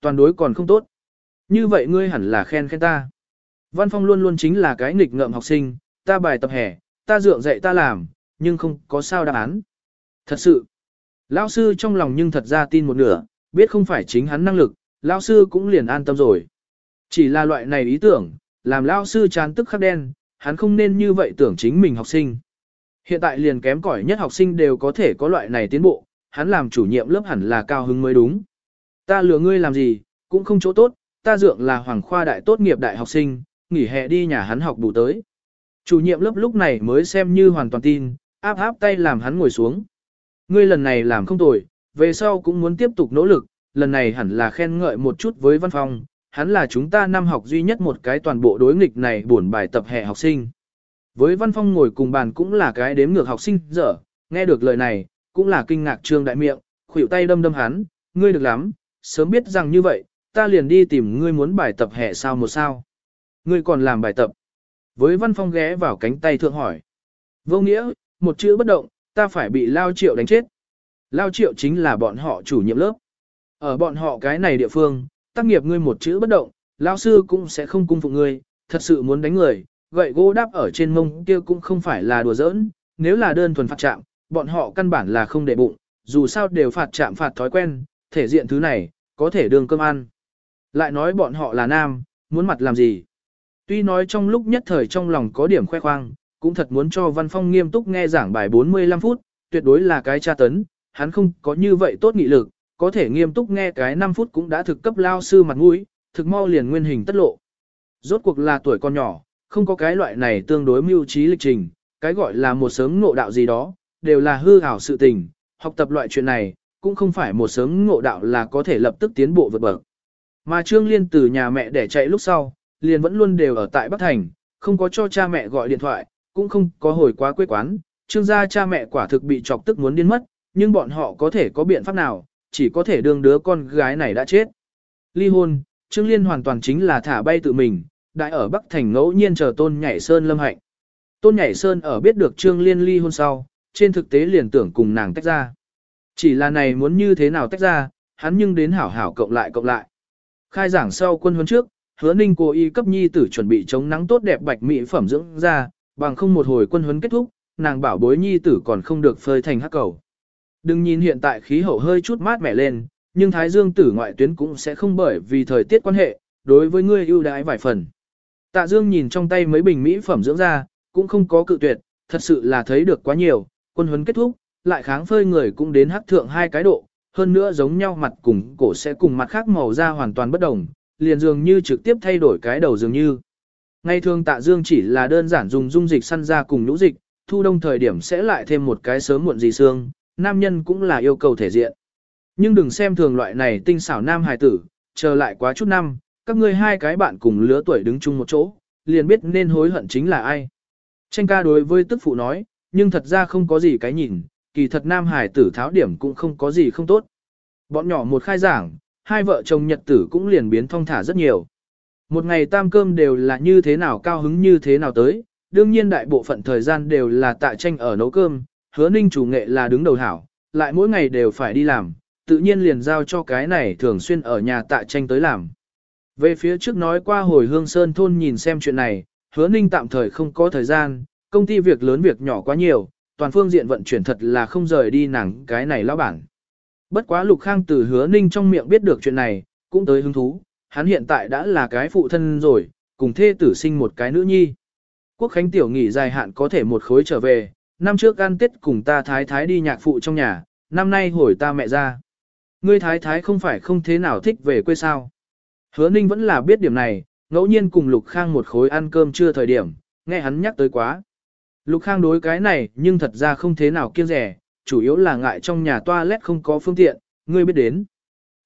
Toàn đối còn không tốt. Như vậy ngươi hẳn là khen khen ta. Văn Phong luôn luôn chính là cái nghịch ngợm học sinh, ta bài tập hè, ta dượng dạy ta làm, nhưng không có sao đáp án. Thật sự, lão sư trong lòng nhưng thật ra tin một nửa, biết không phải chính hắn năng lực, lão sư cũng liền an tâm rồi. Chỉ là loại này ý tưởng, làm lão sư chán tức khắc đen, hắn không nên như vậy tưởng chính mình học sinh. Hiện tại liền kém cỏi nhất học sinh đều có thể có loại này tiến bộ, hắn làm chủ nhiệm lớp hẳn là cao hứng mới đúng. Ta lừa ngươi làm gì, cũng không chỗ tốt, ta dượng là hoàng khoa đại tốt nghiệp đại học sinh, nghỉ hè đi nhà hắn học bù tới. Chủ nhiệm lớp lúc này mới xem như hoàn toàn tin, áp áp tay làm hắn ngồi xuống. Ngươi lần này làm không tồi, về sau cũng muốn tiếp tục nỗ lực, lần này hẳn là khen ngợi một chút với văn phòng, hắn là chúng ta năm học duy nhất một cái toàn bộ đối nghịch này buồn bài tập hè học sinh. Với văn phong ngồi cùng bàn cũng là cái đếm ngược học sinh dở, nghe được lời này, cũng là kinh ngạc trương đại miệng, khuỷu tay đâm đâm hắn, ngươi được lắm, sớm biết rằng như vậy, ta liền đi tìm ngươi muốn bài tập hè sao một sao. Ngươi còn làm bài tập. Với văn phong ghé vào cánh tay thượng hỏi. Vô nghĩa, một chữ bất động, ta phải bị lao triệu đánh chết. Lao triệu chính là bọn họ chủ nhiệm lớp. Ở bọn họ cái này địa phương, tác nghiệp ngươi một chữ bất động, lao sư cũng sẽ không cung phục ngươi, thật sự muốn đánh người, gậy gỗ đáp ở trên mông kia cũng không phải là đùa giỡn, nếu là đơn thuần phạt chạm, bọn họ căn bản là không để bụng, dù sao đều phạt chạm phạt thói quen, thể diện thứ này, có thể đường cơm ăn. Lại nói bọn họ là nam, muốn mặt làm gì? Tuy nói trong lúc nhất thời trong lòng có điểm khoe khoang, cũng thật muốn cho Văn Phong nghiêm túc nghe giảng bài 45 phút, tuyệt đối là cái tra tấn, hắn không có như vậy tốt nghị lực, có thể nghiêm túc nghe cái 5 phút cũng đã thực cấp lao sư mặt mũi, thực mau liền nguyên hình tất lộ. Rốt cuộc là tuổi con nhỏ, không có cái loại này tương đối mưu trí lịch trình, cái gọi là một sớm ngộ đạo gì đó, đều là hư ảo sự tình, học tập loại chuyện này, cũng không phải một sớm ngộ đạo là có thể lập tức tiến bộ vượt bậc. Mà Trương Liên từ nhà mẹ để chạy lúc sau, liền vẫn luôn đều ở tại Bắc Thành, không có cho cha mẹ gọi điện thoại, cũng không có hồi quá quê quán, Trương gia cha mẹ quả thực bị chọc tức muốn điên mất, nhưng bọn họ có thể có biện pháp nào, chỉ có thể đương đứa con gái này đã chết. Ly hôn, Trương Liên hoàn toàn chính là thả bay tự mình, đại ở Bắc Thành ngẫu nhiên chờ Tôn Nhảy Sơn lâm hạnh. Tôn Nhảy Sơn ở biết được Trương Liên ly hôn sau, trên thực tế liền tưởng cùng nàng tách ra. Chỉ là này muốn như thế nào tách ra, hắn nhưng đến hảo hảo cộng lại cộng lại. Khai giảng sau quân huấn trước, hứa ninh cô y cấp nhi tử chuẩn bị chống nắng tốt đẹp bạch mỹ phẩm dưỡng ra, bằng không một hồi quân huấn kết thúc, nàng bảo bối nhi tử còn không được phơi thành hắc cầu. Đừng nhìn hiện tại khí hậu hơi chút mát mẻ lên, nhưng thái dương tử ngoại tuyến cũng sẽ không bởi vì thời tiết quan hệ, đối với ngươi ưu đãi vài phần. Tạ Dương nhìn trong tay mấy bình mỹ phẩm dưỡng ra, cũng không có cự tuyệt, thật sự là thấy được quá nhiều, quân huấn kết thúc, lại kháng phơi người cũng đến hắc thượng hai cái độ, hơn nữa giống nhau mặt cùng cổ sẽ cùng mặt khác màu da hoàn toàn bất đồng, liền dường như trực tiếp thay đổi cái đầu dường như. Ngày thường tạ dương chỉ là đơn giản dùng dung dịch săn ra cùng nhũ dịch, thu đông thời điểm sẽ lại thêm một cái sớm muộn gì xương, nam nhân cũng là yêu cầu thể diện. Nhưng đừng xem thường loại này tinh xảo nam hài tử, chờ lại quá chút năm, các ngươi hai cái bạn cùng lứa tuổi đứng chung một chỗ, liền biết nên hối hận chính là ai. Tranh ca đối với tức phụ nói, nhưng thật ra không có gì cái nhìn, kỳ thật nam Hải tử tháo điểm cũng không có gì không tốt. Bọn nhỏ một khai giảng, hai vợ chồng nhật tử cũng liền biến thong thả rất nhiều. Một ngày tam cơm đều là như thế nào cao hứng như thế nào tới, đương nhiên đại bộ phận thời gian đều là tạ tranh ở nấu cơm, hứa ninh chủ nghệ là đứng đầu hảo, lại mỗi ngày đều phải đi làm, tự nhiên liền giao cho cái này thường xuyên ở nhà tạ tranh tới làm. Về phía trước nói qua hồi hương sơn thôn nhìn xem chuyện này, hứa ninh tạm thời không có thời gian, công ty việc lớn việc nhỏ quá nhiều, toàn phương diện vận chuyển thật là không rời đi nàng cái này lão bản. Bất quá Lục Khang từ hứa ninh trong miệng biết được chuyện này, cũng tới hứng thú, hắn hiện tại đã là cái phụ thân rồi, cùng thê tử sinh một cái nữ nhi. Quốc Khánh tiểu nghỉ dài hạn có thể một khối trở về, năm trước ăn tết cùng ta thái thái đi nhạc phụ trong nhà, năm nay hồi ta mẹ ra. Ngươi thái thái không phải không thế nào thích về quê sao. Hứa ninh vẫn là biết điểm này, ngẫu nhiên cùng Lục Khang một khối ăn cơm chưa thời điểm, nghe hắn nhắc tới quá. Lục Khang đối cái này nhưng thật ra không thế nào kiêng rẻ, chủ yếu là ngại trong nhà toilet không có phương tiện, ngươi biết đến.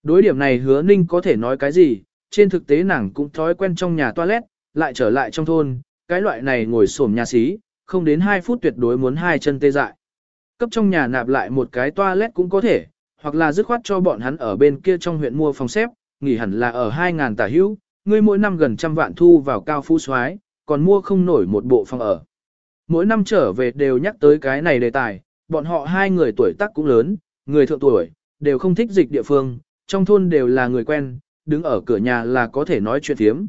Đối điểm này hứa ninh có thể nói cái gì, trên thực tế nàng cũng thói quen trong nhà toilet, lại trở lại trong thôn, cái loại này ngồi xổm nhà xí, không đến 2 phút tuyệt đối muốn hai chân tê dại. Cấp trong nhà nạp lại một cái toilet cũng có thể, hoặc là dứt khoát cho bọn hắn ở bên kia trong huyện mua phòng xếp, nghỉ hẳn là ở 2.000 tả hữu, ngươi mỗi năm gần trăm vạn thu vào cao phú soái còn mua không nổi một bộ phòng ở. Mỗi năm trở về đều nhắc tới cái này đề tài, bọn họ hai người tuổi tác cũng lớn, người thượng tuổi, đều không thích dịch địa phương, trong thôn đều là người quen, đứng ở cửa nhà là có thể nói chuyện thiếm.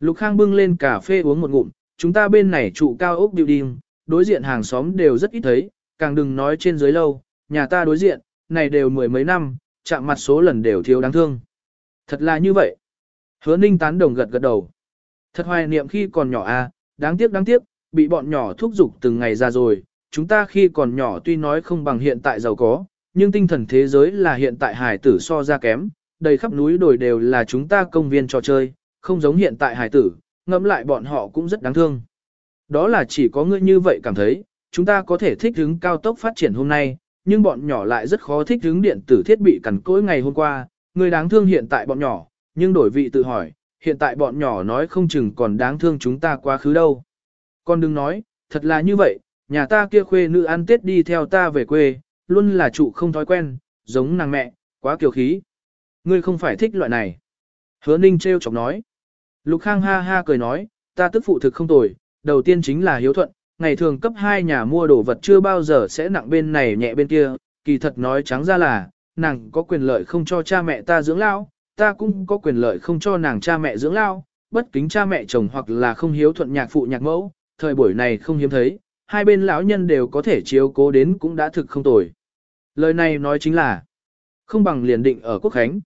Lục Khang bưng lên cà phê uống một ngụm, chúng ta bên này trụ cao ốc building, đối diện hàng xóm đều rất ít thấy, càng đừng nói trên dưới lâu, nhà ta đối diện, này đều mười mấy năm, chạm mặt số lần đều thiếu đáng thương. Thật là như vậy. Hứa ninh tán đồng gật gật đầu. Thật hoài niệm khi còn nhỏ à, đáng tiếc đáng tiếc, bị bọn nhỏ thúc giục từng ngày ra rồi, chúng ta khi còn nhỏ tuy nói không bằng hiện tại giàu có, nhưng tinh thần thế giới là hiện tại hải tử so ra kém, đầy khắp núi đồi đều là chúng ta công viên trò chơi, không giống hiện tại hải tử, ngẫm lại bọn họ cũng rất đáng thương. Đó là chỉ có ngươi như vậy cảm thấy, chúng ta có thể thích ứng cao tốc phát triển hôm nay, nhưng bọn nhỏ lại rất khó thích ứng điện tử thiết bị cằn cỗi ngày hôm qua, người đáng thương hiện tại bọn nhỏ, nhưng đổi vị tự hỏi, hiện tại bọn nhỏ nói không chừng còn đáng thương chúng ta quá khứ đâu. Con đừng nói, thật là như vậy, nhà ta kia khuê nữ ăn tết đi theo ta về quê, luôn là trụ không thói quen, giống nàng mẹ, quá kiều khí. Ngươi không phải thích loại này. Hứa ninh treo chọc nói. Lục Khang ha ha cười nói, ta tức phụ thực không tồi, đầu tiên chính là hiếu thuận, ngày thường cấp hai nhà mua đồ vật chưa bao giờ sẽ nặng bên này nhẹ bên kia, kỳ thật nói trắng ra là, nàng có quyền lợi không cho cha mẹ ta dưỡng lao, ta cũng có quyền lợi không cho nàng cha mẹ dưỡng lao, bất kính cha mẹ chồng hoặc là không hiếu thuận nhạc phụ nhạc mẫu, thời buổi này không hiếm thấy, hai bên lão nhân đều có thể chiếu cố đến cũng đã thực không tồi. Lời này nói chính là, không bằng liền định ở quốc khánh.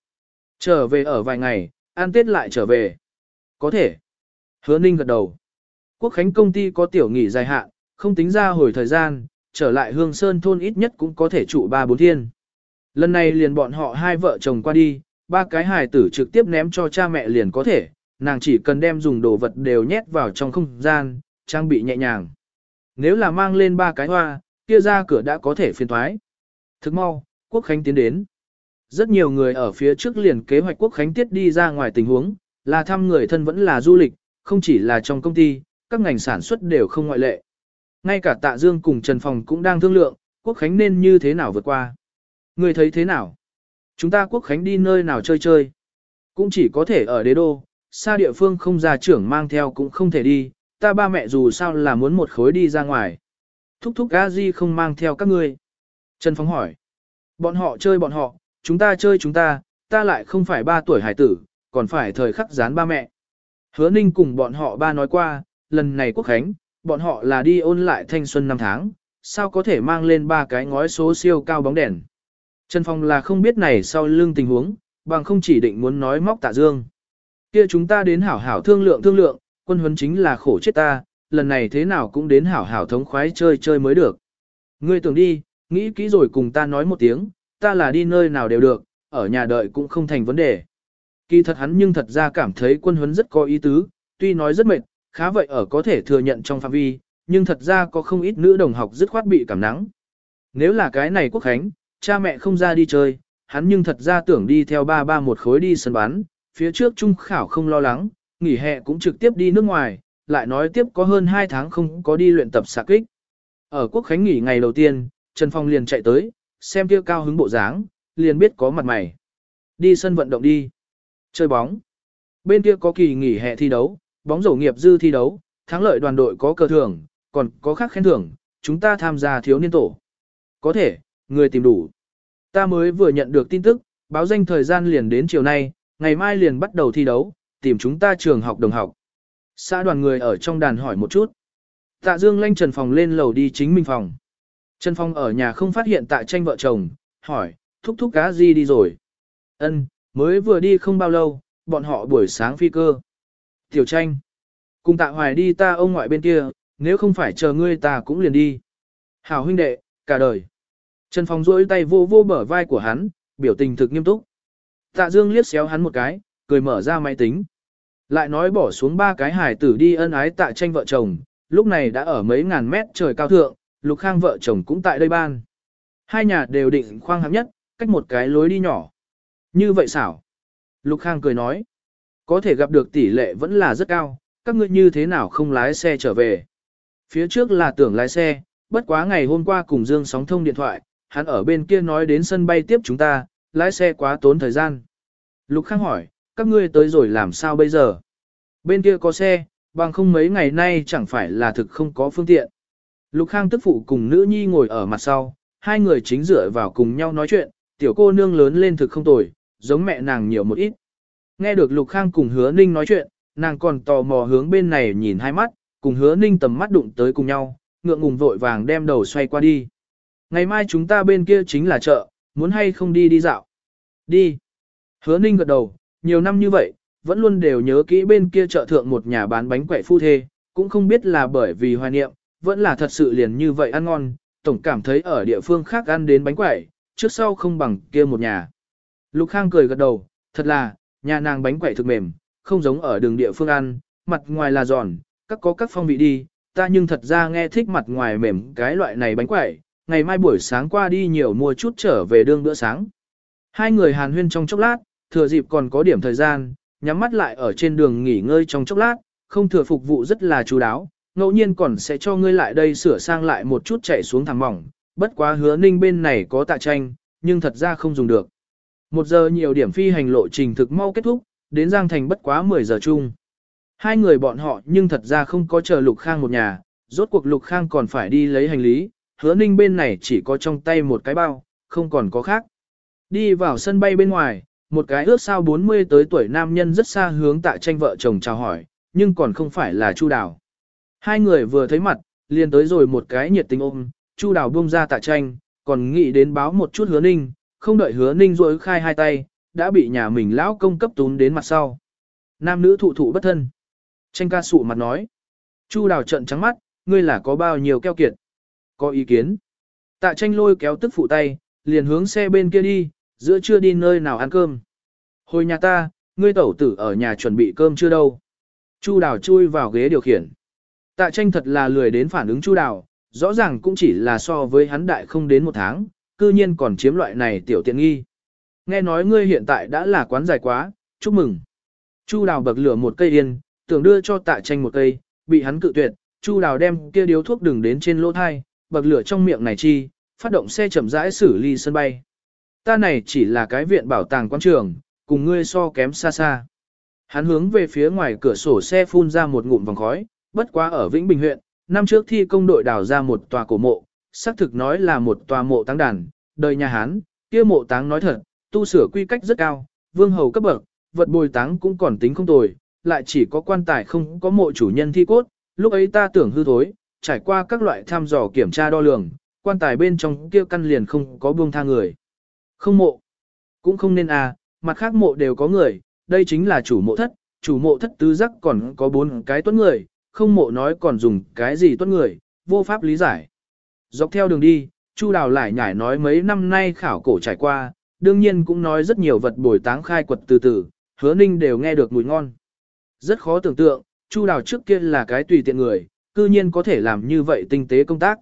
Trở về ở vài ngày, an tết lại trở về. Có thể. Hứa ninh gật đầu. Quốc khánh công ty có tiểu nghỉ dài hạn, không tính ra hồi thời gian, trở lại hương sơn thôn ít nhất cũng có thể trụ ba bốn thiên. Lần này liền bọn họ hai vợ chồng qua đi, ba cái hài tử trực tiếp ném cho cha mẹ liền có thể, nàng chỉ cần đem dùng đồ vật đều nhét vào trong không gian, trang bị nhẹ nhàng. Nếu là mang lên ba cái hoa, kia ra cửa đã có thể phiền thoái. Thức mau, quốc khánh tiến đến. Rất nhiều người ở phía trước liền kế hoạch quốc khánh tiết đi ra ngoài tình huống, là thăm người thân vẫn là du lịch, không chỉ là trong công ty, các ngành sản xuất đều không ngoại lệ. Ngay cả Tạ Dương cùng Trần Phòng cũng đang thương lượng, quốc khánh nên như thế nào vượt qua. Người thấy thế nào? Chúng ta quốc khánh đi nơi nào chơi chơi? Cũng chỉ có thể ở đế đô, xa địa phương không ra trưởng mang theo cũng không thể đi, ta ba mẹ dù sao là muốn một khối đi ra ngoài. Thúc thúc a di không mang theo các ngươi. Trần Phong hỏi. Bọn họ chơi bọn họ, chúng ta chơi chúng ta, ta lại không phải ba tuổi hải tử, còn phải thời khắc dán ba mẹ. Hứa Ninh cùng bọn họ ba nói qua, lần này quốc khánh, bọn họ là đi ôn lại thanh xuân năm tháng, sao có thể mang lên ba cái ngói số siêu cao bóng đèn. Trần Phong là không biết này sau lưng tình huống, bằng không chỉ định muốn nói móc tạ dương. Kia chúng ta đến hảo hảo thương lượng thương lượng, quân huấn chính là khổ chết ta, lần này thế nào cũng đến hảo hảo thống khoái chơi chơi mới được. Ngươi tưởng đi, nghĩ kỹ rồi cùng ta nói một tiếng, ta là đi nơi nào đều được, ở nhà đợi cũng không thành vấn đề. Kỳ thật hắn nhưng thật ra cảm thấy quân huấn rất có ý tứ, tuy nói rất mệt, khá vậy ở có thể thừa nhận trong phạm vi, nhưng thật ra có không ít nữ đồng học dứt khoát bị cảm nắng. Nếu là cái này quốc khánh, cha mẹ không ra đi chơi, hắn nhưng thật ra tưởng đi theo ba ba một khối đi sân bán, phía trước trung khảo không lo lắng, nghỉ hè cũng trực tiếp đi nước ngoài, lại nói tiếp có hơn 2 tháng không có đi luyện tập xạ kích. Ở quốc khánh nghỉ ngày đầu tiên, Trần Phong liền chạy tới, xem kia cao hứng bộ dáng, liền biết có mặt mày. Đi sân vận động đi. Chơi bóng. Bên kia có kỳ nghỉ hè thi đấu, bóng rổ nghiệp dư thi đấu, thắng lợi đoàn đội có cờ thưởng, còn có khác khen thưởng, chúng ta tham gia thiếu niên tổ. Có thể, người tìm đủ. Ta mới vừa nhận được tin tức, báo danh thời gian liền đến chiều nay, ngày mai liền bắt đầu thi đấu, tìm chúng ta trường học đồng học. Xã đoàn người ở trong đàn hỏi một chút. Tạ Dương lanh Trần Phòng lên lầu đi chính mình phòng. Trần Phong ở nhà không phát hiện tạ tranh vợ chồng, hỏi, thúc thúc cá gì đi rồi. Ân, mới vừa đi không bao lâu, bọn họ buổi sáng phi cơ. Tiểu tranh, cùng tạ hoài đi ta ông ngoại bên kia, nếu không phải chờ ngươi ta cũng liền đi. Hảo huynh đệ, cả đời. Trần Phong duỗi tay vô vô bờ vai của hắn, biểu tình thực nghiêm túc. Tạ Dương liếc xéo hắn một cái, cười mở ra máy tính. Lại nói bỏ xuống ba cái hải tử đi ân ái tạ tranh vợ chồng, lúc này đã ở mấy ngàn mét trời cao thượng, Lục Khang vợ chồng cũng tại đây ban. Hai nhà đều định khoang hạng nhất, cách một cái lối đi nhỏ. Như vậy xảo. Lục Khang cười nói. Có thể gặp được tỷ lệ vẫn là rất cao, các ngươi như thế nào không lái xe trở về. Phía trước là tưởng lái xe, bất quá ngày hôm qua cùng Dương sóng thông điện thoại, hắn ở bên kia nói đến sân bay tiếp chúng ta, lái xe quá tốn thời gian. Lục Khang hỏi, các ngươi tới rồi làm sao bây giờ? Bên kia có xe, bằng không mấy ngày nay chẳng phải là thực không có phương tiện. Lục Khang tức phụ cùng nữ nhi ngồi ở mặt sau, hai người chính dựa vào cùng nhau nói chuyện, tiểu cô nương lớn lên thực không tồi, giống mẹ nàng nhiều một ít. Nghe được Lục Khang cùng hứa ninh nói chuyện, nàng còn tò mò hướng bên này nhìn hai mắt, cùng hứa ninh tầm mắt đụng tới cùng nhau, ngượng ngùng vội vàng đem đầu xoay qua đi. Ngày mai chúng ta bên kia chính là chợ, muốn hay không đi đi dạo. Đi. Hứa ninh gật đầu, nhiều năm như vậy, vẫn luôn đều nhớ kỹ bên kia chợ thượng một nhà bán bánh quậy phu thê, cũng không biết là bởi vì hoài niệm, vẫn là thật sự liền như vậy ăn ngon, tổng cảm thấy ở địa phương khác ăn đến bánh quẩy, trước sau không bằng kia một nhà. Lục Khang cười gật đầu, thật là, nhà nàng bánh quẩy thực mềm, không giống ở đường địa phương ăn, mặt ngoài là giòn, các có các phong vị đi, ta nhưng thật ra nghe thích mặt ngoài mềm cái loại này bánh quẩy, ngày mai buổi sáng qua đi nhiều mua chút trở về đương bữa sáng. Hai người hàn huyên trong chốc lát, thừa dịp còn có điểm thời gian, nhắm mắt lại ở trên đường nghỉ ngơi trong chốc lát, không thừa phục vụ rất là chú đáo, ngẫu nhiên còn sẽ cho ngươi lại đây sửa sang lại một chút chạy xuống thẳng mỏng, bất quá hứa ninh bên này có tạ tranh, nhưng thật ra không dùng được. Một giờ nhiều điểm phi hành lộ trình thực mau kết thúc, đến Giang Thành bất quá 10 giờ chung. Hai người bọn họ nhưng thật ra không có chờ Lục Khang một nhà, rốt cuộc Lục Khang còn phải đi lấy hành lý, hứa ninh bên này chỉ có trong tay một cái bao, không còn có khác. Đi vào sân bay bên ngoài, một cái ước sao 40 tới tuổi nam nhân rất xa hướng tạ tranh vợ chồng chào hỏi, nhưng còn không phải là Chu Đào. Hai người vừa thấy mặt, liền tới rồi một cái nhiệt tình ôm, Chu Đào buông ra tạ tranh, còn nghĩ đến báo một chút hứa ninh, không đợi hứa ninh rối khai hai tay, đã bị nhà mình lão công cấp tún đến mặt sau. Nam nữ thụ thụ bất thân. Tranh ca sụ mặt nói. Chu Đào trận trắng mắt, ngươi là có bao nhiêu keo kiệt. Có ý kiến. Tạ tranh lôi kéo tức phụ tay, liền hướng xe bên kia đi, giữa trưa đi nơi nào ăn cơm. Hồi nhà ta, ngươi tẩu tử ở nhà chuẩn bị cơm chưa đâu. Chu đào chui vào ghế điều khiển. Tạ tranh thật là lười đến phản ứng chu đào, rõ ràng cũng chỉ là so với hắn đại không đến một tháng, cư nhiên còn chiếm loại này tiểu tiện nghi. Nghe nói ngươi hiện tại đã là quán dài quá, chúc mừng. Chu đào bậc lửa một cây yên, tưởng đưa cho tạ tranh một cây, bị hắn cự tuyệt, chu đào đem kia điếu thuốc đừng đến trên lỗ thai, bậc lửa trong miệng này chi, phát động xe chậm rãi xử ly sân bay. Ta này chỉ là cái viện bảo tàng quan trường, cùng ngươi so kém xa xa. Hắn hướng về phía ngoài cửa sổ xe phun ra một ngụm vòng khói, bất quá ở Vĩnh Bình huyện, năm trước thi công đội đào ra một tòa cổ mộ, xác thực nói là một tòa mộ táng đàn, đời nhà Hán, kia mộ táng nói thật, tu sửa quy cách rất cao, vương hầu cấp bậc, vật bồi táng cũng còn tính không tồi, lại chỉ có quan tài không có mộ chủ nhân thi cốt, lúc ấy ta tưởng hư thối, trải qua các loại thăm dò kiểm tra đo lường, quan tài bên trong kia căn liền không có buông tha người. Không mộ, cũng không nên à, mặt khác mộ đều có người, đây chính là chủ mộ thất, chủ mộ thất tứ giác còn có bốn cái tuấn người, không mộ nói còn dùng cái gì tuấn người, vô pháp lý giải. Dọc theo đường đi, Chu Đào lại nhải nói mấy năm nay khảo cổ trải qua, đương nhiên cũng nói rất nhiều vật bồi táng khai quật từ từ, hứa ninh đều nghe được mùi ngon. Rất khó tưởng tượng, Chu Đào trước kia là cái tùy tiện người, cư nhiên có thể làm như vậy tinh tế công tác.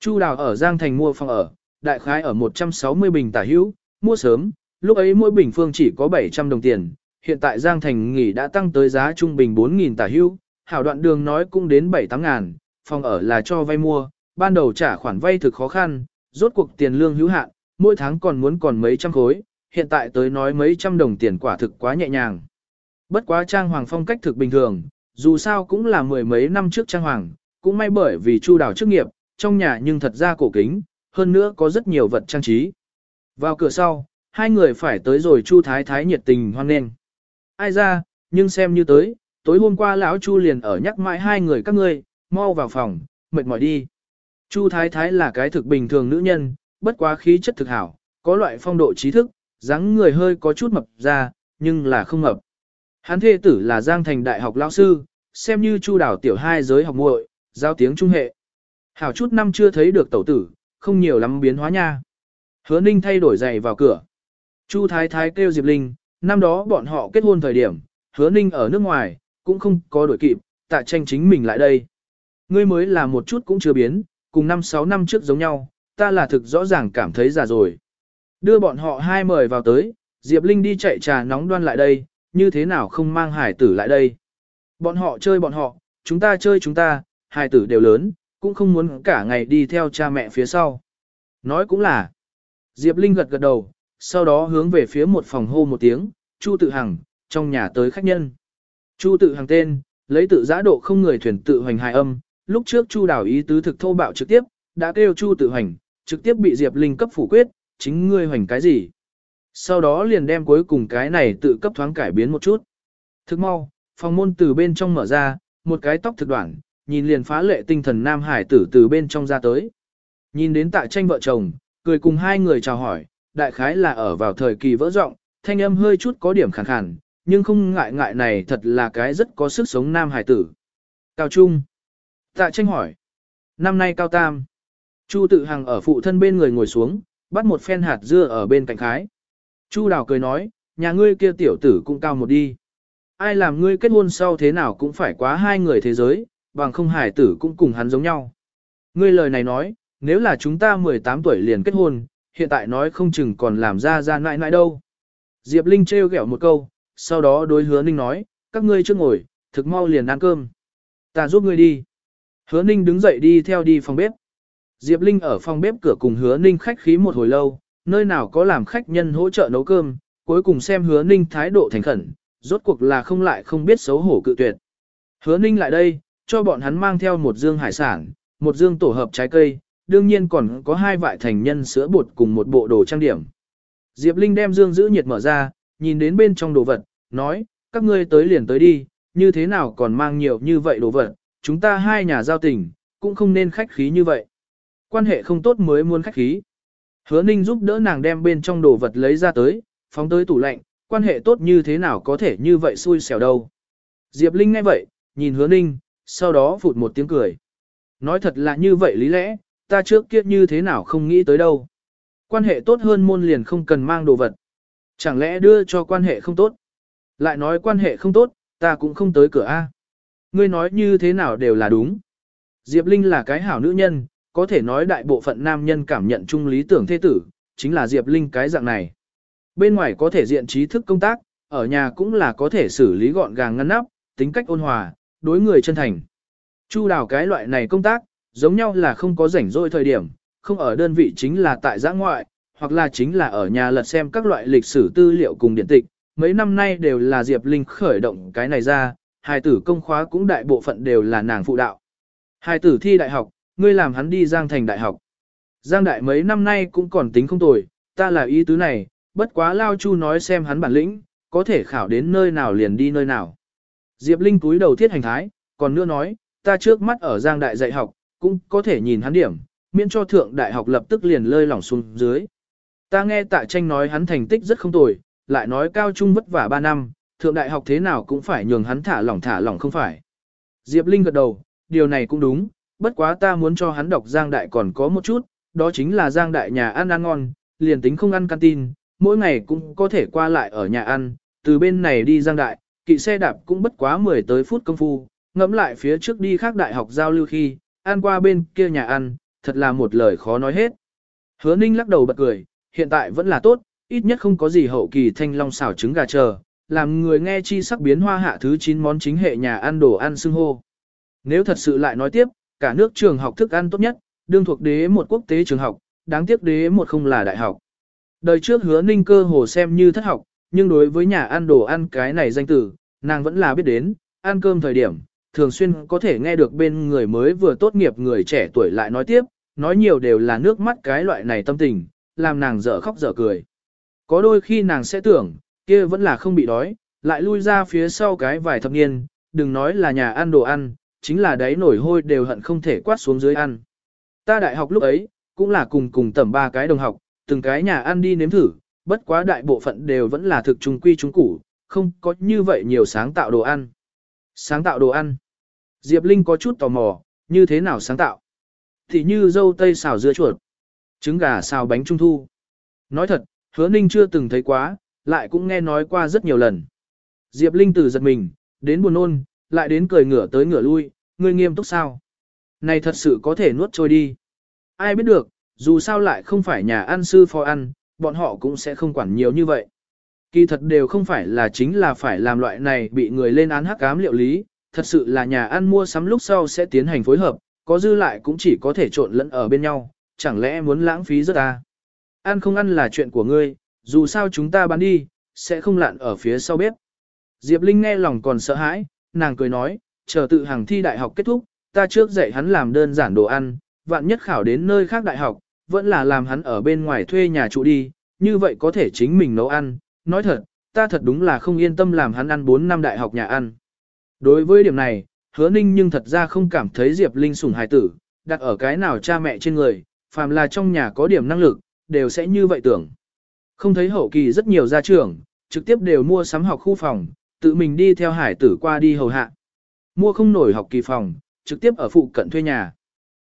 Chu Đào ở Giang Thành mua phòng ở, đại khái ở 160 bình tả hữu, mua sớm, lúc ấy mỗi bình phương chỉ có 700 đồng tiền, hiện tại Giang Thành nghỉ đã tăng tới giá trung bình 4.000 tả hữu, hảo đoạn đường nói cũng đến 7-8 ngàn, phòng ở là cho vay mua, ban đầu trả khoản vay thực khó khăn, rốt cuộc tiền lương hữu hạn, mỗi tháng còn muốn còn mấy trăm khối, hiện tại tới nói mấy trăm đồng tiền quả thực quá nhẹ nhàng. Bất quá trang hoàng phong cách thực bình thường, dù sao cũng là mười mấy năm trước trang hoàng, cũng may bởi vì chu đào chức nghiệp, trong nhà nhưng thật ra cổ kính, hơn nữa có rất nhiều vật trang trí. Vào cửa sau, hai người phải tới rồi Chu Thái Thái nhiệt tình hoan nghênh. Ai ra, nhưng xem như tới, tối hôm qua lão Chu liền ở nhắc mãi hai người các ngươi, mau vào phòng, mệt mỏi đi. Chu Thái Thái là cái thực bình thường nữ nhân, bất quá khí chất thực hảo, có loại phong độ trí thức, dáng người hơi có chút mập ra, nhưng là không mập. Hắn thê tử là Giang Thành Đại học lão sư, xem như Chu đảo tiểu hai giới học muội, giao tiếng trung hệ. Hảo chút năm chưa thấy được tẩu tử, không nhiều lắm biến hóa nha. Hứa Ninh thay đổi giày vào cửa. Chu Thái Thái kêu Diệp Linh, năm đó bọn họ kết hôn thời điểm, Hứa Ninh ở nước ngoài, cũng không có đổi kịp, tạ tranh chính mình lại đây. Ngươi mới là một chút cũng chưa biến, cùng năm sáu năm trước giống nhau, ta là thực rõ ràng cảm thấy già rồi. Đưa bọn họ hai mời vào tới, Diệp Linh đi chạy trà nóng đoan lại đây, như thế nào không mang hải tử lại đây. Bọn họ chơi bọn họ, chúng ta chơi chúng ta, hải tử đều lớn, cũng không muốn cả ngày đi theo cha mẹ phía sau. Nói cũng là. Diệp Linh gật gật đầu, sau đó hướng về phía một phòng hô một tiếng, Chu tự hằng, trong nhà tới khách nhân. Chu tự hằng tên, lấy tự giã độ không người thuyền tự hoành hài âm, lúc trước Chu đảo ý tứ thực thô bạo trực tiếp, đã kêu Chu tự hoành, trực tiếp bị Diệp Linh cấp phủ quyết, chính ngươi hoành cái gì. Sau đó liền đem cuối cùng cái này tự cấp thoáng cải biến một chút. Thức mau, phòng môn từ bên trong mở ra, một cái tóc thực đoạn, nhìn liền phá lệ tinh thần nam hải tử từ bên trong ra tới. Nhìn đến tạ tranh vợ chồng, cười cùng hai người chào hỏi, đại khái là ở vào thời kỳ vỡ rộng, thanh âm hơi chút có điểm khàn khàn, nhưng không ngại ngại này thật là cái rất có sức sống nam hải tử. Cao Trung. Tạ tranh hỏi. Năm nay cao tam. Chu tự hằng ở phụ thân bên người ngồi xuống, bắt một phen hạt dưa ở bên cạnh khái. Chu đào cười nói, nhà ngươi kia tiểu tử cũng cao một đi. Ai làm ngươi kết hôn sau thế nào cũng phải quá hai người thế giới, bằng không hải tử cũng cùng hắn giống nhau. Ngươi lời này nói, nếu là chúng ta 18 tuổi liền kết hôn, hiện tại nói không chừng còn làm ra ra nại nại đâu. Diệp Linh trêu ghẹo một câu, sau đó đối hứa ninh nói, các ngươi chưa ngồi, thực mau liền ăn cơm. Ta giúp ngươi đi. Hứa ninh đứng dậy đi theo đi phòng bếp. Diệp Linh ở phòng bếp cửa cùng hứa ninh khách khí một hồi lâu, nơi nào có làm khách nhân hỗ trợ nấu cơm, cuối cùng xem hứa ninh thái độ thành khẩn, rốt cuộc là không lại không biết xấu hổ cự tuyệt. Hứa ninh lại đây, cho bọn hắn mang theo một dương hải sản, một dương tổ hợp trái cây, đương nhiên còn có hai vại thành nhân sữa bột cùng một bộ đồ trang điểm. Diệp Linh đem dương giữ nhiệt mở ra, nhìn đến bên trong đồ vật, nói, các ngươi tới liền tới đi, như thế nào còn mang nhiều như vậy đồ vật, chúng ta hai nhà giao tình, cũng không nên khách khí như vậy. Quan hệ không tốt mới muốn khách khí. Hứa Ninh giúp đỡ nàng đem bên trong đồ vật lấy ra tới, phóng tới tủ lạnh, quan hệ tốt như thế nào có thể như vậy xui xẻo đâu. Diệp Linh nghe vậy, nhìn Hứa Ninh, sau đó phụt một tiếng cười. Nói thật là như vậy lý lẽ, ta trước kia như thế nào không nghĩ tới đâu. Quan hệ tốt hơn môn liền không cần mang đồ vật. Chẳng lẽ đưa cho quan hệ không tốt? Lại nói quan hệ không tốt, ta cũng không tới cửa A. Ngươi nói như thế nào đều là đúng. Diệp Linh là cái hảo nữ nhân, có thể nói đại bộ phận nam nhân cảm nhận chung lý tưởng thế tử, chính là Diệp Linh cái dạng này. Bên ngoài có thể diện trí thức công tác, ở nhà cũng là có thể xử lý gọn gàng ngăn nắp, tính cách ôn hòa, đối người chân thành. Chu đào cái loại này công tác, giống nhau là không có rảnh rỗi thời điểm, không ở đơn vị chính là tại giã ngoại, hoặc là chính là ở nhà lật xem các loại lịch sử tư liệu cùng điện tịch. Mấy năm nay đều là Diệp Linh khởi động cái này ra, hài tử công khóa cũng đại bộ phận đều là nàng phụ đạo. Hài tử thi đại học, ngươi làm hắn đi Giang thành đại học. Giang đại mấy năm nay cũng còn tính không tồi, ta là ý tứ này, bất quá Lao Chu nói xem hắn bản lĩnh, có thể khảo đến nơi nào liền đi nơi nào. Diệp Linh túi đầu thiết hành thái, còn nữa nói, ta trước mắt ở Giang đại dạy học, cũng có thể nhìn hắn điểm, miễn cho thượng đại học lập tức liền lơi lỏng xuống dưới. Ta nghe tạ tranh nói hắn thành tích rất không tồi, lại nói cao trung vất vả 3 năm, thượng đại học thế nào cũng phải nhường hắn thả lỏng thả lỏng không phải. Diệp Linh gật đầu, điều này cũng đúng, bất quá ta muốn cho hắn đọc Giang Đại còn có một chút, đó chính là Giang Đại nhà ăn ăn ngon, liền tính không ăn canteen, mỗi ngày cũng có thể qua lại ở nhà ăn, từ bên này đi Giang Đại, kỵ xe đạp cũng bất quá 10 tới phút công phu, ngẫm lại phía trước đi khác đại học giao lưu khi, ăn qua bên kia nhà ăn, thật là một lời khó nói hết. Hứa Ninh lắc đầu bật cười, hiện tại vẫn là tốt, ít nhất không có gì hậu kỳ thanh long xào trứng gà chờ, làm người nghe chi sắc biến hoa hạ thứ 9 món chính hệ nhà ăn đồ ăn xưng hô. Nếu thật sự lại nói tiếp, cả nước trường học thức ăn tốt nhất, đương thuộc đế một quốc tế trường học, đáng tiếc đế một không là đại học. Đời trước hứa ninh cơ hồ xem như thất học, nhưng đối với nhà ăn đồ ăn cái này danh tử, nàng vẫn là biết đến, ăn cơm thời điểm, thường xuyên có thể nghe được bên người mới vừa tốt nghiệp người trẻ tuổi lại nói tiếp, nói nhiều đều là nước mắt cái loại này tâm tình, làm nàng dở khóc dở cười. Có đôi khi nàng sẽ tưởng, kia vẫn là không bị đói, lại lui ra phía sau cái vài thập niên, đừng nói là nhà ăn đồ ăn, chính là đáy nổi hôi đều hận không thể quát xuống dưới ăn. Ta đại học lúc ấy, cũng là cùng cùng tầm ba cái đồng học, từng cái nhà ăn đi nếm thử, bất quá đại bộ phận đều vẫn là thực trung quy trung củ, không có như vậy nhiều sáng tạo đồ ăn. Sáng tạo đồ ăn. Diệp Linh có chút tò mò, như thế nào sáng tạo? Thì như dâu tây xào dưa chuột, trứng gà xào bánh trung thu. Nói thật, hứa ninh chưa từng thấy quá, lại cũng nghe nói qua rất nhiều lần. Diệp Linh từ giật mình, đến buồn nôn, lại đến cười ngửa tới ngửa lui, ngươi nghiêm túc sao? Này thật sự có thể nuốt trôi đi. Ai biết được, dù sao lại không phải nhà ăn sư phò ăn, bọn họ cũng sẽ không quản nhiều như vậy. Kỳ thật đều không phải là chính là phải làm loại này bị người lên án hắc ám liệu lý, thật sự là nhà ăn mua sắm lúc sau sẽ tiến hành phối hợp, có dư lại cũng chỉ có thể trộn lẫn ở bên nhau, chẳng lẽ muốn lãng phí rất à? Ăn không ăn là chuyện của ngươi, dù sao chúng ta bán đi, sẽ không lặn ở phía sau bếp. Diệp Linh nghe lòng còn sợ hãi, nàng cười nói, chờ tự hàng thi đại học kết thúc, ta trước dạy hắn làm đơn giản đồ ăn, vạn nhất khảo đến nơi khác đại học, vẫn là làm hắn ở bên ngoài thuê nhà trụ đi, như vậy có thể chính mình nấu ăn, nói thật, ta thật đúng là không yên tâm làm hắn ăn 4 năm đại học nhà ăn. Đối với điểm này, hứa ninh nhưng thật ra không cảm thấy Diệp Linh sủng hài tử, đặt ở cái nào cha mẹ trên người, phàm là trong nhà có điểm năng lực, đều sẽ như vậy tưởng. Không thấy hậu kỳ rất nhiều gia trưởng, trực tiếp đều mua sắm học khu phòng, tự mình đi theo hải tử qua đi hầu hạ. Mua không nổi học kỳ phòng, trực tiếp ở phụ cận thuê nhà.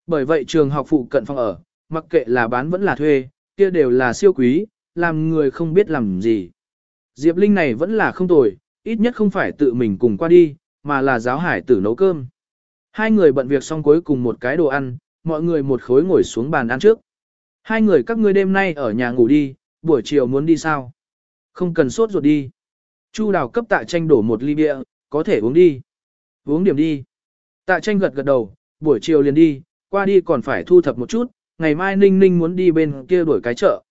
Bởi vậy trường học phụ cận phòng ở, mặc kệ là bán vẫn là thuê, kia đều là siêu quý, làm người không biết làm gì. Diệp Linh này vẫn là không tồi, ít nhất không phải tự mình cùng qua đi, mà là giáo hải tử nấu cơm. Hai người bận việc xong cuối cùng một cái đồ ăn, mọi người một khối ngồi xuống bàn ăn trước. Hai người các ngươi đêm nay ở nhà ngủ đi, buổi chiều muốn đi sao? Không cần sốt ruột đi. Chu đào cấp tạ tranh đổ một ly bia, có thể uống đi. Uống điểm đi. Tạ tranh gật gật đầu, buổi chiều liền đi, qua đi còn phải thu thập một chút, ngày mai ninh ninh muốn đi bên kia đổi cái chợ.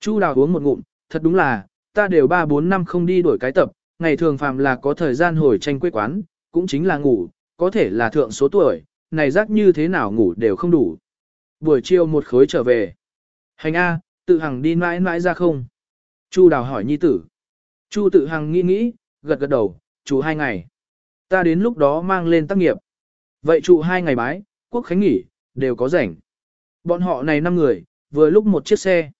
Chu đào uống một ngụm, thật đúng là, ta đều 3-4 năm không đi đổi cái tập, ngày thường phàm là có thời gian hồi tranh quê quán, cũng chính là ngủ, có thể là thượng số tuổi, này rác như thế nào ngủ đều không đủ. Buổi chiều một khối trở về. Hành A, tự hằng đi mãi mãi ra không? Chu đào hỏi nhi tử. Chu tự hằng nghĩ nghĩ, gật gật đầu, chú hai ngày. Ta đến lúc đó mang lên tác nghiệp. Vậy trụ hai ngày bái, quốc khánh nghỉ, đều có rảnh. Bọn họ này năm người, vừa lúc một chiếc xe.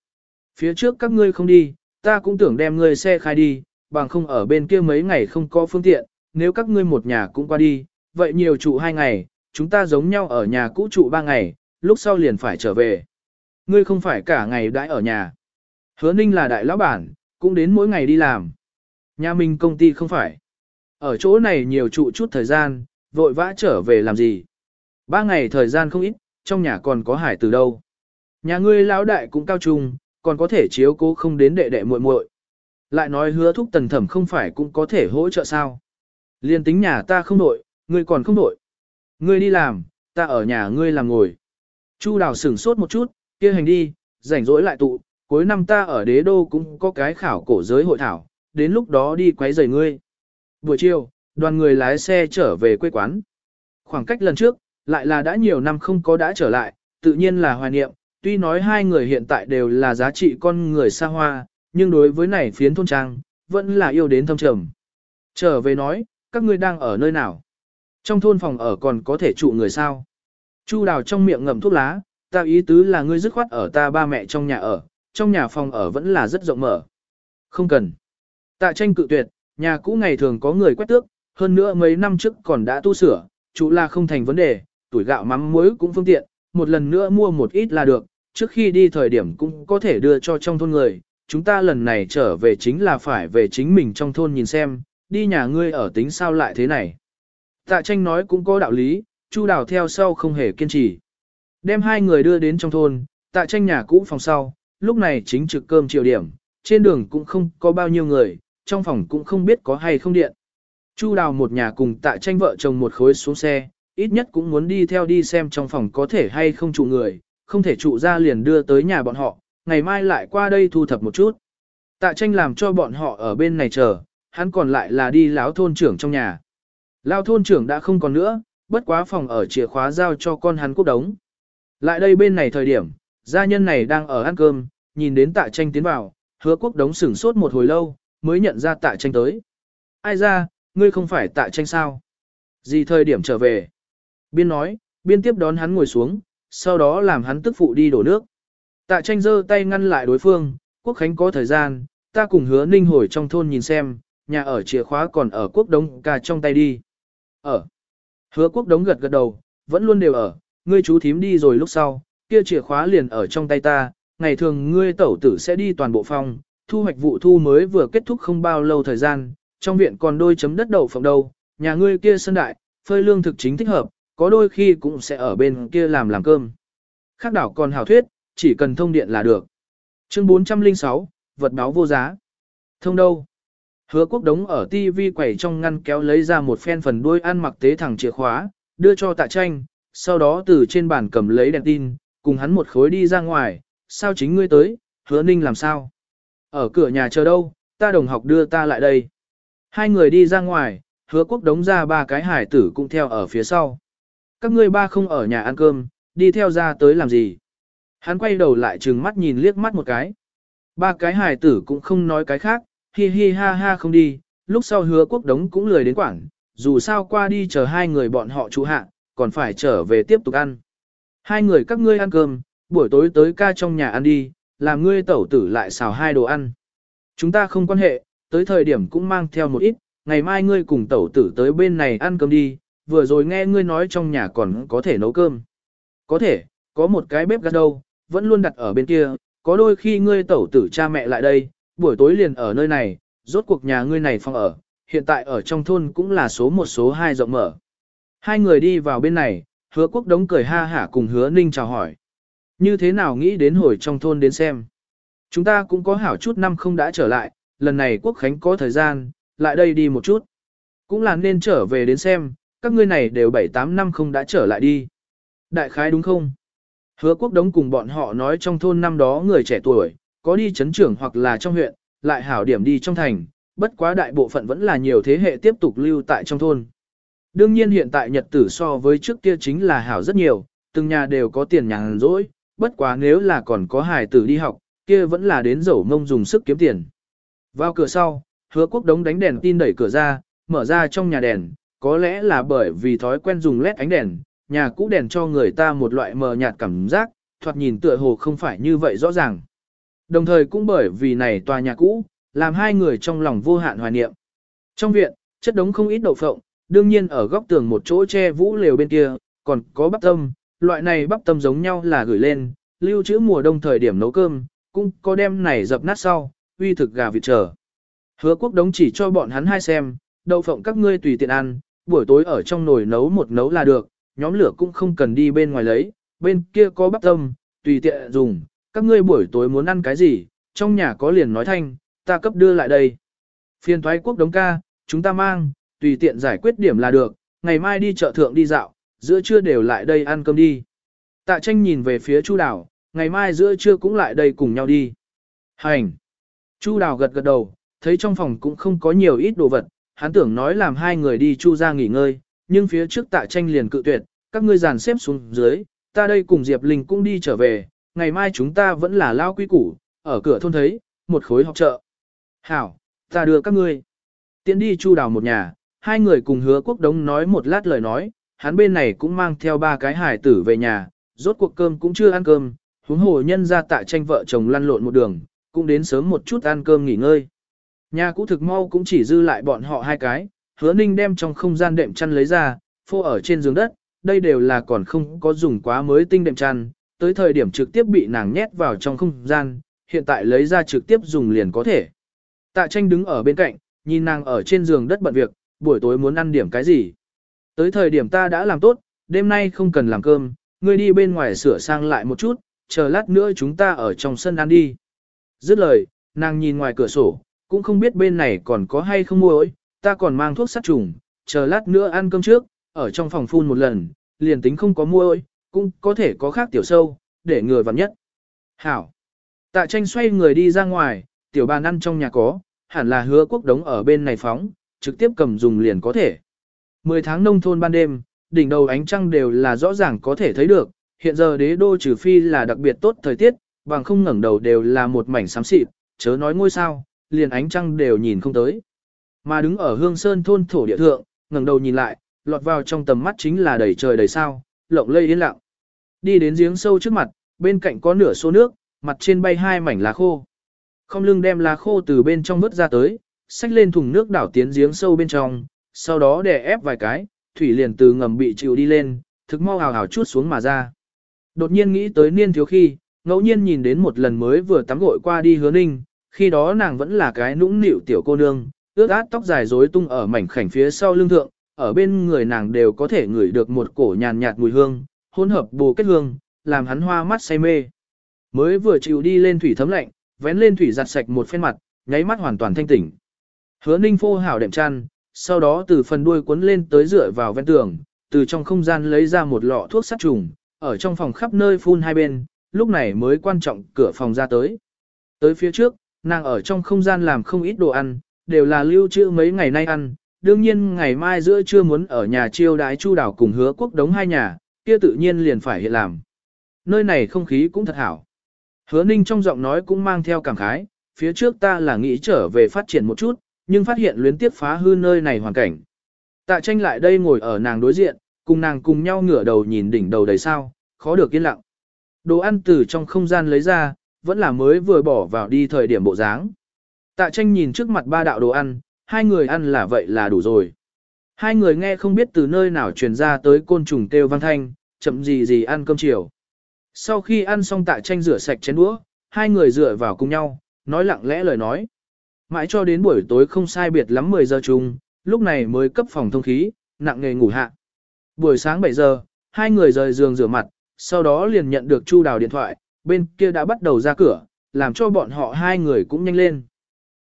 Phía trước các ngươi không đi, ta cũng tưởng đem ngươi xe khai đi, bằng không ở bên kia mấy ngày không có phương tiện, nếu các ngươi một nhà cũng qua đi, vậy nhiều trụ hai ngày, chúng ta giống nhau ở nhà cũ trụ ba ngày, lúc sau liền phải trở về. Ngươi không phải cả ngày đãi ở nhà. Hứa ninh là đại lão bản, cũng đến mỗi ngày đi làm. Nhà mình công ty không phải. Ở chỗ này nhiều trụ chút thời gian, vội vã trở về làm gì. Ba ngày thời gian không ít, trong nhà còn có hải từ đâu. Nhà ngươi lão đại cũng cao trung, còn có thể chiếu cố không đến đệ đệ muội muội. Lại nói hứa thúc tần thẩm không phải cũng có thể hỗ trợ sao. Liên tính nhà ta không nội, ngươi còn không nội. Ngươi đi làm, ta ở nhà ngươi làm ngồi. Chu đào sửng sốt một chút, kia hành đi, rảnh rỗi lại tụ, cuối năm ta ở đế đô cũng có cái khảo cổ giới hội thảo, đến lúc đó đi quấy rầy ngươi. Buổi chiều, đoàn người lái xe trở về quê quán. Khoảng cách lần trước, lại là đã nhiều năm không có đã trở lại, tự nhiên là hoài niệm, tuy nói hai người hiện tại đều là giá trị con người xa hoa, nhưng đối với này phiến thôn trang, vẫn là yêu đến thâm trầm. Trở về nói, các ngươi đang ở nơi nào? Trong thôn phòng ở còn có thể trụ người sao? Chu đào trong miệng ngậm thuốc lá, ta ý tứ là ngươi dứt khoát ở ta ba mẹ trong nhà ở, trong nhà phòng ở vẫn là rất rộng mở. Không cần. Tạ tranh cự tuyệt, nhà cũ ngày thường có người quét tước, hơn nữa mấy năm trước còn đã tu sửa, chủ là không thành vấn đề, tuổi gạo mắm muối cũng phương tiện, một lần nữa mua một ít là được, trước khi đi thời điểm cũng có thể đưa cho trong thôn người. Chúng ta lần này trở về chính là phải về chính mình trong thôn nhìn xem, đi nhà ngươi ở tính sao lại thế này. Tạ tranh nói cũng có đạo lý, Chu đào theo sau không hề kiên trì. Đem hai người đưa đến trong thôn, tạ tranh nhà cũ phòng sau, lúc này chính trực cơm chiều điểm, trên đường cũng không có bao nhiêu người, trong phòng cũng không biết có hay không điện. Chu đào một nhà cùng tạ tranh vợ chồng một khối xuống xe, ít nhất cũng muốn đi theo đi xem trong phòng có thể hay không trụ người, không thể trụ ra liền đưa tới nhà bọn họ, ngày mai lại qua đây thu thập một chút. Tạ tranh làm cho bọn họ ở bên này chờ, hắn còn lại là đi láo thôn trưởng trong nhà. Lao thôn trưởng đã không còn nữa, bất quá phòng ở chìa khóa giao cho con hắn quốc đống. Lại đây bên này thời điểm, gia nhân này đang ở ăn cơm, nhìn đến tạ tranh tiến vào, hứa quốc đống sửng sốt một hồi lâu, mới nhận ra tạ tranh tới. Ai ra, ngươi không phải tạ tranh sao? Gì thời điểm trở về? Biên nói, biên tiếp đón hắn ngồi xuống, sau đó làm hắn tức phụ đi đổ nước. Tạ tranh giơ tay ngăn lại đối phương, quốc khánh có thời gian, ta cùng hứa ninh hồi trong thôn nhìn xem, nhà ở chìa khóa còn ở quốc đống ca trong tay đi. Ở. Hứa quốc đống gật gật đầu, vẫn luôn đều ở, ngươi chú thím đi rồi lúc sau, kia chìa khóa liền ở trong tay ta, ngày thường ngươi tẩu tử sẽ đi toàn bộ phòng, thu hoạch vụ thu mới vừa kết thúc không bao lâu thời gian, trong viện còn đôi chấm đất đậu phòng đâu, nhà ngươi kia sân đại, phơi lương thực chính thích hợp, có đôi khi cũng sẽ ở bên kia làm làm cơm. Khác đảo còn hảo thuyết, chỉ cần thông điện là được. Chương 406, vật báo vô giá. Thông đâu? Hứa quốc đống ở TV quẩy trong ngăn kéo lấy ra một phen phần đuôi ăn mặc tế thẳng chìa khóa, đưa cho tạ tranh, sau đó từ trên bàn cầm lấy đèn tin, cùng hắn một khối đi ra ngoài, sao chính ngươi tới, hứa ninh làm sao? Ở cửa nhà chờ đâu, ta đồng học đưa ta lại đây. Hai người đi ra ngoài, hứa quốc đống ra ba cái hải tử cũng theo ở phía sau. Các ngươi ba không ở nhà ăn cơm, đi theo ra tới làm gì? Hắn quay đầu lại trừng mắt nhìn liếc mắt một cái. Ba cái hài tử cũng không nói cái khác, hi hi ha ha không đi, lúc sau hứa quốc đống cũng lười đến quảng, dù sao qua đi chờ hai người bọn họ trụ hạ, còn phải trở về tiếp tục ăn. Hai người các ngươi ăn cơm, buổi tối tới ca trong nhà ăn đi, làm ngươi tẩu tử lại xào hai đồ ăn. Chúng ta không quan hệ, tới thời điểm cũng mang theo một ít, ngày mai ngươi cùng tẩu tử tới bên này ăn cơm đi, vừa rồi nghe ngươi nói trong nhà còn có thể nấu cơm. Có thể, có một cái bếp gas đâu, vẫn luôn đặt ở bên kia, có đôi khi ngươi tẩu tử cha mẹ lại đây, buổi tối liền ở nơi này, rốt cuộc nhà ngươi này phòng ở, hiện tại ở trong thôn cũng là số một số hai rộng mở. Hai người đi vào bên này, hứa quốc đống cười ha hả cùng hứa ninh chào hỏi. Như thế nào nghĩ đến hồi trong thôn đến xem. Chúng ta cũng có hảo chút năm không đã trở lại, lần này quốc khánh có thời gian, lại đây đi một chút. Cũng là nên trở về đến xem, các ngươi này đều 7-8 năm không đã trở lại đi. Đại khái đúng không? Hứa quốc đống cùng bọn họ nói trong thôn năm đó người trẻ tuổi, có đi chấn trưởng hoặc là trong huyện, lại hảo điểm đi trong thành, bất quá đại bộ phận vẫn là nhiều thế hệ tiếp tục lưu tại trong thôn. Đương nhiên hiện tại nhật tử so với trước kia chính là hảo rất nhiều, từng nhà đều có tiền nhàn rỗi, bất quá nếu là còn có hài tử đi học, kia vẫn là đến dầu mông dùng sức kiếm tiền. Vào cửa sau, hứa quốc đống đánh đèn tin đẩy cửa ra, mở ra trong nhà đèn, có lẽ là bởi vì thói quen dùng led ánh đèn, nhà cũ đèn cho người ta một loại mờ nhạt cảm giác, thoạt nhìn tựa hồ không phải như vậy rõ ràng. Đồng thời cũng bởi vì này tòa nhà cũ, làm hai người trong lòng vô hạn hoài niệm. Trong viện, chất đống không ít đậu phộng, đương nhiên ở góc tường một chỗ che vũ lều bên kia, còn có bắp tâm, loại này bắp tâm giống nhau là gửi lên, lưu trữ mùa đông thời điểm nấu cơm, cũng có đem này dập nát sau, uy thực gà vịt trở. Hứa quốc đống chỉ cho bọn hắn hai xem, đậu phộng các ngươi tùy tiện ăn, buổi tối ở trong nồi nấu một nấu là được, nhóm lửa cũng không cần đi bên ngoài lấy, bên kia có bắp tâm, tùy tiện dùng, các ngươi buổi tối muốn ăn cái gì, trong nhà có liền nói thanh, ta cấp đưa lại đây. Phiên thoái quốc đống ca, chúng ta mang, tùy tiện giải quyết điểm là được, ngày mai đi chợ thượng đi dạo, giữa trưa đều lại đây ăn cơm đi. Tạ tranh nhìn về phía Chu Đào, ngày mai giữa trưa cũng lại đây cùng nhau đi. Hành! Chu Đào gật gật đầu, thấy trong phòng cũng không có nhiều ít đồ vật, hắn tưởng nói làm hai người đi Chu ra nghỉ ngơi, nhưng phía trước tạ tranh liền cự tuyệt, các ngươi dàn xếp xuống dưới, ta đây cùng Diệp Linh cũng đi trở về, ngày mai chúng ta vẫn là lao quy củ, ở cửa thôn thấy, một khối học chợ. Hảo, ta đưa các ngươi. Tiến đi chu đào một nhà, hai người cùng hứa quốc đống nói một lát lời nói, hắn bên này cũng mang theo ba cái hải tử về nhà, rốt cuộc cơm cũng chưa ăn cơm, huống hồ nhân ra tạ tranh vợ chồng lăn lộn một đường, cũng đến sớm một chút ăn cơm nghỉ ngơi. Nhà cũ thực mau cũng chỉ dư lại bọn họ hai cái, hứa ninh đem trong không gian đệm chăn lấy ra, phô ở trên giường đất, đây đều là còn không có dùng quá mới tinh đệm chăn, tới thời điểm trực tiếp bị nàng nhét vào trong không gian, hiện tại lấy ra trực tiếp dùng liền có thể. Tạ tranh đứng ở bên cạnh, nhìn nàng ở trên giường đất bận việc, buổi tối muốn ăn điểm cái gì. Tới thời điểm ta đã làm tốt, đêm nay không cần làm cơm, ngươi đi bên ngoài sửa sang lại một chút, chờ lát nữa chúng ta ở trong sân ăn đi. Dứt lời, nàng nhìn ngoài cửa sổ, cũng không biết bên này còn có hay không mua ta còn mang thuốc sát trùng, chờ lát nữa ăn cơm trước, ở trong phòng phun một lần, liền tính không có mua cũng có thể có khác tiểu sâu, để người vặn nhất. Hảo. Tạ tranh xoay người đi ra ngoài, tiểu bàn ăn trong nhà có, hẳn là hứa quốc đống ở bên này phóng, trực tiếp cầm dùng liền có thể. Mười tháng nông thôn ban đêm, đỉnh đầu ánh trăng đều là rõ ràng có thể thấy được, hiện giờ đế đô trừ phi là đặc biệt tốt thời tiết, bằng không ngẩng đầu đều là một mảnh xám xịt, chớ nói ngôi sao, liền ánh trăng đều nhìn không tới. Mà đứng ở hương sơn thôn thổ địa thượng, ngẩng đầu nhìn lại, lọt vào trong tầm mắt chính là đầy trời đầy sao, lộng lây yên lặng. Đi đến giếng sâu trước mặt, bên cạnh có nửa xô nước, mặt trên bay hai mảnh lá khô. Không lưng đem lá khô từ bên trong vớt ra tới, xách lên thùng nước đảo tiến giếng sâu bên trong, sau đó đè ép vài cái, thủy liền từ ngầm bị chịu đi lên, thực mau hào hào chút xuống mà ra. Đột nhiên nghĩ tới niên thiếu khi, ngẫu nhiên nhìn đến một lần mới vừa tắm gội qua đi hứa ninh, khi đó nàng vẫn là cái nũng nịu tiểu cô nương, ướt át tóc dài rối tung ở mảnh khảnh phía sau lưng thượng, ở bên người nàng đều có thể ngửi được một cổ nhàn nhạt mùi hương, hỗn hợp bồ kết hương, làm hắn hoa mắt say mê. Mới vừa chịu đi lên thủy thấm lạnh, vén lên thủy giặt sạch một phen mặt, nháy mắt hoàn toàn thanh tỉnh. Hứa Ninh phô hảo đệm chăn, sau đó từ phần đuôi cuốn lên tới dựa vào ven tường, từ trong không gian lấy ra một lọ thuốc sát trùng, ở trong phòng khắp nơi phun hai bên, lúc này mới quan trọng cửa phòng ra tới. Tới phía trước, nàng ở trong không gian làm không ít đồ ăn, đều là lưu trữ mấy ngày nay ăn, đương nhiên ngày mai giữa trưa muốn ở nhà chiêu đái chu đảo cùng hứa quốc đống hai nhà, kia tự nhiên liền phải hiện làm. Nơi này không khí cũng thật hảo. Hứa ninh trong giọng nói cũng mang theo cảm khái, phía trước ta là nghĩ trở về phát triển một chút, nhưng phát hiện luyến tiếp phá hư nơi này hoàn cảnh. Tạ tranh lại đây ngồi ở nàng đối diện, cùng nàng cùng nhau ngửa đầu nhìn đỉnh đầu đầy sao, khó được yên lặng. Đồ ăn từ trong không gian lấy ra, vẫn là mới vừa bỏ vào đi thời điểm bộ dáng. Tạ tranh nhìn trước mặt ba đạo đồ ăn, hai người ăn là vậy là đủ rồi. Hai người nghe không biết từ nơi nào truyền ra tới côn trùng kêu văn thanh, chậm gì gì ăn cơm chiều. Sau khi ăn xong tạ tranh rửa sạch chén đũa, hai người dựa vào cùng nhau, nói lặng lẽ lời nói. Mãi cho đến buổi tối không sai biệt lắm 10 giờ chung, lúc này mới cấp phòng thông khí, nặng nghề ngủ hạ. Buổi sáng 7 giờ, hai người rời giường rửa mặt, sau đó liền nhận được Chu Đào điện thoại, bên kia đã bắt đầu ra cửa, làm cho bọn họ hai người cũng nhanh lên.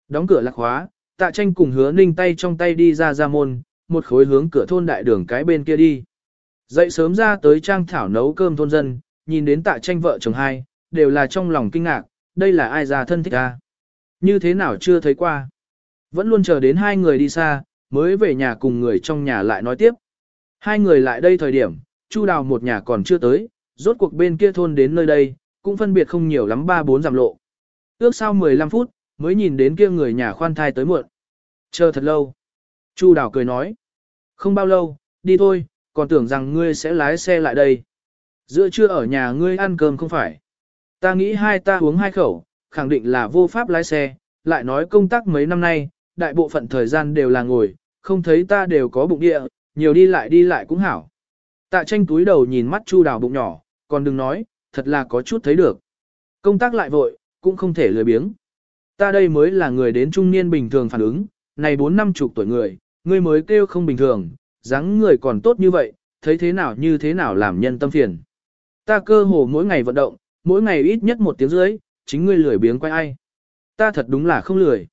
Đóng cửa lạc khóa, tạ tranh cùng hứa ninh tay trong tay đi ra ra môn, một khối hướng cửa thôn đại đường cái bên kia đi. Dậy sớm ra tới trang thảo nấu cơm thôn dân, nhìn đến tạ tranh vợ chồng hai, đều là trong lòng kinh ngạc, đây là ai già thân thích ta. Như thế nào chưa thấy qua. Vẫn luôn chờ đến hai người đi xa, mới về nhà cùng người trong nhà lại nói tiếp. Hai người lại đây thời điểm, Chu Đào một nhà còn chưa tới, rốt cuộc bên kia thôn đến nơi đây, cũng phân biệt không nhiều lắm ba bốn giảm lộ. Ước sau 15 phút, mới nhìn đến kia người nhà khoan thai tới muộn. Chờ thật lâu. Chu Đào cười nói. Không bao lâu, đi thôi, còn tưởng rằng ngươi sẽ lái xe lại đây. Giữa trưa ở nhà ngươi ăn cơm không phải. Ta nghĩ hai ta uống hai khẩu, khẳng định là vô pháp lái xe, lại nói công tác mấy năm nay, đại bộ phận thời gian đều là ngồi, không thấy ta đều có bụng địa, nhiều đi lại đi lại cũng hảo. Tạ tranh túi đầu nhìn mắt chu đào bụng nhỏ, còn đừng nói, thật là có chút thấy được. Công tác lại vội, cũng không thể lười biếng. Ta đây mới là người đến trung niên bình thường phản ứng, này bốn năm chục tuổi người, ngươi mới kêu không bình thường, dáng người còn tốt như vậy, thấy thế nào như thế nào làm nhân tâm phiền. Ta cơ hồ mỗi ngày vận động, mỗi ngày ít nhất một tiếng rưỡi, chính ngươi lười biếng quay ai. Ta thật đúng là không lười.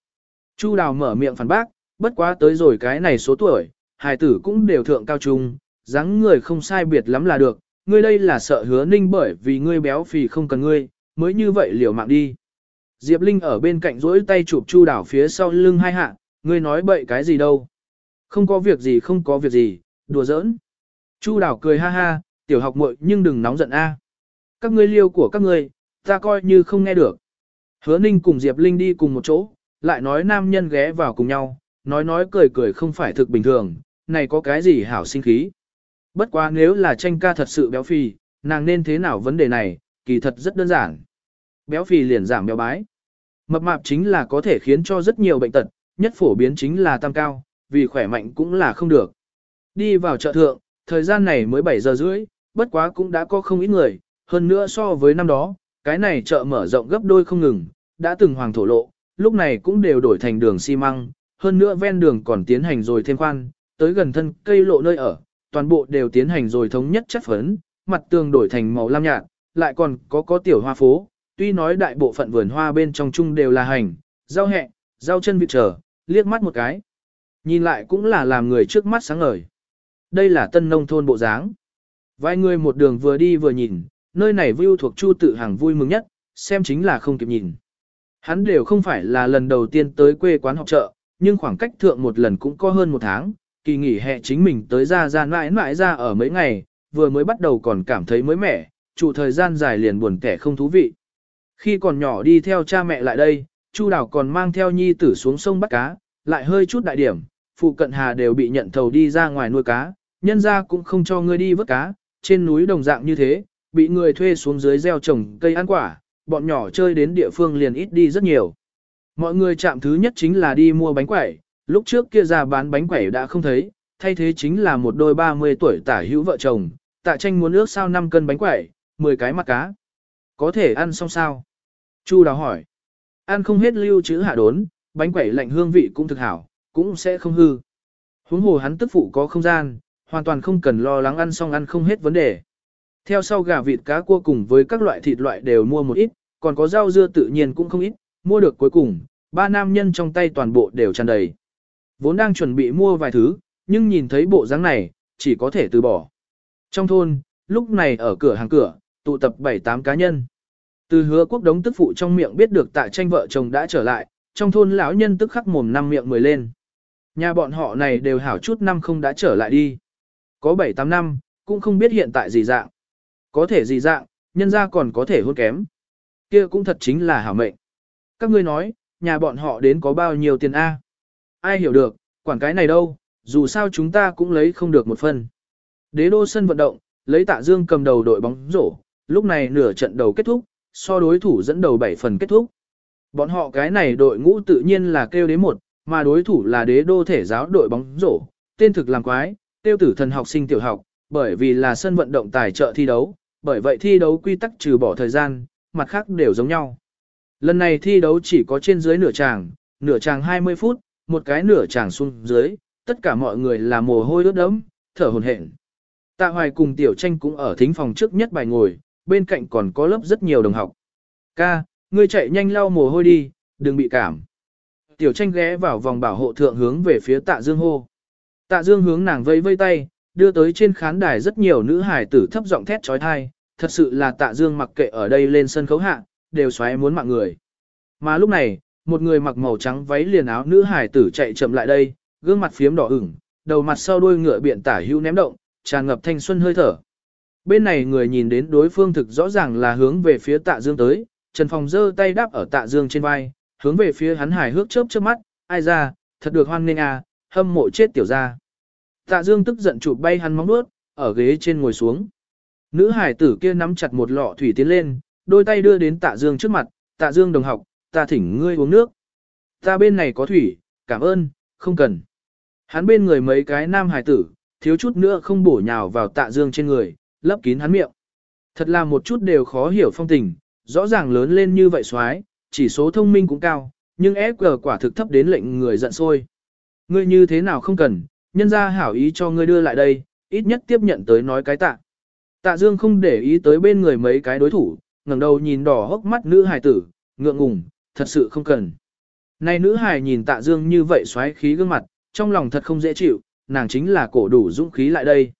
Chu đào mở miệng phản bác, bất quá tới rồi cái này số tuổi, hài tử cũng đều thượng cao trung, dáng người không sai biệt lắm là được, ngươi đây là sợ hứa ninh bởi vì ngươi béo phì không cần ngươi, mới như vậy liều mạng đi. Diệp Linh ở bên cạnh rỗi tay chụp chu đảo phía sau lưng hai hạ, ngươi nói bậy cái gì đâu. Không có việc gì không có việc gì, đùa giỡn. Chu đảo cười ha ha, tiểu học muội nhưng đừng nóng giận a. Các ngươi liêu của các ngươi, ta coi như không nghe được. Hứa Ninh cùng Diệp Linh đi cùng một chỗ, lại nói nam nhân ghé vào cùng nhau, nói nói cười cười không phải thực bình thường, này có cái gì hảo sinh khí. Bất quá nếu là tranh ca thật sự béo phì, nàng nên thế nào vấn đề này, kỳ thật rất đơn giản. Béo phì liền giảm béo bái. Mập mạp chính là có thể khiến cho rất nhiều bệnh tật, nhất phổ biến chính là tăng cao, vì khỏe mạnh cũng là không được. Đi vào chợ thượng, thời gian này mới 7 giờ rưỡi, bất quá cũng đã có không ít người, hơn nữa so với năm đó, cái này chợ mở rộng gấp đôi không ngừng, đã từng hoàng thổ lộ, lúc này cũng đều đổi thành đường xi măng, hơn nữa ven đường còn tiến hành rồi thêm khoan, tới gần thân cây lộ nơi ở, toàn bộ đều tiến hành rồi thống nhất chất phấn, mặt tường đổi thành màu lam nhạt, lại còn có có tiểu hoa phố, tuy nói đại bộ phận vườn hoa bên trong chung đều là hành, rau hẹ, rau chân vịt trở, liếc mắt một cái. Nhìn lại cũng là làm người trước mắt sáng ngời. Đây là tân nông thôn bộ dáng. Vài người một đường vừa đi vừa nhìn, nơi này view thuộc Chu tự hàng vui mừng nhất, xem chính là không kịp nhìn. Hắn đều không phải là lần đầu tiên tới quê quán học chợ, nhưng khoảng cách thượng một lần cũng có hơn một tháng, kỳ nghỉ hè chính mình tới ra ra mãi mãi ra ở mấy ngày, vừa mới bắt đầu còn cảm thấy mới mẻ, trụ thời gian dài liền buồn kẻ không thú vị. Khi còn nhỏ đi theo cha mẹ lại đây, Chu Đào còn mang theo nhi tử xuống sông bắt cá, lại hơi chút đại điểm, phụ cận hà đều bị nhận thầu đi ra ngoài nuôi cá, nhân ra cũng không cho ngươi đi vớt cá, trên núi đồng dạng như thế, bị người thuê xuống dưới gieo trồng cây ăn quả, bọn nhỏ chơi đến địa phương liền ít đi rất nhiều. Mọi người chạm thứ nhất chính là đi mua bánh quẩy, lúc trước kia ra bán bánh quẩy đã không thấy, thay thế chính là một đôi 30 tuổi tả hữu vợ chồng, tạ tranh muốn ước sao 5 cân bánh quẩy, 10 cái mặt cá. Có thể ăn xong sao? Chu đào hỏi. Ăn không hết lưu trữ hạ đốn, bánh quẩy lạnh hương vị cũng thực hảo, cũng sẽ không hư. Huống hồ hắn tức phụ có không gian, hoàn toàn không cần lo lắng ăn xong ăn không hết vấn đề. Theo sau gà vịt cá cua cùng với các loại thịt loại đều mua một ít, còn có rau dưa tự nhiên cũng không ít, mua được cuối cùng, ba nam nhân trong tay toàn bộ đều tràn đầy. Vốn đang chuẩn bị mua vài thứ, nhưng nhìn thấy bộ dáng này, chỉ có thể từ bỏ. Trong thôn, lúc này ở cửa hàng cửa, tụ tập 7-8 cá nhân. Từ hứa quốc đống tức phụ trong miệng biết được tại tranh vợ chồng đã trở lại, trong thôn lão nhân tức khắc mồm năm miệng mười lên. Nhà bọn họ này đều hảo chút năm không đã trở lại đi. Có 7-8 năm, cũng không biết hiện tại gì dạng. Có thể gì dạng, nhân ra còn có thể hôn kém. kia cũng thật chính là hảo mệnh. Các ngươi nói, nhà bọn họ đến có bao nhiêu tiền A? Ai hiểu được, quản cái này đâu, dù sao chúng ta cũng lấy không được một phần. Đế đô sân vận động, lấy tạ dương cầm đầu đội bóng rổ, lúc này nửa trận đầu kết thúc, so đối thủ dẫn đầu 7 phần kết thúc. Bọn họ cái này đội ngũ tự nhiên là kêu đế một, mà đối thủ là đế đô thể giáo đội bóng rổ, tên thực làm quái, tiêu tử thần học sinh tiểu học, bởi vì là sân vận động tài trợ thi đấu, bởi vậy thi đấu quy tắc trừ bỏ thời gian, mặt khác đều giống nhau. Lần này thi đấu chỉ có trên dưới nửa tràng, nửa tràng 20 phút, một cái nửa tràng xuống dưới, tất cả mọi người là mồ hôi ướt đẫm, thở hổn hển. Tạ Hoài cùng Tiểu Tranh cũng ở thính phòng trước nhất bài ngồi, bên cạnh còn có lớp rất nhiều đồng học. Ca, ngươi chạy nhanh lau mồ hôi đi, đừng bị cảm. Tiểu Tranh ghé vào vòng bảo hộ thượng hướng về phía Tạ Dương hô. Tạ Dương hướng nàng vẫy vây tay, đưa tới trên khán đài rất nhiều nữ hài tử thấp giọng thét chói tai thật sự là Tạ Dương mặc kệ ở đây lên sân khấu hạ, đều xoáy muốn mạng người. Mà lúc này, một người mặc màu trắng váy liền áo nữ hải tử chạy chậm lại đây, gương mặt phiếm đỏ ửng, đầu mặt sau đuôi ngựa biện tả hữu ném động, tràn ngập thanh xuân hơi thở. Bên này người nhìn đến đối phương thực rõ ràng là hướng về phía tạ dương tới, Trần Phong giơ tay đáp ở tạ dương trên vai, hướng về phía hắn hài hước chớp chớp mắt, ai ra, thật được hoan nghênh à, hâm mộ chết tiểu gia. Tạ dương tức giận chụp bay hắn móng nuốt, ở ghế trên ngồi xuống. Nữ hải tử kia nắm chặt một lọ thủy tiến lên, đôi tay đưa đến tạ dương trước mặt, tạ dương đồng học, ta thỉnh ngươi uống nước. Ta bên này có thủy, cảm ơn, không cần. Hắn bên người mấy cái nam hải tử, thiếu chút nữa không bổ nhào vào tạ dương trên người, lấp kín hắn miệng. Thật là một chút đều khó hiểu phong tình, rõ ràng lớn lên như vậy xoái, chỉ số thông minh cũng cao, nhưng FG quả thực thấp đến lệnh người giận sôi. Ngươi như thế nào không cần, nhân ra hảo ý cho ngươi đưa lại đây, ít nhất tiếp nhận tới nói cái tạ. Tạ Dương không để ý tới bên người mấy cái đối thủ, ngẩng đầu nhìn đỏ hốc mắt nữ hài tử, ngượng ngùng, thật sự không cần. Này nữ hài nhìn Tạ Dương như vậy xoáy khí gương mặt, trong lòng thật không dễ chịu, nàng chính là cổ đủ dũng khí lại đây.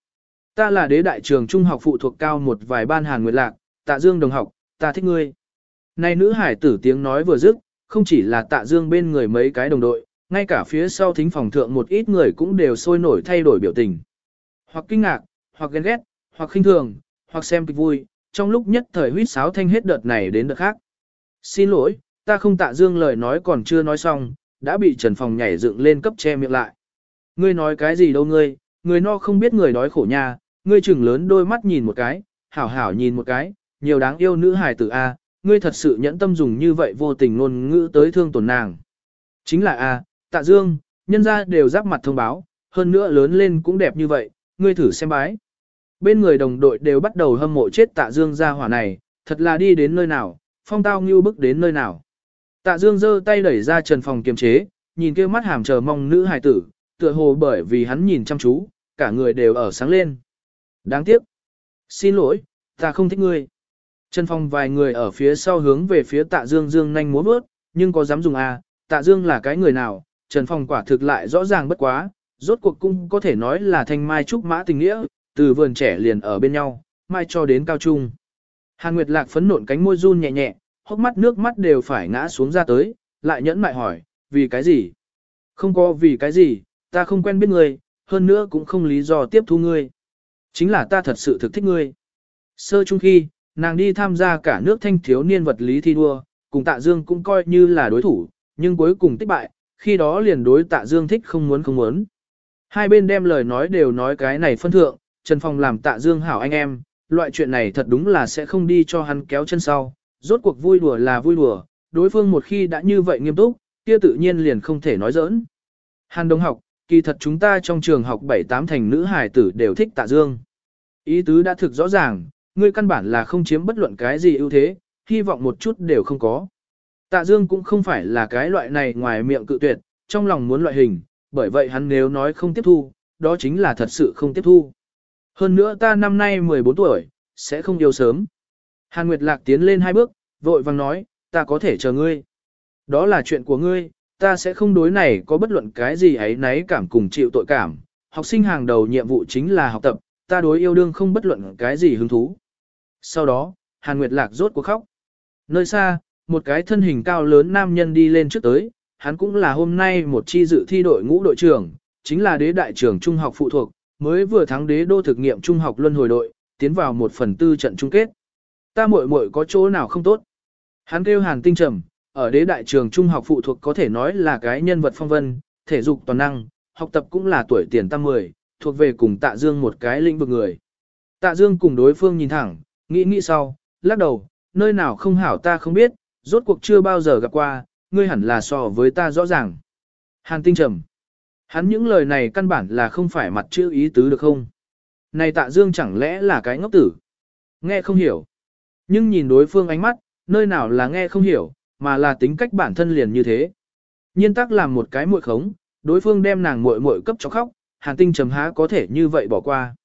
Ta là đế đại trường trung học phụ thuộc cao một vài ban Hàn Nguyệt Lạc, Tạ Dương đồng học, ta thích ngươi. Này nữ hải tử tiếng nói vừa dứt, không chỉ là Tạ Dương bên người mấy cái đồng đội, ngay cả phía sau thính phòng thượng một ít người cũng đều sôi nổi thay đổi biểu tình. Hoặc kinh ngạc, hoặc ghen ghét, hoặc khinh thường, hoặc xem kịch vui, trong lúc nhất thời huýt sáo thanh hết đợt này đến đợt khác. Xin lỗi, ta không tạ dương lời nói còn chưa nói xong, đã bị Trần Phòng nhảy dựng lên cấp che miệng lại. Ngươi nói cái gì đâu ngươi, người no không biết người đói khổ nha, ngươi chừng lớn đôi mắt nhìn một cái, hảo hảo nhìn một cái, nhiều đáng yêu nữ hài tử A, ngươi thật sự nhẫn tâm dùng như vậy vô tình ngôn ngữ tới thương tổn nàng. Chính là A, tạ dương, nhân ra đều giáp mặt thông báo, hơn nữa lớn lên cũng đẹp như vậy, ngươi thử xem bái. Bên người đồng đội đều bắt đầu hâm mộ chết tạ dương ra hỏa này, thật là đi đến nơi nào, phong tao như bức đến nơi nào. Tạ dương giơ tay đẩy ra trần phòng kiềm chế, nhìn kia mắt hàm chờ mong nữ hài tử, tựa hồ bởi vì hắn nhìn chăm chú, cả người đều ở sáng lên. Đáng tiếc. Xin lỗi, ta không thích ngươi. Trần Phong vài người ở phía sau hướng về phía tạ dương dương nhanh múa bước, nhưng có dám dùng à, tạ dương là cái người nào, Trần Phong quả thực lại rõ ràng bất quá, rốt cuộc cũng có thể nói là thanh mai trúc mã tình nghĩa, từ vườn trẻ liền ở bên nhau, mai cho đến cao trung. Hàn Nguyệt Lạc phấn nộn cánh môi run nhẹ nhẹ, hốc mắt nước mắt đều phải ngã xuống ra tới, lại nhẫn mại hỏi, vì cái gì? Không có vì cái gì, ta không quen biết ngươi, hơn nữa cũng không lý do tiếp thu ngươi. Chính là ta thật sự thực thích ngươi. Sơ chung khi, nàng đi tham gia cả nước thanh thiếu niên vật lý thi đua, cùng tạ dương cũng coi như là đối thủ, nhưng cuối cùng tích bại, khi đó liền đối tạ dương thích không muốn không muốn. Hai bên đem lời nói đều nói cái này phân thượng, Trần Phong làm tạ dương hảo anh em, loại chuyện này thật đúng là sẽ không đi cho hắn kéo chân sau, rốt cuộc vui đùa là vui đùa, đối phương một khi đã như vậy nghiêm túc, kia tự nhiên liền không thể nói giỡn. Hàn Đông học, kỳ thật chúng ta trong trường học 7-8 thành nữ hài tử đều thích tạ dương. Ý tứ đã thực rõ ràng, ngươi căn bản là không chiếm bất luận cái gì ưu thế, hy vọng một chút đều không có. Tạ dương cũng không phải là cái loại này ngoài miệng cự tuyệt, trong lòng muốn loại hình, bởi vậy hắn nếu nói không tiếp thu, đó chính là thật sự không tiếp thu. Hơn nữa ta năm nay 14 tuổi, sẽ không yêu sớm. Hàn Nguyệt Lạc tiến lên hai bước, vội vàng nói, ta có thể chờ ngươi. Đó là chuyện của ngươi, ta sẽ không đối này có bất luận cái gì ấy nấy cảm cùng chịu tội cảm. Học sinh hàng đầu nhiệm vụ chính là học tập, ta đối yêu đương không bất luận cái gì hứng thú. Sau đó, Hàn Nguyệt Lạc rốt cuộc khóc. Nơi xa, một cái thân hình cao lớn nam nhân đi lên trước tới, hắn cũng là hôm nay một chi dự thi đội ngũ đội trưởng, chính là đế đại trưởng trung học phụ thuộc, mới vừa thắng đế đô thực nghiệm trung học luân hồi đội, tiến vào một phần tư trận chung kết. Ta muội muội có chỗ nào không tốt? Hắn kêu Hàn Tinh Trầm, ở đế đại trường trung học phụ thuộc có thể nói là cái nhân vật phong vân, thể dục toàn năng, học tập cũng là tuổi tiền tam mười, thuộc về cùng Tạ Dương một cái lĩnh vực người. Tạ Dương cùng đối phương nhìn thẳng, nghĩ nghĩ sau, lắc đầu, nơi nào không hảo ta không biết, rốt cuộc chưa bao giờ gặp qua, ngươi hẳn là so với ta rõ ràng. Hàn Tinh Trầm. Hắn những lời này căn bản là không phải mặt chữ ý tứ được không? Này Tạ Dương chẳng lẽ là cái ngốc tử? Nghe không hiểu. Nhưng nhìn đối phương ánh mắt, nơi nào là nghe không hiểu, mà là tính cách bản thân liền như thế. Nhiên tắc làm một cái muội khống, đối phương đem nàng muội muội cấp cho khóc, hàn tinh trầm há có thể như vậy bỏ qua.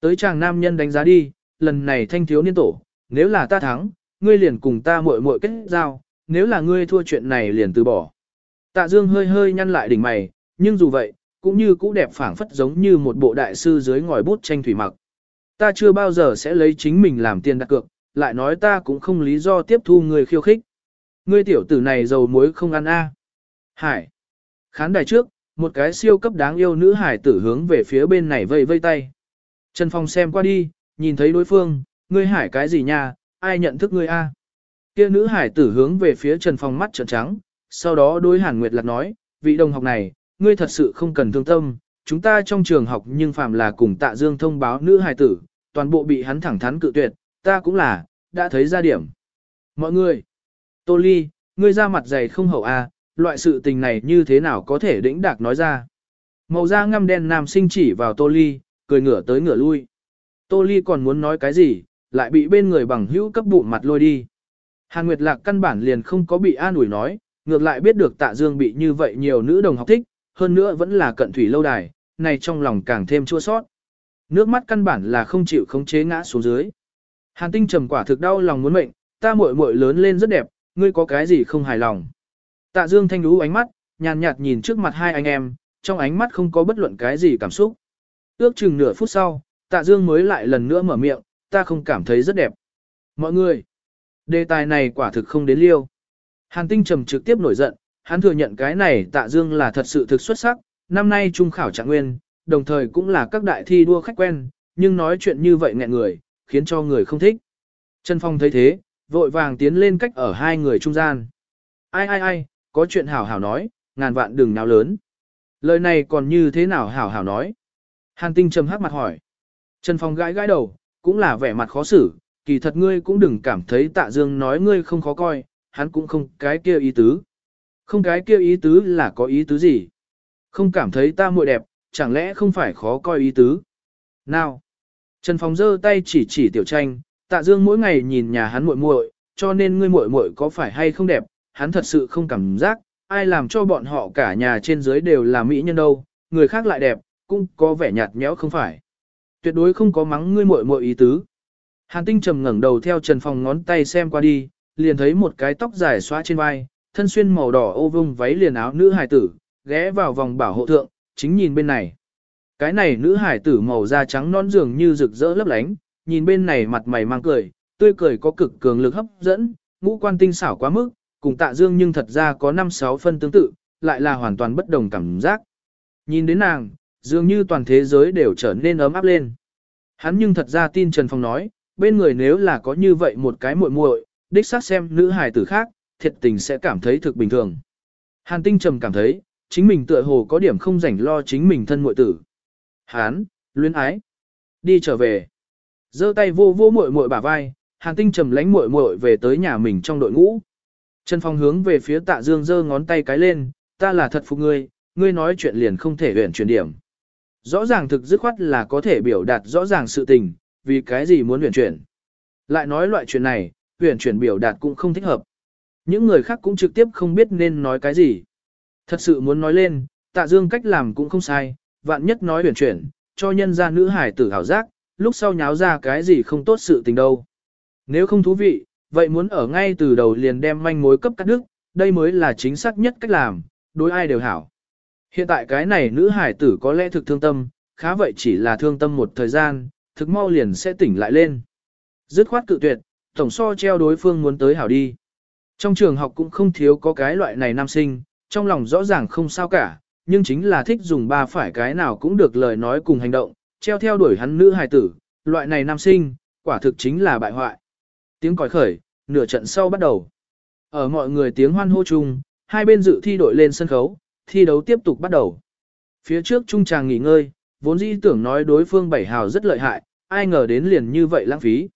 Tới chàng nam nhân đánh giá đi, lần này thanh thiếu niên tổ, nếu là ta thắng, ngươi liền cùng ta muội muội kết giao, nếu là ngươi thua chuyện này liền từ bỏ. Tạ Dương hơi hơi nhăn lại đỉnh mày, nhưng dù vậy, cũng như cũ đẹp phảng phất giống như một bộ đại sư dưới ngòi bút tranh thủy mặc. Ta chưa bao giờ sẽ lấy chính mình làm tiền đặt cược, lại nói ta cũng không lý do tiếp thu người khiêu khích. Ngươi tiểu tử này dầu muối không ăn a. Hải. Khán đài trước, một cái siêu cấp đáng yêu nữ hải tử hướng về phía bên này vây vây tay. Trần Phong xem qua đi, nhìn thấy đối phương, ngươi hải cái gì nha, ai nhận thức ngươi a? Kia nữ hải tử hướng về phía Trần Phong mắt trợn trắng, sau đó đối Hàn Nguyệt Lạc nói, vị đồng học này, ngươi thật sự không cần thương tâm, chúng ta trong trường học nhưng phàm là cùng tạ dương thông báo nữ hải tử, toàn bộ bị hắn thẳng thắn cự tuyệt, ta cũng là, đã thấy ra điểm. Mọi người, Tô Ly, ngươi ra mặt dày không hậu a, loại sự tình này như thế nào có thể đĩnh đạc nói ra. Màu da ngăm đen nam sinh chỉ vào Tô Ly, cười ngửa tới ngửa lui. Tô Ly còn muốn nói cái gì, lại bị bên người bằng hữu cấp bụng mặt lôi đi. Hàn Nguyệt Lạc căn bản liền không có bị an ủi nói, ngược lại biết được tạ dương bị như vậy nhiều nữ đồng học thích, hơn nữa vẫn là cận thủy lâu đài, này trong lòng càng thêm chua sót. Nước mắt căn bản là không chịu khống chế ngã xuống dưới. Hàn tinh trầm quả thực đau lòng muốn mệnh, ta muội muội lớn lên rất đẹp, ngươi có cái gì không hài lòng. Tạ Dương thanh đú ánh mắt, nhàn nhạt nhìn trước mặt hai anh em, trong ánh mắt không có bất luận cái gì cảm xúc. Ước chừng nửa phút sau, Tạ Dương mới lại lần nữa mở miệng, ta không cảm thấy rất đẹp. Mọi người, đề tài này quả thực không đến liêu. Hàn tinh trầm trực tiếp nổi giận, hắn thừa nhận cái này Tạ Dương là thật sự thực xuất sắc, năm nay trung khảo trạng nguyên, đồng thời cũng là các đại thi đua khách quen, nhưng nói chuyện như vậy nghẹn người, khiến cho người không thích. Trần Phong thấy thế, vội vàng tiến lên cách ở hai người trung gian. Ai ai ai, có chuyện hảo hảo nói, ngàn vạn đừng nào lớn. Lời này còn như thế nào hảo hảo nói? Hàn tinh trầm hắc mặt hỏi. Trần Phong gãi gãi đầu, cũng là vẻ mặt khó xử, kỳ thật ngươi cũng đừng cảm thấy tạ dương nói ngươi không khó coi, hắn cũng không cái kia ý tứ. Không cái kia ý tứ là có ý tứ gì? Không cảm thấy ta muội đẹp, chẳng lẽ không phải khó coi ý tứ? Nào! Trần Phong giơ tay chỉ chỉ tiểu tranh, tạ dương mỗi ngày nhìn nhà hắn muội muội, cho nên ngươi muội muội có phải hay không đẹp, hắn thật sự không cảm giác, ai làm cho bọn họ cả nhà trên dưới đều là mỹ nhân đâu, người khác lại đẹp, cũng có vẻ nhạt nhẽo không phải. Tuyệt đối không có mắng ngươi muội muội ý tứ. Hàn Tinh trầm ngẩng đầu theo Trần Phong ngón tay xem qua đi, liền thấy một cái tóc dài xóa trên vai, thân xuyên màu đỏ ô vung váy liền áo nữ hài tử, ghé vào vòng bảo hộ thượng, chính nhìn bên này. Cái này nữ hải tử màu da trắng non dường như rực rỡ lấp lánh, nhìn bên này mặt mày mang cười, tươi cười có cực cường lực hấp dẫn, ngũ quan tinh xảo quá mức, cùng tạ dương nhưng thật ra có 5-6 phân tương tự, lại là hoàn toàn bất đồng cảm giác. Nhìn đến nàng, dường như toàn thế giới đều trở nên ấm áp lên. Hắn nhưng thật ra tin Trần Phong nói, bên người nếu là có như vậy một cái muội muội, đích xác xem nữ hài tử khác, thiệt tình sẽ cảm thấy thực bình thường. Hàn Tinh trầm cảm thấy, chính mình tựa hồ có điểm không rảnh lo chính mình thân muội tử. Hán, luyến ái. Đi trở về. giơ tay vô vô muội muội bả vai, Hàn Tinh trầm lánh muội muội về tới nhà mình trong đội ngũ. Trần Phong hướng về phía Tạ Dương giơ ngón tay cái lên, ta là thật phục ngươi, ngươi nói chuyện liền không thể huyền chuyển điểm. Rõ ràng thực dứt khoát là có thể biểu đạt rõ ràng sự tình, vì cái gì muốn huyền chuyển. Lại nói loại chuyện này, huyền chuyển biểu đạt cũng không thích hợp. Những người khác cũng trực tiếp không biết nên nói cái gì. Thật sự muốn nói lên, Tạ Dương cách làm cũng không sai, vạn nhất nói huyền chuyển, cho nhân gia nữ hải tử hảo giác, lúc sau nháo ra cái gì không tốt sự tình đâu. Nếu không thú vị, vậy muốn ở ngay từ đầu liền đem manh mối cấp cắt đứt, đây mới là chính xác nhất cách làm, đối ai đều hảo. Hiện tại cái này nữ hải tử có lẽ thực thương tâm, khá vậy chỉ là thương tâm một thời gian, thực mau liền sẽ tỉnh lại lên. Dứt khoát cự tuyệt, tổng so treo đối phương muốn tới hảo đi. Trong trường học cũng không thiếu có cái loại này nam sinh, trong lòng rõ ràng không sao cả, nhưng chính là thích dùng ba phải cái nào cũng được lời nói cùng hành động, treo theo đuổi hắn nữ hài tử, loại này nam sinh, quả thực chính là bại hoại. Tiếng còi khởi, nửa trận sau bắt đầu. Ở mọi người tiếng hoan hô chung, hai bên dự thi đội lên sân khấu, thi đấu tiếp tục bắt đầu. Phía trước trung tràng nghỉ ngơi, vốn dĩ tưởng nói đối phương bảy hào rất lợi hại, ai ngờ đến liền như vậy lãng phí.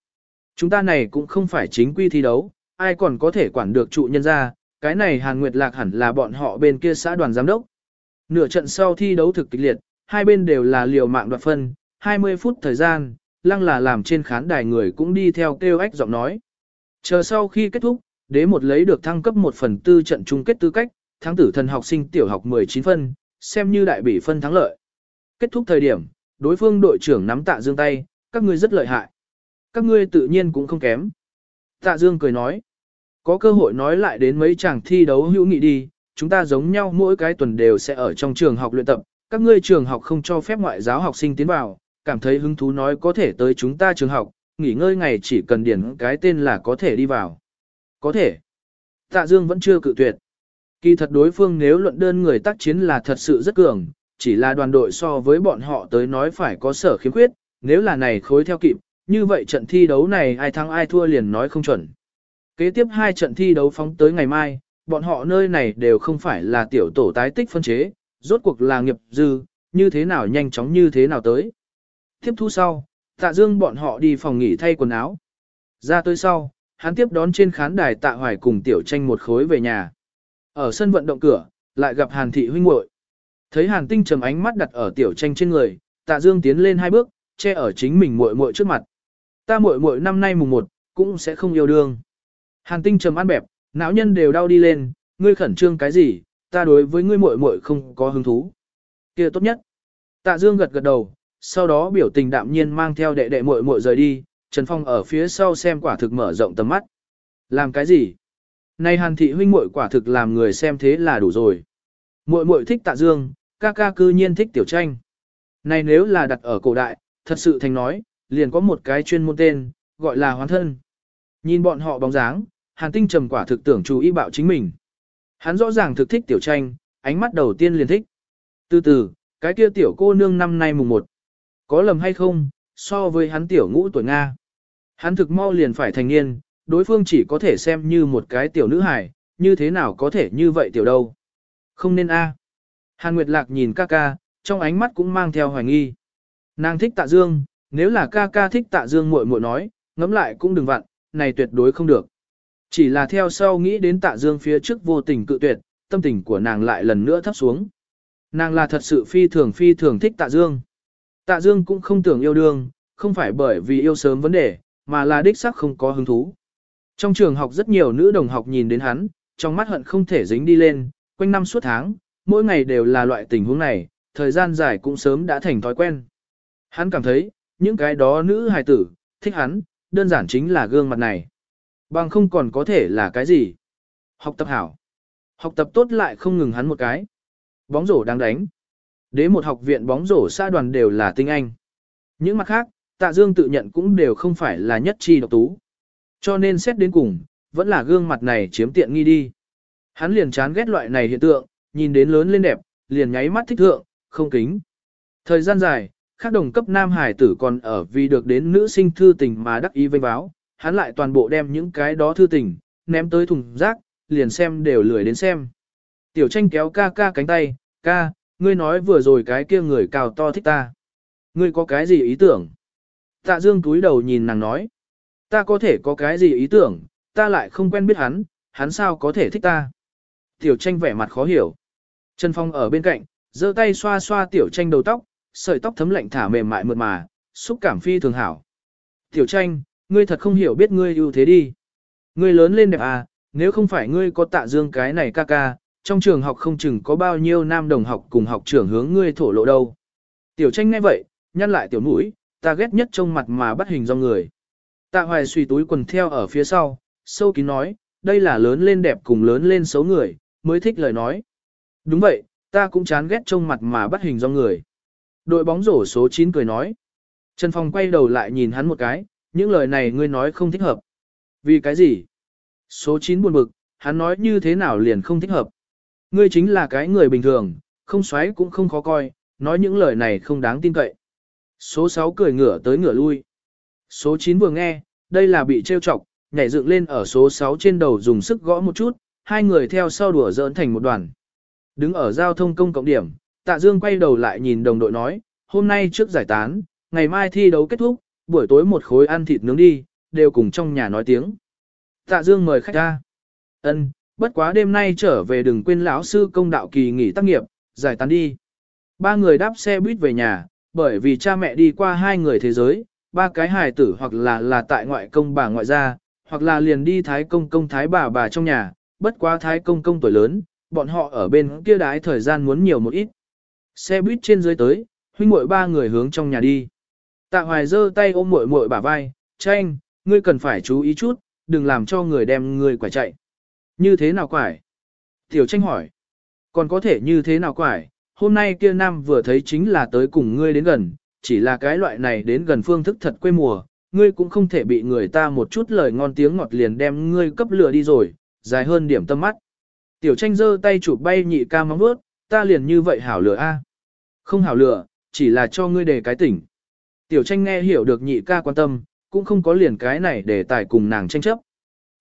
Chúng ta này cũng không phải chính quy thi đấu, ai còn có thể quản được trụ nhân ra, cái này Hàn Nguyệt Lạc hẳn là bọn họ bên kia xã đoàn giám đốc. Nửa trận sau thi đấu thực kịch liệt, hai bên đều là liều mạng đoạt phân, 20 phút thời gian, lăng là làm trên khán đài người cũng đi theo kêu ách giọng nói. Chờ sau khi kết thúc, đế một lấy được thăng cấp 1 phần tư trận chung kết tư cách, thắng tử thần học sinh tiểu học 19 phân, xem như đại bị phân thắng lợi. Kết thúc thời điểm, đối phương đội trưởng nắm tạ dương tay, các ngươi rất lợi hại. Các ngươi tự nhiên cũng không kém. Tạ dương cười nói, có cơ hội nói lại đến mấy chàng thi đấu hữu nghị đi, chúng ta giống nhau mỗi cái tuần đều sẽ ở trong trường học luyện tập, các ngươi trường học không cho phép ngoại giáo học sinh tiến vào, cảm thấy hứng thú nói có thể tới chúng ta trường học, nghỉ ngơi ngày chỉ cần điển cái tên là có thể đi vào. Có thể. Tạ Dương vẫn chưa cự tuyệt. Kỳ thật đối phương nếu luận đơn người tác chiến là thật sự rất cường, chỉ là đoàn đội so với bọn họ tới nói phải có sở khiếm khuyết, nếu là này khối theo kịp, như vậy trận thi đấu này ai thắng ai thua liền nói không chuẩn. Kế tiếp hai trận thi đấu phóng tới ngày mai, bọn họ nơi này đều không phải là tiểu tổ tái tích phân chế, rốt cuộc là nghiệp dư, như thế nào nhanh chóng như thế nào tới. Tiếp thu sau, tạ dương bọn họ đi phòng nghỉ thay quần áo. Ra tới sau, hắn tiếp đón trên khán đài tạ hoài cùng tiểu tranh một khối về nhà. Ở sân vận động cửa, lại gặp hàn thị huynh muội Thấy hàn tinh trầm ánh mắt đặt ở tiểu tranh trên người, tạ dương tiến lên hai bước, che ở chính mình muội muội trước mặt. Ta muội muội năm nay mùng một, cũng sẽ không yêu đương. Hàn tinh trầm ăn bẹp, não nhân đều đau đi lên, ngươi khẩn trương cái gì, ta đối với ngươi muội muội không có hứng thú. kia tốt nhất. Tạ Dương gật gật đầu, sau đó biểu tình đạm nhiên mang theo đệ đệ muội muội rời đi, Trần Phong ở phía sau xem quả thực mở rộng tầm mắt. Làm cái gì? Này Hàn thị huynh muội quả thực làm người xem thế là đủ rồi. Muội muội thích Tạ Dương, ca ca cư nhiên thích tiểu tranh. Này nếu là đặt ở cổ đại, thật sự thành nói, liền có một cái chuyên môn tên, gọi là hoán thân. Nhìn bọn họ bóng dáng, Hàn Tinh trầm quả thực tưởng chú ý bạo chính mình. Hắn rõ ràng thực thích tiểu tranh, ánh mắt đầu tiên liền thích. Từ từ, cái kia tiểu cô nương năm nay mùng một. Có lầm hay không, so với hắn tiểu ngũ tuổi Nga. Hắn thực mau liền phải thành niên, đối phương chỉ có thể xem như một cái tiểu nữ hài, như thế nào có thể như vậy tiểu đâu. Không nên a. Hàn Nguyệt Lạc nhìn ca ca, trong ánh mắt cũng mang theo hoài nghi. Nàng thích tạ dương, nếu là ca ca thích tạ dương muội muội nói, ngẫm lại cũng đừng vặn, này tuyệt đối không được. Chỉ là theo sau nghĩ đến tạ dương phía trước vô tình cự tuyệt, tâm tình của nàng lại lần nữa thấp xuống. Nàng là thật sự phi thường phi thường thích tạ dương. Tạ dương cũng không tưởng yêu đương, không phải bởi vì yêu sớm vấn đề, mà là đích sắc không có hứng thú. Trong trường học rất nhiều nữ đồng học nhìn đến hắn, trong mắt hận không thể dính đi lên, quanh năm suốt tháng, mỗi ngày đều là loại tình huống này, thời gian dài cũng sớm đã thành thói quen. Hắn cảm thấy, những cái đó nữ hài tử, thích hắn, đơn giản chính là gương mặt này. Bằng không còn có thể là cái gì? Học tập hảo. Học tập tốt lại không ngừng hắn một cái. Bóng rổ đang đánh. Đế một học viện bóng rổ xa đoàn đều là tinh anh. Những mặt khác, tạ dương tự nhận cũng đều không phải là nhất chi độc tú. Cho nên xét đến cùng, vẫn là gương mặt này chiếm tiện nghi đi. Hắn liền chán ghét loại này hiện tượng, nhìn đến lớn lên đẹp, liền nháy mắt thích thượng, không kính. Thời gian dài, các đồng cấp nam hải tử còn ở vì được đến nữ sinh thư tình mà đắc ý vênh báo, hắn lại toàn bộ đem những cái đó thư tình, ném tới thùng rác, liền xem đều lười đến xem. Tiểu tranh kéo ca ca cánh tay, ca, ngươi nói vừa rồi cái kia người cao to thích ta. Ngươi có cái gì ý tưởng? Tạ dương túi đầu nhìn nàng nói, ta có thể có cái gì ý tưởng, ta lại không quen biết hắn, hắn sao có thể thích ta. Tiểu tranh vẻ mặt khó hiểu. Trần Phong ở bên cạnh, giơ tay xoa xoa tiểu tranh đầu tóc, sợi tóc thấm lạnh thả mềm mại mượt mà, xúc cảm phi thường hảo. Tiểu tranh, ngươi thật không hiểu biết ngươi ưu thế đi. Ngươi lớn lên đẹp à, nếu không phải ngươi có tạ dương cái này ca ca, trong trường học không chừng có bao nhiêu nam đồng học cùng học trưởng hướng ngươi thổ lộ đâu. Tiểu tranh nghe vậy, nhăn lại tiểu mũi, ta ghét nhất trông mặt mà bắt hình do người. Tạ hoài suy túi quần theo ở phía sau, sâu kín nói, đây là lớn lên đẹp cùng lớn lên xấu người, mới thích lời nói. Đúng vậy, ta cũng chán ghét trông mặt mà bắt hình do người. Đội bóng rổ số 9 cười nói. Trần Phong quay đầu lại nhìn hắn một cái, những lời này ngươi nói không thích hợp. Vì cái gì? Số 9 buồn bực, hắn nói như thế nào liền không thích hợp. Ngươi chính là cái người bình thường, không xoáy cũng không khó coi, nói những lời này không đáng tin cậy. Số 6 cười ngửa tới ngửa lui. Số 9 vừa nghe, đây là bị trêu chọc, nhảy dựng lên ở số 6 trên đầu dùng sức gõ một chút, hai người theo sau đùa giỡn thành một đoàn. Đứng ở giao thông công cộng điểm, Tạ Dương quay đầu lại nhìn đồng đội nói, hôm nay trước giải tán, ngày mai thi đấu kết thúc, buổi tối một khối ăn thịt nướng đi, đều cùng trong nhà nói tiếng. Tạ Dương mời khách ra. Ân, bất quá đêm nay trở về đừng quên lão sư công đạo kỳ nghỉ tác nghiệp, giải tán đi. Ba người đáp xe buýt về nhà, bởi vì cha mẹ đi qua hai người thế giới, ba cái hài tử hoặc là là tại ngoại công bà ngoại gia, hoặc là liền đi thái công công thái bà bà trong nhà, bất quá thái công công tuổi lớn, bọn họ ở bên kia đái thời gian muốn nhiều một ít. Xe buýt trên dưới tới, huynh muội ba người hướng trong nhà đi. Tạ Hoài giơ tay ôm muội muội bả vai, "Tranh, ngươi cần phải chú ý chút, đừng làm cho người đem ngươi quải chạy." "Như thế nào quải?" Tiểu Tranh hỏi. "Còn có thể như thế nào quải? Hôm nay kia nam vừa thấy chính là tới cùng ngươi đến gần, chỉ là cái loại này đến gần phương thức thật quê mùa, ngươi cũng không thể bị người ta một chút lời ngon tiếng ngọt liền đem ngươi cấp lửa đi rồi, dài hơn điểm tâm mắt." Tiểu Tranh giơ tay chụp bay nhị ca móng vuốt, "Ta liền như vậy hảo lửa a?" "Không hảo lửa, chỉ là cho ngươi để cái tỉnh." Tiểu tranh nghe hiểu được nhị ca quan tâm, cũng không có liền cái này để tài cùng nàng tranh chấp.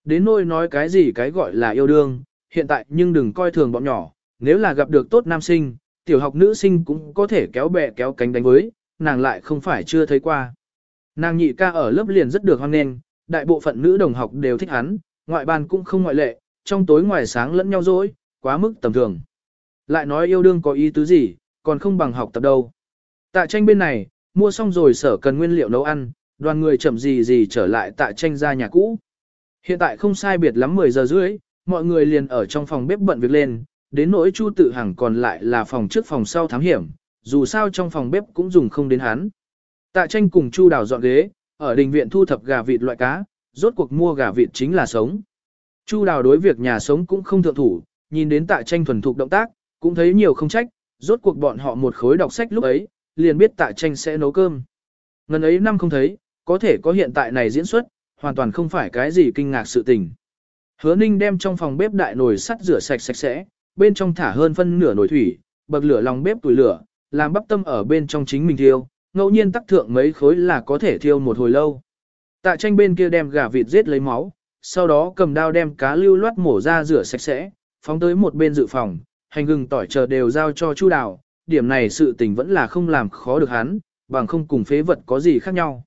Đến nôi nói cái gì cái gọi là yêu đương, hiện tại nhưng đừng coi thường bọn nhỏ, nếu là gặp được tốt nam sinh, tiểu học nữ sinh cũng có thể kéo bè kéo cánh đánh với, nàng lại không phải chưa thấy qua. Nàng nhị ca ở lớp liền rất được hoan nghênh, đại bộ phận nữ đồng học đều thích hắn, ngoại ban cũng không ngoại lệ, trong tối ngoài sáng lẫn nhau dối, quá mức tầm thường. Lại nói yêu đương có ý tứ gì, còn không bằng học tập đâu. Tạ tranh bên này, mua xong rồi sở cần nguyên liệu nấu ăn, đoàn người chậm gì gì trở lại tại tranh gia nhà cũ. Hiện tại không sai biệt lắm 10 giờ rưỡi, mọi người liền ở trong phòng bếp bận việc lên, đến nỗi Chu Tự Hằng còn lại là phòng trước phòng sau thám hiểm, dù sao trong phòng bếp cũng dùng không đến hắn. Tạ tranh cùng Chu Đào dọn ghế, ở đình viện thu thập gà vịt loại cá, rốt cuộc mua gà vịt chính là sống. Chu Đào đối việc nhà sống cũng không thượng thủ, nhìn đến Tạ tranh thuần thục động tác, cũng thấy nhiều không trách, rốt cuộc bọn họ một khối đọc sách lúc ấy, liền biết tạ tranh sẽ nấu cơm. Ngần ấy năm không thấy, có thể có hiện tại này diễn xuất, hoàn toàn không phải cái gì kinh ngạc sự tình. Hứa ninh đem trong phòng bếp đại nồi sắt rửa sạch sạch sẽ, bên trong thả hơn phân nửa nồi thủy, bậc lửa lòng bếp tuổi lửa, làm bắp tâm ở bên trong chính mình thiêu, ngẫu nhiên tắc thượng mấy khối là có thể thiêu một hồi lâu. Tạ tranh bên kia đem gà vịt giết lấy máu, sau đó cầm dao đem cá lưu loát mổ ra rửa sạch sẽ, phóng tới một bên dự phòng, hành gừng tỏi chờ đều giao cho Chu Đào, điểm này sự tình vẫn là không làm khó được hắn, bằng không cùng phế vật có gì khác nhau.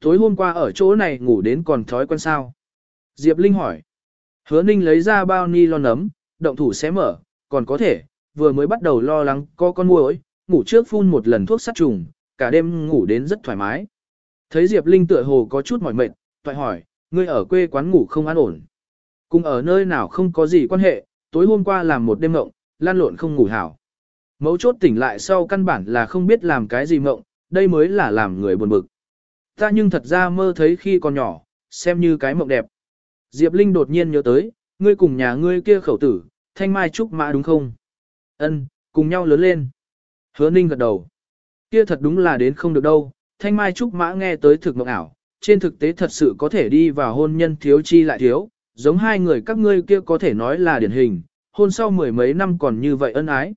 Tối hôm qua ở chỗ này ngủ đến còn thói quen sao? Diệp Linh hỏi. Hứa Ninh lấy ra bao ni lon nấm, động thủ xé mở, còn có thể, vừa mới bắt đầu lo lắng có con muỗi, ngủ trước phun một lần thuốc sát trùng, cả đêm ngủ đến rất thoải mái. Thấy Diệp Linh tựa hồ có chút mỏi mệt, toại hỏi, ngươi ở quê quán ngủ không an ổn. Cùng ở nơi nào không có gì quan hệ, tối hôm qua làm một đêm mộng, lan lộn không ngủ hảo. Mấu chốt tỉnh lại sau căn bản là không biết làm cái gì mộng, đây mới là làm người buồn bực. Ta nhưng thật ra mơ thấy khi còn nhỏ, xem như cái mộng đẹp. Diệp Linh đột nhiên nhớ tới, ngươi cùng nhà ngươi kia khẩu tử, thanh mai trúc mã đúng không? Ân, cùng nhau lớn lên. Hứa Ninh gật đầu. Kia thật đúng là đến không được đâu, thanh mai trúc mã nghe tới thực mộng ảo, trên thực tế thật sự có thể đi vào hôn nhân thiếu chi lại thiếu, giống hai người các ngươi kia có thể nói là điển hình, hôn sau mười mấy năm còn như vậy ân ái.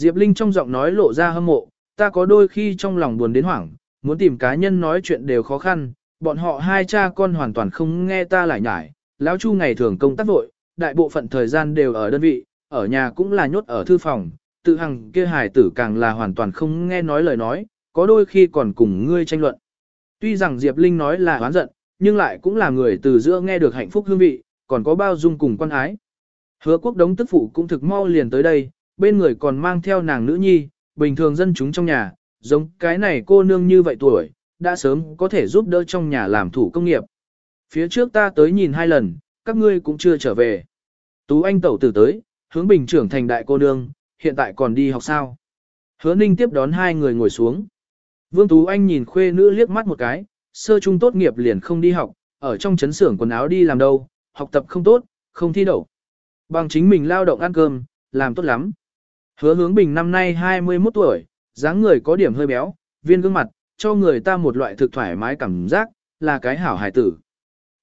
Diệp Linh trong giọng nói lộ ra hâm mộ, ta có đôi khi trong lòng buồn đến hoảng, muốn tìm cá nhân nói chuyện đều khó khăn, bọn họ hai cha con hoàn toàn không nghe ta lại nhải, lão Chu ngày thường công tác vội, đại bộ phận thời gian đều ở đơn vị, ở nhà cũng là nhốt ở thư phòng, tự hằng kia hài tử càng là hoàn toàn không nghe nói lời nói, có đôi khi còn cùng ngươi tranh luận. Tuy rằng Diệp Linh nói là oán giận, nhưng lại cũng là người từ giữa nghe được hạnh phúc hương vị, còn có bao dung cùng quan ái. Hứa quốc đống tức phụ cũng thực mau liền tới đây, bên người còn mang theo nàng nữ nhi, bình thường dân chúng trong nhà, giống cái này cô nương như vậy tuổi, đã sớm có thể giúp đỡ trong nhà làm thủ công nghiệp. Phía trước ta tới nhìn hai lần, các ngươi cũng chưa trở về. Tú Anh tẩu tử tới, hướng bình trưởng thành đại cô nương, hiện tại còn đi học sao. Hứa Ninh tiếp đón hai người ngồi xuống. Vương Tú Anh nhìn khuê nữ liếc mắt một cái, sơ trung tốt nghiệp liền không đi học, ở trong chấn xưởng quần áo đi làm đâu, học tập không tốt, không thi đậu. Bằng chính mình lao động ăn cơm, làm tốt lắm. Hứa hướng bình năm nay 21 tuổi, dáng người có điểm hơi béo, viên gương mặt, cho người ta một loại thực thoải mái cảm giác, là cái hảo hài tử.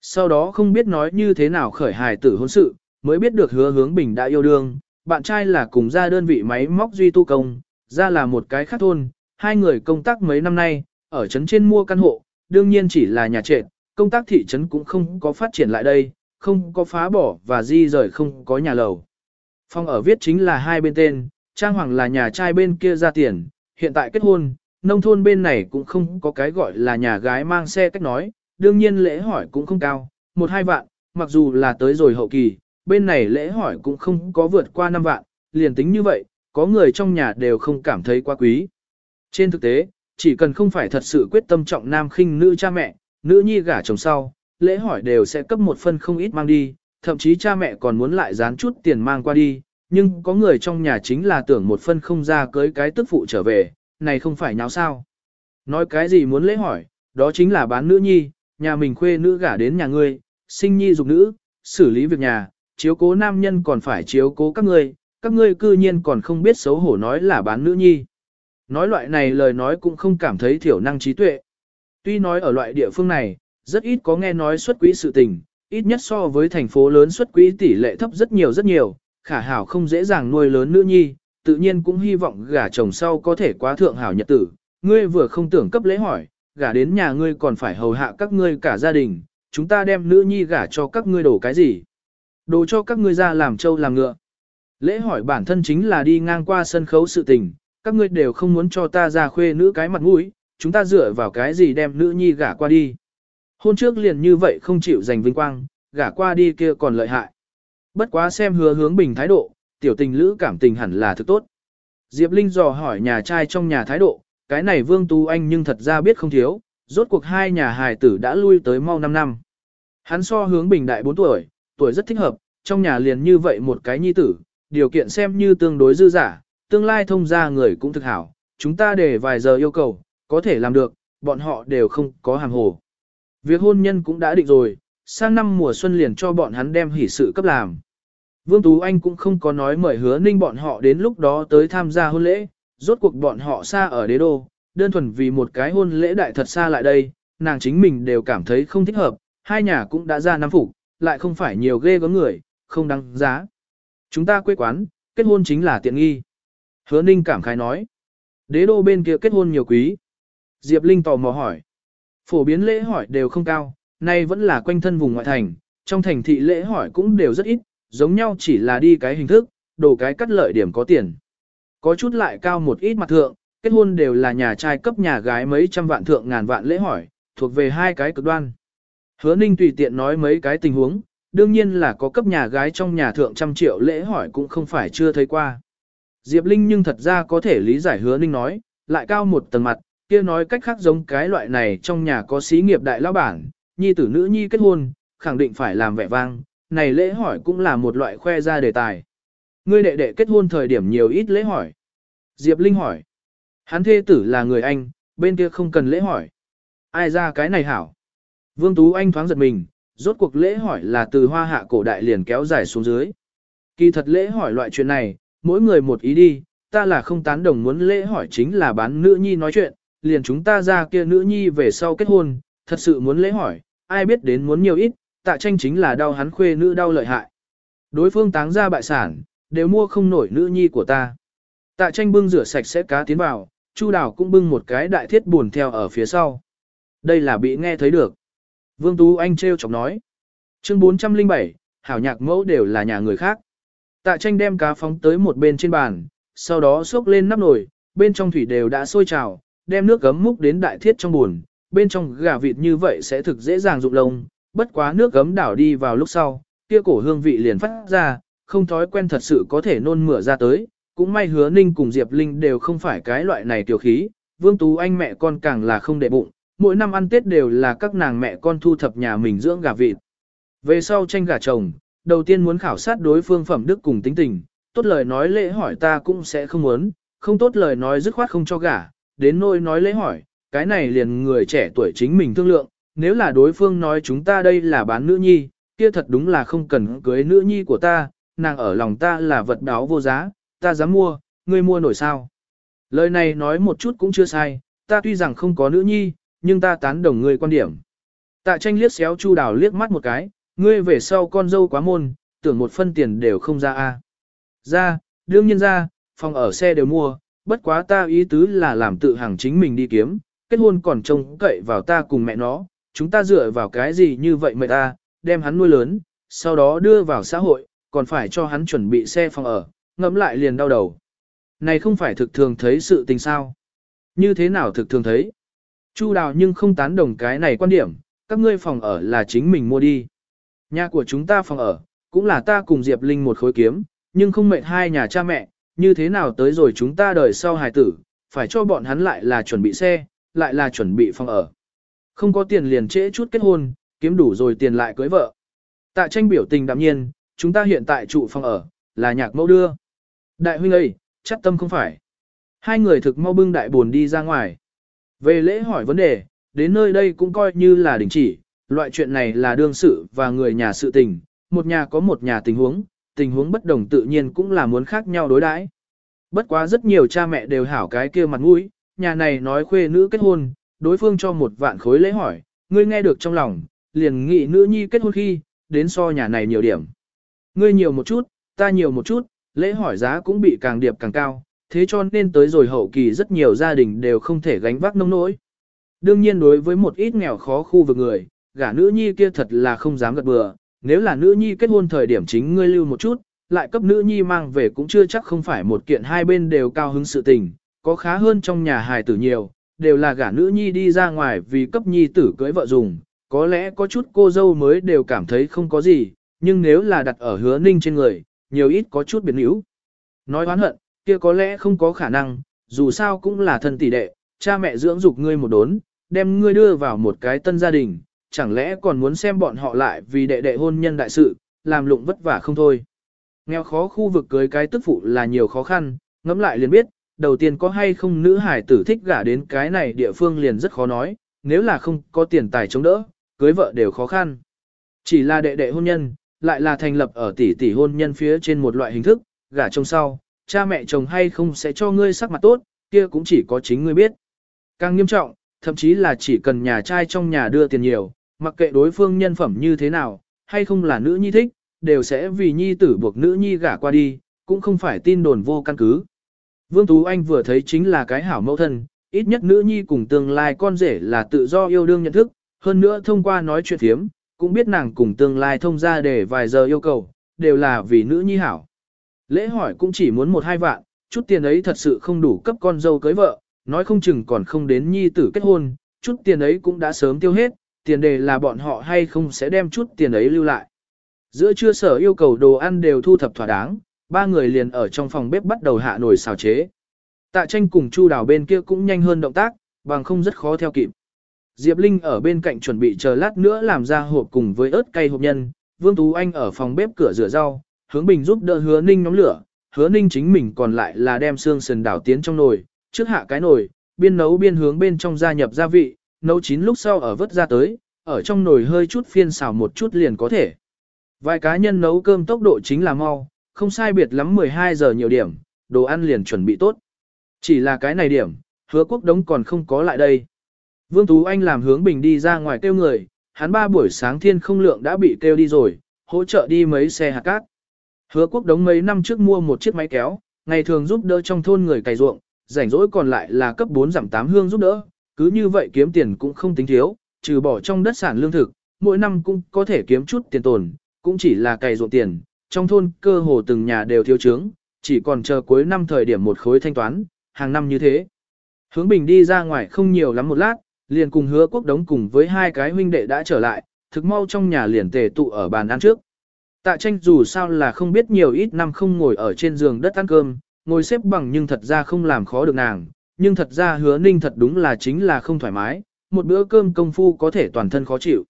Sau đó không biết nói như thế nào khởi hài tử hôn sự, mới biết được hứa hướng bình đã yêu đương, bạn trai là cùng ra đơn vị máy móc duy tu công, ra là một cái khác thôn, hai người công tác mấy năm nay, ở trấn trên mua căn hộ, đương nhiên chỉ là nhà trệt, công tác thị trấn cũng không có phát triển lại đây, không có phá bỏ và di rời không có nhà lầu. Phòng ở viết chính là hai bên tên, Trang Hoàng là nhà trai bên kia ra tiền, hiện tại kết hôn, nông thôn bên này cũng không có cái gọi là nhà gái mang xe cách nói, đương nhiên lễ hỏi cũng không cao, một hai vạn, mặc dù là tới rồi hậu kỳ, bên này lễ hỏi cũng không có vượt qua năm vạn, liền tính như vậy, có người trong nhà đều không cảm thấy quá quý. Trên thực tế, chỉ cần không phải thật sự quyết tâm trọng nam khinh nữ cha mẹ, nữ nhi gả chồng sau, lễ hỏi đều sẽ cấp một phân không ít mang đi, thậm chí cha mẹ còn muốn lại dán chút tiền mang qua đi, nhưng có người trong nhà chính là tưởng một phân không ra cưới cái tức phụ trở về, này không phải nháo sao. Nói cái gì muốn lễ hỏi, đó chính là bán nữ nhi, nhà mình khuê nữ gả đến nhà ngươi, sinh nhi dục nữ, xử lý việc nhà, chiếu cố nam nhân còn phải chiếu cố các ngươi, các ngươi cư nhiên còn không biết xấu hổ nói là bán nữ nhi. Nói loại này lời nói cũng không cảm thấy thiểu năng trí tuệ. Tuy nói ở loại địa phương này, rất ít có nghe nói xuất quỹ sự tình, ít nhất so với thành phố lớn xuất quỹ tỷ lệ thấp rất nhiều rất nhiều, khả hảo không dễ dàng nuôi lớn nữ nhi, tự nhiên cũng hy vọng gả chồng sau có thể quá thượng hảo nhật tử. Ngươi vừa không tưởng cấp lễ hỏi, gả đến nhà ngươi còn phải hầu hạ các ngươi cả gia đình, chúng ta đem nữ nhi gả cho các ngươi đổ cái gì? Đồ cho các ngươi ra làm trâu làm ngựa. Lễ hỏi bản thân chính là đi ngang qua sân khấu sự tình, các ngươi đều không muốn cho ta ra khuê nữ cái mặt mũi, chúng ta dựa vào cái gì đem nữ nhi gả qua đi. Hôn trước liền như vậy không chịu giành vinh quang, gả qua đi kia còn lợi hại. Bất quá xem hứa hướng bình thái độ, tiểu tình lữ cảm tình hẳn là thực tốt. Diệp Linh dò hỏi nhà trai trong nhà thái độ, cái này Vương tú Anh nhưng thật ra biết không thiếu, rốt cuộc hai nhà hài tử đã lui tới mau 5 năm. Hắn so hướng bình đại 4 tuổi, tuổi rất thích hợp, trong nhà liền như vậy một cái nhi tử, điều kiện xem như tương đối dư giả, tương lai thông ra người cũng thực hảo, chúng ta để vài giờ yêu cầu, có thể làm được, bọn họ đều không có hàng hồ. Việc hôn nhân cũng đã định rồi, sang năm mùa xuân liền cho bọn hắn đem hỷ sự cấp làm. Vương Tú Anh cũng không có nói mời hứa ninh bọn họ đến lúc đó tới tham gia hôn lễ, rốt cuộc bọn họ xa ở đế đô, đơn thuần vì một cái hôn lễ đại thật xa lại đây, nàng chính mình đều cảm thấy không thích hợp, hai nhà cũng đã ra năm phục, lại không phải nhiều ghê có người, không đáng giá. Chúng ta quê quán, kết hôn chính là tiện nghi. Hứa ninh cảm khái nói. Đế đô bên kia kết hôn nhiều quý. Diệp Linh tò mò hỏi. Phổ biến lễ hỏi đều không cao, nay vẫn là quanh thân vùng ngoại thành, trong thành thị lễ hỏi cũng đều rất ít, giống nhau chỉ là đi cái hình thức, đồ cái cắt lợi điểm có tiền. Có chút lại cao một ít mặt thượng, kết hôn đều là nhà trai cấp nhà gái mấy trăm vạn thượng ngàn vạn lễ hỏi, thuộc về hai cái cực đoan. Hứa Ninh tùy tiện nói mấy cái tình huống, đương nhiên là có cấp nhà gái trong nhà thượng trăm triệu lễ hỏi cũng không phải chưa thấy qua. Diệp Linh nhưng thật ra có thể lý giải Hứa Ninh nói, lại cao một tầng mặt, kia nói cách khác giống cái loại này trong nhà có xí nghiệp đại lão bản, nhi tử nữ nhi kết hôn, khẳng định phải làm vẻ vang, này lễ hỏi cũng là một loại khoe ra đề tài. Ngươi đệ đệ kết hôn thời điểm nhiều ít lễ hỏi. Diệp Linh hỏi. Hắn thê tử là người Anh, bên kia không cần lễ hỏi. Ai ra cái này hảo? Vương Tú Anh thoáng giật mình, rốt cuộc lễ hỏi là từ hoa hạ cổ đại liền kéo dài xuống dưới. Kỳ thật lễ hỏi loại chuyện này, mỗi người một ý đi, ta là không tán đồng muốn lễ hỏi chính là bán nữ nhi nói chuyện, liền chúng ta ra kia nữ nhi về sau kết hôn, thật sự muốn lễ hỏi, ai biết đến muốn nhiều ít, tạ tranh chính là đau hắn khuê nữ đau lợi hại. Đối phương táng ra bại sản, đều mua không nổi nữ nhi của ta. Tạ tranh bưng rửa sạch sẽ cá tiến vào, Chu Đào cũng bưng một cái đại thiết buồn theo ở phía sau. Đây là bị nghe thấy được. Vương Tú Anh treo chọc nói. Chương 407, hảo nhạc mẫu đều là nhà người khác. Tạ tranh đem cá phóng tới một bên trên bàn, sau đó xúc lên nắp nồi, bên trong thủy đều đã sôi trào, đem nước gấm múc đến đại thiết trong buồn, bên trong gà vịt như vậy sẽ thực dễ dàng rụng lông, bất quá nước gấm đảo đi vào lúc sau, kia cổ hương vị liền phát ra, không thói quen thật sự có thể nôn mửa ra tới, cũng may hứa ninh cùng Diệp Linh đều không phải cái loại này tiểu khí, Vương Tú Anh mẹ con càng là không để bụng, mỗi năm ăn Tết đều là các nàng mẹ con thu thập nhà mình dưỡng gà vịt. Về sau tranh gà chồng, đầu tiên muốn khảo sát đối phương phẩm đức cùng tính tình, tốt lời nói lễ hỏi ta cũng sẽ không muốn, không tốt lời nói dứt khoát không cho gả, đến nôi nói lễ hỏi, cái này liền người trẻ tuổi chính mình thương lượng, nếu là đối phương nói chúng ta đây là bán nữ nhi, kia thật đúng là không cần cưới nữ nhi của ta, nàng ở lòng ta là vật đáo vô giá, ta dám mua, ngươi mua nổi sao. Lời này nói một chút cũng chưa sai, ta tuy rằng không có nữ nhi, nhưng ta tán đồng ngươi quan điểm. Tạ tranh liếc xéo chu đào liếc mắt một cái, ngươi về sau con dâu quá môn, tưởng một phân tiền đều không ra a. Ra, đương nhiên ra, phòng ở xe đều mua, bất quá ta ý tứ là làm tự hàng chính mình đi kiếm, kết hôn còn trông cậy vào ta cùng mẹ nó, chúng ta dựa vào cái gì như vậy mẹ ta, đem hắn nuôi lớn, sau đó đưa vào xã hội, còn phải cho hắn chuẩn bị xe phòng ở, ngẫm lại liền đau đầu. Này không phải thực thường thấy sự tình sao? Như thế nào thực thường thấy? Chu đào nhưng không tán đồng cái này quan điểm, các ngươi phòng ở là chính mình mua đi. Nhà của chúng ta phòng ở, cũng là ta cùng Diệp Linh một khối kiếm, nhưng không mệt hai nhà cha mẹ, như thế nào tới rồi chúng ta đời sau hài tử, phải cho bọn hắn lại là chuẩn bị xe, lại là chuẩn bị phòng ở. Không có tiền liền trễ chút kết hôn, kiếm đủ rồi tiền lại cưới vợ. Tạ tranh biểu tình đạm nhiên, chúng ta hiện tại trụ phòng ở, là nhạc mẫu đưa. Đại huynh ơi, chắc tâm không phải. Hai người thực mau bưng đại buồn đi ra ngoài. Về lễ hỏi vấn đề, đến nơi đây cũng coi như là đình chỉ, loại chuyện này là đương sự và người nhà sự tình, một nhà có một nhà tình huống, tình huống bất đồng tự nhiên cũng là muốn khác nhau đối đãi. Bất quá rất nhiều cha mẹ đều hảo cái kia mặt mũi, nhà này nói khuê nữ kết hôn, đối phương cho một vạn khối lễ hỏi, ngươi nghe được trong lòng, liền nghị nữ nhi kết hôn khi, đến so nhà này nhiều điểm. Ngươi nhiều một chút, ta nhiều một chút, lễ hỏi giá cũng bị càng điệp càng cao, thế cho nên tới rồi hậu kỳ rất nhiều gia đình đều không thể gánh vác nông nỗi. Đương nhiên đối với một ít nghèo khó khu vực người, gả nữ nhi kia thật là không dám gật bừa, nếu là nữ nhi kết hôn thời điểm chính ngươi lưu một chút, lại cấp nữ nhi mang về cũng chưa chắc không phải một kiện hai bên đều cao hứng sự tình, có khá hơn trong nhà hài tử nhiều, đều là gả nữ nhi đi ra ngoài vì cấp nhi tử cưới vợ dùng, có lẽ có chút cô dâu mới đều cảm thấy không có gì, nhưng nếu là đặt ở hứa ninh trên người, nhiều ít có chút biến yếu. Nói oán hận, kia có lẽ không có khả năng, dù sao cũng là thân tỷ đệ, cha mẹ dưỡng dục ngươi một đốn, đem ngươi đưa vào một cái tân gia đình, chẳng lẽ còn muốn xem bọn họ lại vì đệ đệ hôn nhân đại sự, làm lụng vất vả không thôi. Nghèo khó khu vực cưới cái tức phụ là nhiều khó khăn, ngẫm lại liền biết, đầu tiên có hay không nữ hải tử thích gả đến cái này địa phương liền rất khó nói, nếu là không có tiền tài chống đỡ, cưới vợ đều khó khăn. Chỉ là đệ đệ hôn nhân, lại là thành lập ở tỷ tỷ hôn nhân phía trên một loại hình thức, gả chồng sau, cha mẹ chồng hay không sẽ cho ngươi sắc mặt tốt, kia cũng chỉ có chính ngươi biết. Càng nghiêm trọng, thậm chí là chỉ cần nhà trai trong nhà đưa tiền nhiều, mặc kệ đối phương nhân phẩm như thế nào, hay không là nữ nhi thích, đều sẽ vì nhi tử buộc nữ nhi gả qua đi, cũng không phải tin đồn vô căn cứ. Vương Tú Anh vừa thấy chính là cái hảo mẫu thân, ít nhất nữ nhi cùng tương lai con rể là tự do yêu đương nhận thức, hơn nữa thông qua nói chuyện thiếm, cũng biết nàng cùng tương lai thông ra để vài giờ yêu cầu, đều là vì nữ nhi hảo. Lễ hỏi cũng chỉ muốn một hai vạn, chút tiền ấy thật sự không đủ cấp con dâu cưới vợ, nói không chừng còn không đến nhi tử kết hôn, chút tiền ấy cũng đã sớm tiêu hết, tiền đề là bọn họ hay không sẽ đem chút tiền ấy lưu lại. Giữa trưa sở yêu cầu đồ ăn đều thu thập thỏa đáng, ba người liền ở trong phòng bếp bắt đầu hạ nồi xào chế. Tạ tranh cùng Chu đào bên kia cũng nhanh hơn động tác, bằng không rất khó theo kịp. Diệp Linh ở bên cạnh chuẩn bị chờ lát nữa làm ra hộp cùng với ớt cay hộp nhân, Vương Tú Anh ở phòng bếp cửa rửa rau, hướng bình giúp đỡ hứa ninh nhóm lửa, hứa ninh chính mình còn lại là đem xương sườn đảo tiến trong nồi, trước hạ cái nồi, biên nấu biên hướng bên trong gia nhập gia vị, nấu chín lúc sau ở vớt ra tới, ở trong nồi hơi chút phiên xào một chút liền có thể. Vài cá nhân nấu cơm tốc độ chính là mau, không sai biệt lắm 12 giờ nhiều điểm, đồ ăn liền chuẩn bị tốt. Chỉ là cái này điểm, hứa quốc đống còn không có lại đây. Vương Tú Anh làm hướng bình đi ra ngoài kêu người, hắn ba buổi sáng thiên không lượng đã bị kêu đi rồi, hỗ trợ đi mấy xe hạt cát. Hứa quốc đống mấy năm trước mua một chiếc máy kéo, ngày thường giúp đỡ trong thôn người cày ruộng, rảnh rỗi còn lại là cấp 4 giảm 8 hương giúp đỡ, cứ như vậy kiếm tiền cũng không tính thiếu, trừ bỏ trong đất sản lương thực, mỗi năm cũng có thể kiếm chút tiền tồn, cũng chỉ là cày ruộng tiền, trong thôn cơ hồ từng nhà đều thiếu trướng, chỉ còn chờ cuối năm thời điểm một khối thanh toán, hàng năm như thế. Hướng Bình đi ra ngoài không nhiều lắm một lát, liền cùng hứa quốc đống cùng với hai cái huynh đệ đã trở lại, thực mau trong nhà liền tề tụ ở bàn ăn trước. Tạ tranh dù sao là không biết nhiều ít năm không ngồi ở trên giường đất ăn cơm, ngồi xếp bằng nhưng thật ra không làm khó được nàng, nhưng thật ra hứa ninh thật đúng là chính là không thoải mái, một bữa cơm công phu có thể toàn thân khó chịu.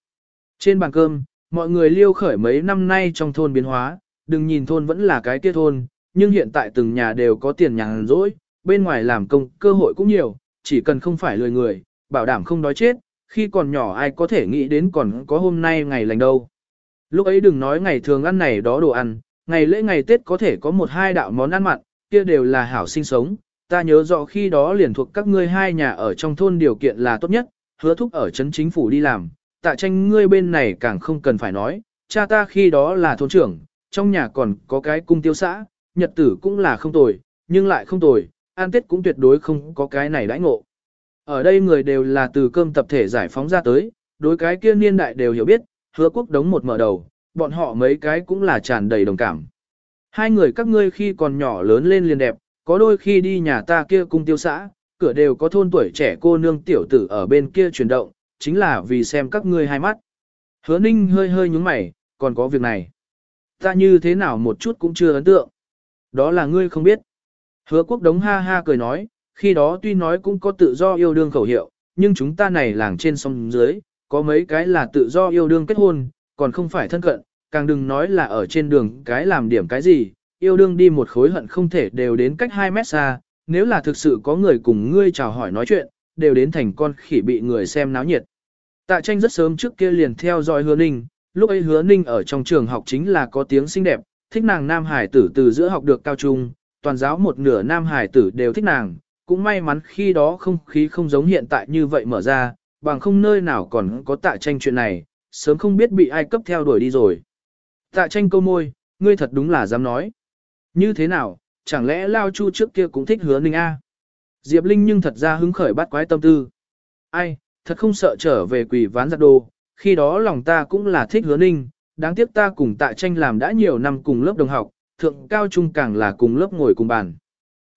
Trên bàn cơm, mọi người liêu khởi mấy năm nay trong thôn biến hóa, đừng nhìn thôn vẫn là cái kia thôn, nhưng hiện tại từng nhà đều có tiền nhàn rỗi, bên ngoài làm công cơ hội cũng nhiều, chỉ cần không phải lười người, bảo đảm không đói chết, khi còn nhỏ ai có thể nghĩ đến còn có hôm nay ngày lành đâu. Lúc ấy đừng nói ngày thường ăn này đó đồ ăn, ngày lễ ngày Tết có thể có một hai đạo món ăn mặn, kia đều là hảo sinh sống. Ta nhớ rõ khi đó liền thuộc các ngươi hai nhà ở trong thôn điều kiện là tốt nhất, hứa thúc ở trấn chính phủ đi làm, tạ tranh ngươi bên này càng không cần phải nói, cha ta khi đó là thôn trưởng, trong nhà còn có cái cung tiêu xã, nhật tử cũng là không tồi, nhưng lại không tồi, an tết cũng tuyệt đối không có cái này đãi ngộ. Ở đây người đều là từ cơm tập thể giải phóng ra tới, đối cái kia niên đại đều hiểu biết, hứa quốc đống một mở đầu, bọn họ mấy cái cũng là tràn đầy đồng cảm. Hai người các ngươi khi còn nhỏ lớn lên liền đẹp, có đôi khi đi nhà ta kia cung tiêu xã, cửa đều có thôn tuổi trẻ cô nương tiểu tử ở bên kia chuyển động, chính là vì xem các ngươi hai mắt. Hứa ninh hơi hơi nhúng mày, còn có việc này. Ta như thế nào một chút cũng chưa ấn tượng. Đó là ngươi không biết. Hứa quốc đống ha ha cười nói, khi đó tuy nói cũng có tự do yêu đương khẩu hiệu, nhưng chúng ta này làng trên sông dưới, có mấy cái là tự do yêu đương kết hôn, còn không phải thân cận, càng đừng nói là ở trên đường cái làm điểm cái gì, yêu đương đi một khối hận không thể đều đến cách 2 mét xa, nếu là thực sự có người cùng ngươi chào hỏi nói chuyện, đều đến thành con khỉ bị người xem náo nhiệt. Tạ tranh rất sớm trước kia liền theo dõi hứa ninh, lúc ấy hứa ninh ở trong trường học chính là có tiếng xinh đẹp, thích nàng nam hải tử từ giữa học được cao trung, toàn giáo một nửa nam hải tử đều thích nàng, cũng may mắn khi đó không khí không giống hiện tại như vậy mở ra, bằng không nơi nào còn có tạ tranh chuyện này, sớm không biết bị ai cấp theo đuổi đi rồi. Tạ tranh câu môi, ngươi thật đúng là dám nói. Như thế nào, chẳng lẽ Lao Chu trước kia cũng thích hứa ninh A? Diệp Linh nhưng thật ra hứng khởi bắt quái tâm tư. Ai, thật không sợ trở về quỷ ván giặt đồ, khi đó lòng ta cũng là thích hứa ninh, đáng tiếc ta cùng tạ tranh làm đã nhiều năm cùng lớp đồng học, thượng cao trung càng là cùng lớp ngồi cùng bàn.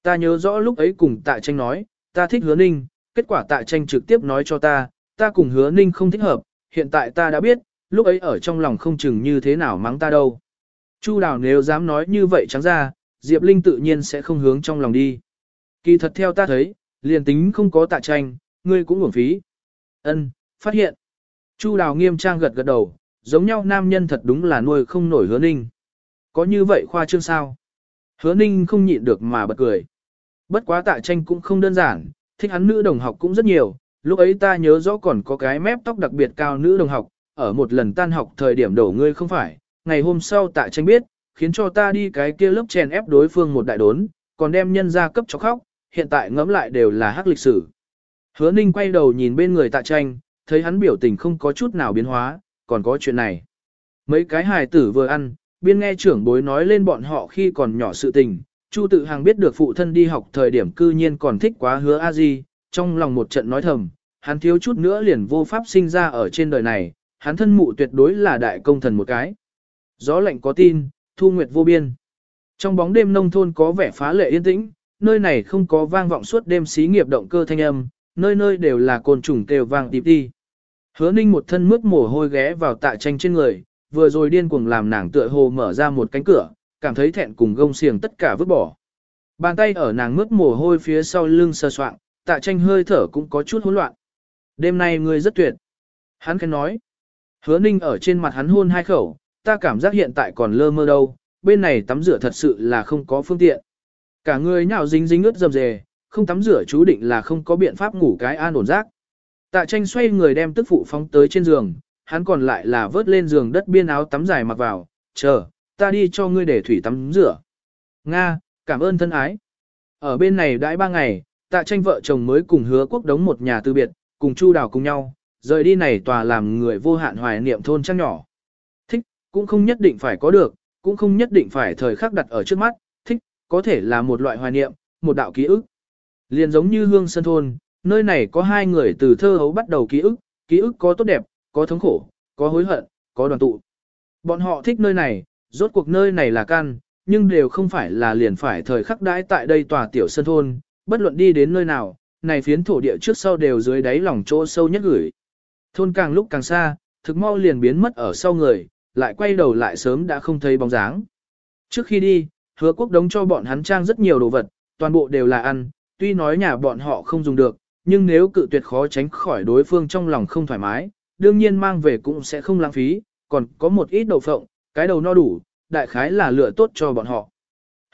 Ta nhớ rõ lúc ấy cùng tạ tranh nói, ta thích hứa ninh, kết quả tạ tranh trực tiếp nói cho ta, ta cùng hứa ninh không thích hợp, hiện tại ta đã biết, lúc ấy ở trong lòng không chừng như thế nào mắng ta đâu. Chu đào nếu dám nói như vậy trắng ra, Diệp Linh tự nhiên sẽ không hướng trong lòng đi. Kỳ thật theo ta thấy, liền tính không có tạ tranh, ngươi cũng uổng phí. Ân, phát hiện. Chu đào nghiêm trang gật gật đầu, giống nhau nam nhân thật đúng là nuôi không nổi hứa ninh. Có như vậy khoa trương sao? Hứa ninh không nhịn được mà bật cười. Bất quá tạ tranh cũng không đơn giản, thích hắn nữ đồng học cũng rất nhiều, lúc ấy ta nhớ rõ còn có cái mép tóc đặc biệt cao nữ đồng học, ở một lần tan học thời điểm đổ ngươi không phải, ngày hôm sau tạ tranh biết, khiến cho ta đi cái kia lớp chèn ép đối phương một đại đốn, còn đem nhân ra cấp cho khóc, hiện tại ngẫm lại đều là hắc lịch sử. Hứa ninh quay đầu nhìn bên người tạ tranh, thấy hắn biểu tình không có chút nào biến hóa, còn có chuyện này. Mấy cái hài tử vừa ăn, biên nghe trưởng bối nói lên bọn họ khi còn nhỏ sự tình, Chu tự hàng biết được phụ thân đi học thời điểm cư nhiên còn thích quá hứa a di, trong lòng một trận nói thầm, hắn thiếu chút nữa liền vô pháp sinh ra ở trên đời này, hắn thân mụ tuyệt đối là đại công thần một cái. Gió lạnh có tin, thu nguyệt vô biên. Trong bóng đêm nông thôn có vẻ phá lệ yên tĩnh, nơi này không có vang vọng suốt đêm xí nghiệp động cơ thanh âm, nơi nơi đều là côn trùng kêu vang tịp đi. Hứa ninh một thân mướt mồ hôi ghé vào tạ tranh trên người, vừa rồi điên cuồng làm nàng tựa hồ mở ra một cánh cửa, cảm thấy thẹn cùng gông xiềng tất cả vứt bỏ. Bàn tay ở nàng mướt mồ hôi phía sau lưng sơ soạn, tạ tranh hơi thở cũng có chút hỗn loạn. Đêm nay ngươi rất tuyệt. Hắn khen nói. Hứa ninh ở trên mặt hắn hôn hai khẩu, ta cảm giác hiện tại còn lơ mơ đâu, bên này tắm rửa thật sự là không có phương tiện. Cả người nhào dính dính ướt dầm dề, không tắm rửa chú định là không có biện pháp ngủ cái an ổn giác. Tạ tranh xoay người đem tức phụ phóng tới trên giường, hắn còn lại là vớt lên giường đất biên áo tắm dài mặc vào, chờ, ta đi cho ngươi để thủy tắm rửa. Nga, cảm ơn thân ái. Ở bên này đãi ba ngày, tạ tranh vợ chồng mới cùng hứa quốc đống một nhà tư biệt, cùng chu đào cùng nhau, rời đi này tòa làm người vô hạn hoài niệm thôn trăng nhỏ. Thích, cũng không nhất định phải có được, cũng không nhất định phải thời khắc đặt ở trước mắt, thích, có thể là một loại hoài niệm, một đạo ký ức. Liền giống như hương sân thôn, nơi này có hai người từ thơ hấu bắt đầu ký ức, ký ức có tốt đẹp, có thống khổ, có hối hận, có đoàn tụ. Bọn họ thích nơi này, rốt cuộc nơi này là căn, nhưng đều không phải là liền phải thời khắc đãi tại đây tòa tiểu sân thôn, bất luận đi đến nơi nào, này phiến thổ địa trước sau đều dưới đáy lòng chỗ sâu nhất gửi. Thôn càng lúc càng xa, thực mau liền biến mất ở sau người, lại quay đầu lại sớm đã không thấy bóng dáng. Trước khi đi, hứa quốc đống cho bọn hắn trang rất nhiều đồ vật, toàn bộ đều là ăn, tuy nói nhà bọn họ không dùng được, nhưng nếu cự tuyệt khó tránh khỏi đối phương trong lòng không thoải mái, đương nhiên mang về cũng sẽ không lãng phí, còn có một ít đậu phộng, cái đầu no đủ, đại khái là lựa tốt cho bọn họ.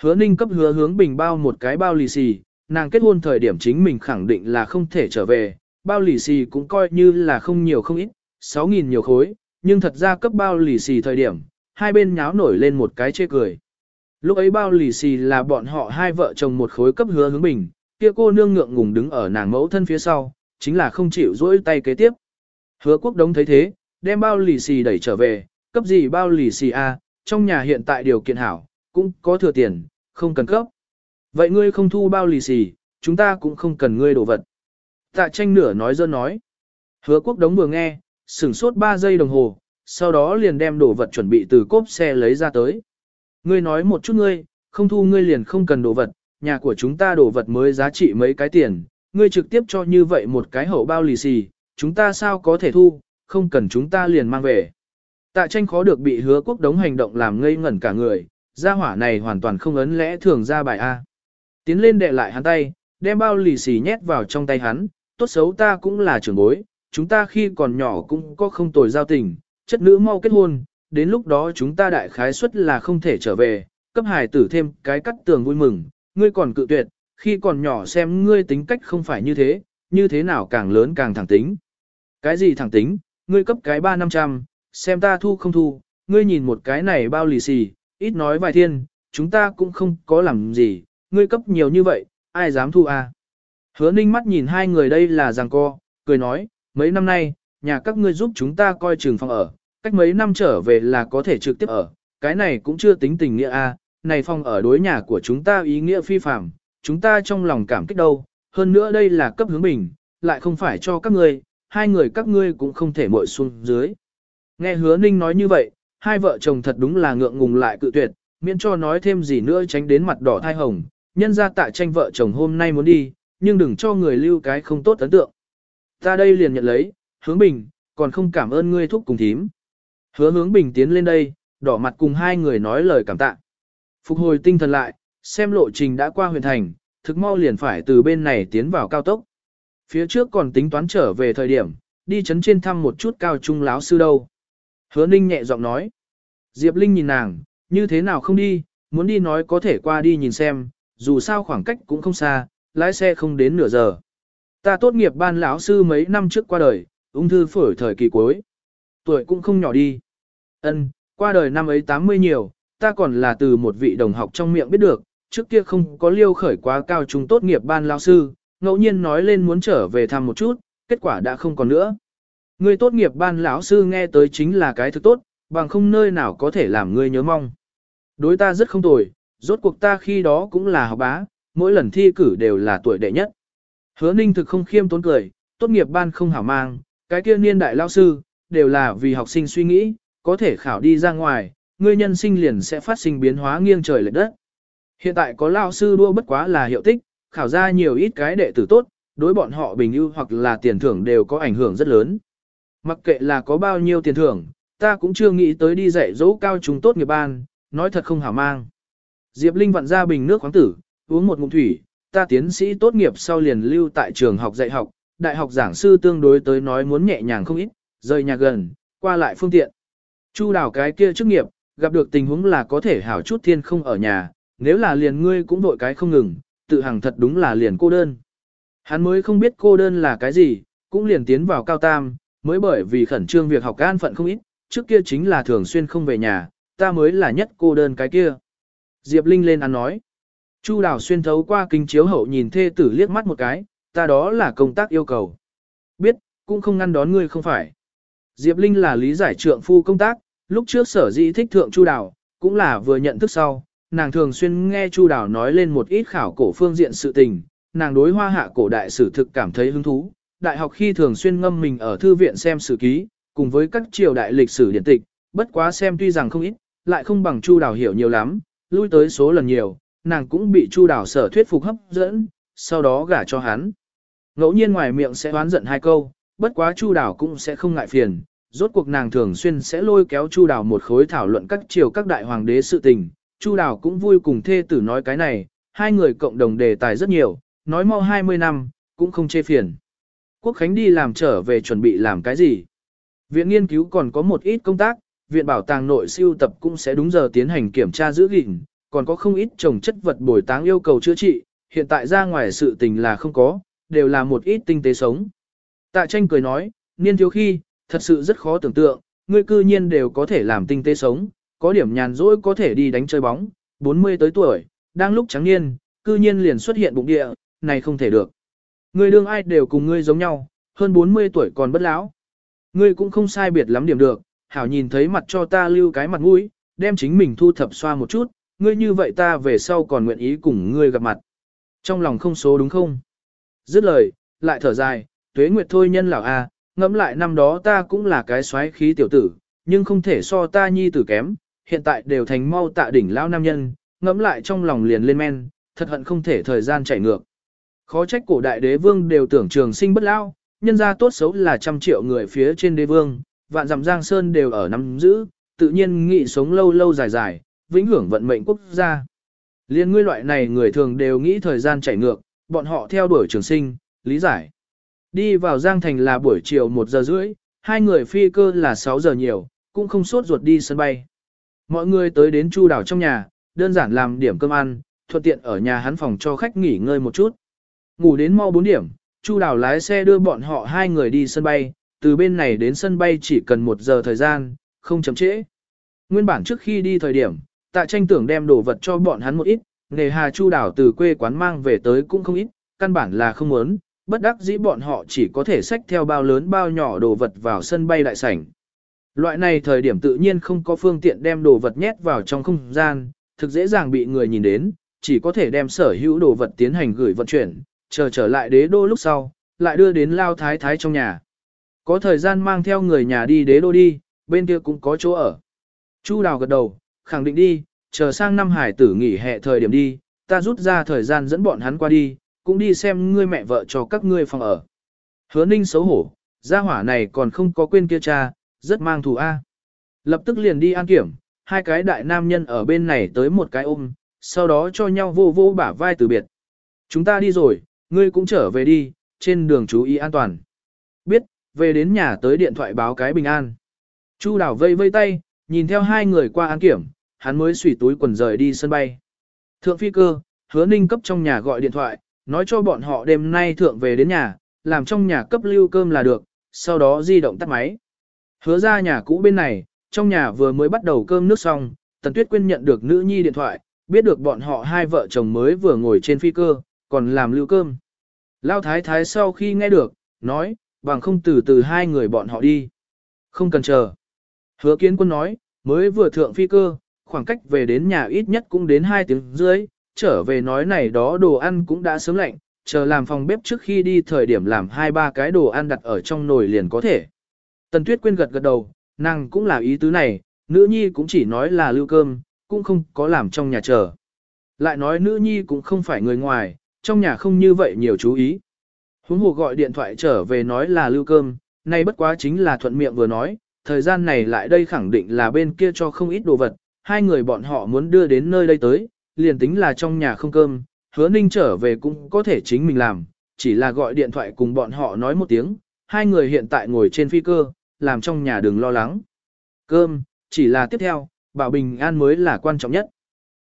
Hứa ninh cấp hứa hướng bình bao một cái bao lì xì, nàng kết hôn thời điểm chính mình khẳng định là không thể trở về, bao lì xì cũng coi như là không nhiều không ít, 6.000 nhiều khối, nhưng thật ra cấp bao lì xì thời điểm, hai bên nháo nổi lên một cái chê cười. Lúc ấy bao lì xì là bọn họ hai vợ chồng một khối cấp hứa hướng bình, kia cô nương ngượng ngùng đứng ở nàng mẫu thân phía sau, chính là không chịu dỗi tay kế tiếp. Hứa quốc đống thấy thế, đem bao lì xì đẩy trở về, cấp gì bao lì xì a, trong nhà hiện tại điều kiện hảo, cũng có thừa tiền, không cần cấp. Vậy ngươi không thu bao lì xì, chúng ta cũng không cần ngươi đồ vật. Tạ tranh nửa nói dơ nói. Hứa quốc đống vừa nghe, sửng sốt 3 giây đồng hồ, sau đó liền đem đồ vật chuẩn bị từ cốp xe lấy ra tới. Ngươi nói một chút ngươi, không thu ngươi liền không cần đồ vật, nhà của chúng ta đồ vật mới giá trị mấy cái tiền, ngươi trực tiếp cho như vậy một cái hậu bao lì xì, chúng ta sao có thể thu, không cần chúng ta liền mang về. Tạ tranh khó được bị hứa quốc đống hành động làm ngây ngẩn cả người, gia hỏa này hoàn toàn không ấn lẽ thường ra bài A. Tiến lên đệ lại hắn tay, đem bao lì xì nhét vào trong tay hắn, tốt xấu ta cũng là trưởng bối, chúng ta khi còn nhỏ cũng có không tồi giao tình, chất nữ mau kết hôn, đến lúc đó chúng ta đại khái suất là không thể trở về, cấp hài tử thêm cái cắt tường vui mừng, ngươi còn cự tuyệt, khi còn nhỏ xem ngươi tính cách không phải như thế, như thế nào càng lớn càng thẳng tính. Cái gì thẳng tính, ngươi cấp cái ba năm trăm, xem ta thu không thu, ngươi nhìn một cái này bao lì xì, ít nói vài thiên, chúng ta cũng không có làm gì, ngươi cấp nhiều như vậy, ai dám thu à. Hứa ninh mắt nhìn hai người đây là giằng co, cười nói, mấy năm nay, nhà các ngươi giúp chúng ta coi trường phòng ở, cách mấy năm trở về là có thể trực tiếp ở, cái này cũng chưa tính tình nghĩa a, à, này phòng ở đối nhà của chúng ta ý nghĩa phi phạm, chúng ta trong lòng cảm kích đâu, hơn nữa đây là cấp hướng bình, lại không phải cho các ngươi, hai người các ngươi cũng không thể mội xuống dưới. Nghe hứa ninh nói như vậy, hai vợ chồng thật đúng là ngượng ngùng lại cự tuyệt, miễn cho nói thêm gì nữa tránh đến mặt đỏ thai hồng, nhân ra tại tranh vợ chồng hôm nay muốn đi, nhưng đừng cho người lưu cái không tốt ấn tượng. Ta đây liền nhận lấy, hướng bình, còn không cảm ơn ngươi thúc cùng thím. Hứa hướng bình tiến lên đây, đỏ mặt cùng hai người nói lời cảm tạ. Phục hồi tinh thần lại, xem lộ trình đã qua huyện thành, thực mau liền phải từ bên này tiến vào cao tốc. Phía trước còn tính toán trở về thời điểm, đi chấn trên thăm một chút cao trung láo sư đâu. Hứa ninh nhẹ giọng nói. Diệp Linh nhìn nàng, như thế nào không đi, muốn đi nói có thể qua đi nhìn xem, dù sao khoảng cách cũng không xa, lái xe không đến nửa giờ. Ta tốt nghiệp ban lão sư mấy năm trước qua đời, ung thư phổi thời kỳ cuối. Tuổi cũng không nhỏ đi. Ân, qua đời năm ấy 80 nhiều, ta còn là từ một vị đồng học trong miệng biết được, trước kia không có liêu khởi quá cao trung tốt nghiệp ban lão sư, ngẫu nhiên nói lên muốn trở về thăm một chút, kết quả đã không còn nữa. Người tốt nghiệp ban lão sư nghe tới chính là cái thứ tốt, bằng không nơi nào có thể làm ngươi nhớ mong. Đối ta rất không tồi, rốt cuộc ta khi đó cũng là học bá, mỗi lần thi cử đều là tuổi đệ nhất. Hứa ninh thực không khiêm tốn cười, tốt nghiệp ban không hảo mang, cái kia niên đại lao sư, đều là vì học sinh suy nghĩ, có thể khảo đi ra ngoài, ngươi nhân sinh liền sẽ phát sinh biến hóa nghiêng trời lệch đất. Hiện tại có lao sư đua bất quá là hiệu tích, khảo ra nhiều ít cái đệ tử tốt, đối bọn họ bình ưu hoặc là tiền thưởng đều có ảnh hưởng rất lớn. Mặc kệ là có bao nhiêu tiền thưởng, ta cũng chưa nghĩ tới đi dạy dỗ cao trung tốt nghiệp ban, nói thật không hảo mang. Diệp Linh vặn ra bình nước khoáng tử, uống một ngụm thủy, ta tiến sĩ tốt nghiệp sau liền lưu tại trường học dạy học, đại học giảng sư tương đối tới nói muốn nhẹ nhàng không ít, rời nhà gần, qua lại phương tiện. Chu đào cái kia chức nghiệp, gặp được tình huống là có thể hảo chút thiên không ở nhà, nếu là liền ngươi cũng đội cái không ngừng, tự hằng thật đúng là liền cô đơn. Hắn mới không biết cô đơn là cái gì, cũng liền tiến vào cao tam, mới bởi vì khẩn trương việc học an phận không ít, trước kia chính là thường xuyên không về nhà, ta mới là nhất cô đơn cái kia. Diệp Linh lên ăn nói. Chu Đào xuyên thấu qua kinh chiếu hậu nhìn thê tử liếc mắt một cái, ta đó là công tác yêu cầu. Biết, cũng không ngăn đón ngươi không phải. Diệp Linh là lý giải trượng phu công tác, lúc trước sở dĩ thích thượng Chu Đào, cũng là vừa nhận thức sau, nàng thường xuyên nghe Chu Đào nói lên một ít khảo cổ phương diện sự tình, nàng đối hoa hạ cổ đại sử thực cảm thấy hứng thú. Đại học khi thường xuyên ngâm mình ở thư viện xem sử ký, cùng với các triều đại lịch sử điển tịch, bất quá xem tuy rằng không ít, lại không bằng Chu Đào hiểu nhiều lắm, lui tới số lần nhiều, nàng cũng bị Chu Đào sở thuyết phục hấp dẫn, sau đó gả cho hắn. Ngẫu nhiên ngoài miệng sẽ oán giận hai câu, bất quá Chu Đào cũng sẽ không ngại phiền, rốt cuộc nàng thường xuyên sẽ lôi kéo Chu Đào một khối thảo luận các triều các đại hoàng đế sự tình, Chu Đào cũng vui cùng thê tử nói cái này, hai người cộng đồng đề tài rất nhiều, nói mau 20 năm, cũng không chê phiền. Quốc Khánh đi làm trở về chuẩn bị làm cái gì? Viện nghiên cứu còn có một ít công tác, viện bảo tàng nội siêu tập cũng sẽ đúng giờ tiến hành kiểm tra giữ gìn, còn có không ít trồng chất vật bồi táng yêu cầu chữa trị, hiện tại ra ngoài sự tình là không có, đều là một ít tinh tế sống. Tạ tranh cười nói, niên thiếu khi, thật sự rất khó tưởng tượng, ngươi cư nhiên đều có thể làm tinh tế sống, có điểm nhàn rỗi có thể đi đánh chơi bóng, 40 tới tuổi, đang lúc trắng niên, cư nhiên liền xuất hiện bụng địa, này không thể được. Ngươi đương ai đều cùng ngươi giống nhau, hơn 40 tuổi còn bất lão. Ngươi cũng không sai biệt lắm điểm được, hảo nhìn thấy mặt cho ta lưu cái mặt mũi, đem chính mình thu thập xoa một chút, ngươi như vậy ta về sau còn nguyện ý cùng ngươi gặp mặt. Trong lòng không số đúng không? Dứt lời, lại thở dài, tuế nguyệt thôi nhân lão a, ngẫm lại năm đó ta cũng là cái xoáy khí tiểu tử, nhưng không thể so ta nhi tử kém, hiện tại đều thành mau tạ đỉnh lao nam nhân, ngẫm lại trong lòng liền lên men, thật hận không thể thời gian chạy ngược. Khó trách cổ đại đế vương đều tưởng trường sinh bất lao, nhân ra tốt xấu là trăm triệu người phía trên đế vương, vạn dặm giang sơn đều ở nắm giữ, tự nhiên nghị sống lâu lâu dài dài, vĩnh hưởng vận mệnh quốc gia. Liên ngươi loại này người thường đều nghĩ thời gian chạy ngược, bọn họ theo đuổi trường sinh, lý giải. Đi vào Giang Thành là buổi chiều 1 giờ rưỡi, hai người phi cơ là 6 giờ nhiều, cũng không sốt ruột đi sân bay. Mọi người tới đến Chu đảo trong nhà, đơn giản làm điểm cơm ăn, thuận tiện ở nhà hắn phòng cho khách nghỉ ngơi một chút. Ngủ đến mau 4 điểm, Chu đảo lái xe đưa bọn họ hai người đi sân bay, từ bên này đến sân bay chỉ cần 1 giờ thời gian, không chậm trễ. Nguyên bản trước khi đi thời điểm, tạ tranh tưởng đem đồ vật cho bọn hắn một ít, nghề hà Chu đảo từ quê quán mang về tới cũng không ít, căn bản là không muốn, bất đắc dĩ bọn họ chỉ có thể xách theo bao lớn bao nhỏ đồ vật vào sân bay đại sảnh. Loại này thời điểm tự nhiên không có phương tiện đem đồ vật nhét vào trong không gian, thực dễ dàng bị người nhìn đến, chỉ có thể đem sở hữu đồ vật tiến hành gửi vận chuyển, chờ trở lại đế đô lúc sau, lại đưa đến lao thái thái trong nhà. Có thời gian mang theo người nhà đi đế đô đi, bên kia cũng có chỗ ở. Chu đào gật đầu, khẳng định đi, chờ sang năm hải tử nghỉ hè thời điểm đi, ta rút ra thời gian dẫn bọn hắn qua đi, cũng đi xem ngươi mẹ vợ cho các ngươi phòng ở. Hứa ninh xấu hổ, gia hỏa này còn không có quên kia cha, rất mang thù A. Lập tức liền đi an kiểm, hai cái đại nam nhân ở bên này tới một cái ôm, sau đó cho nhau vô vô bả vai từ biệt. Chúng ta đi rồi, ngươi cũng trở về đi, trên đường chú ý an toàn. Biết, về đến nhà tới điện thoại báo cái bình an. Chu đảo vây vây tay, nhìn theo hai người qua an kiểm, hắn mới xủy túi quần rời đi sân bay. Thượng phi cơ, hứa ninh cấp trong nhà gọi điện thoại, nói cho bọn họ đêm nay thượng về đến nhà, làm trong nhà cấp lưu cơm là được, sau đó di động tắt máy. Hứa ra nhà cũ bên này, trong nhà vừa mới bắt đầu cơm nước xong, Tần Tuyết Quyên nhận được nữ nhi điện thoại, biết được bọn họ hai vợ chồng mới vừa ngồi trên phi cơ, còn làm lưu cơm. Lao thái thái sau khi nghe được, nói, bằng không từ từ hai người bọn họ đi. Không cần chờ. Hứa kiến quân nói, mới vừa thượng phi cơ, khoảng cách về đến nhà ít nhất cũng đến hai tiếng dưới, trở về nói này đó đồ ăn cũng đã sớm lạnh, chờ làm phòng bếp trước khi đi thời điểm làm hai ba cái đồ ăn đặt ở trong nồi liền có thể. Tần Tuyết Quyên gật gật đầu, nàng cũng là ý tứ này, nữ nhi cũng chỉ nói là lưu cơm, cũng không có làm trong nhà chờ. Lại nói nữ nhi cũng không phải người ngoài, trong nhà không như vậy nhiều chú ý. Huống hồ gọi điện thoại trở về nói là lưu cơm, nay bất quá chính là thuận miệng vừa nói, thời gian này lại đây khẳng định là bên kia cho không ít đồ vật, hai người bọn họ muốn đưa đến nơi đây tới, liền tính là trong nhà không cơm, hứa ninh trở về cũng có thể chính mình làm, chỉ là gọi điện thoại cùng bọn họ nói một tiếng, hai người hiện tại ngồi trên phi cơ, làm trong nhà đừng lo lắng. Cơm, chỉ là tiếp theo, bảo bình an mới là quan trọng nhất.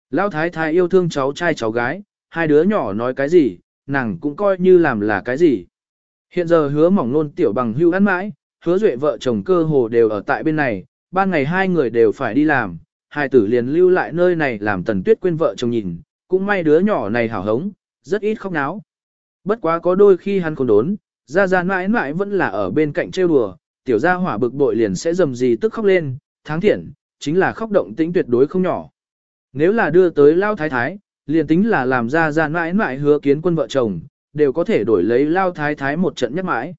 Lão thái thái yêu thương cháu trai cháu gái, hai đứa nhỏ nói cái gì, nàng cũng coi như làm là cái gì. Hiện giờ hứa mỏng nôn tiểu bằng hưu ăn mãi, hứa duệ vợ chồng cơ hồ đều ở tại bên này, ban ngày hai người đều phải đi làm, hai tử liền lưu lại nơi này làm tần tuyết quên vợ chồng nhìn, cũng may đứa nhỏ này hảo hống, rất ít khóc náo. Bất quá có đôi khi hắn còn đốn, ra ra mãi mãi vẫn là ở bên cạnh trêu đùa, tiểu gia hỏa bực bội liền sẽ dầm gì tức khóc lên, tháng thiện, chính là khóc động tĩnh tuyệt đối không nhỏ. Nếu là đưa tới lao thái thái, liền tính là làm ra ra mãi mãi hứa kiến quân vợ chồng, đều có thể đổi lấy lao thái thái một trận nhất mãi.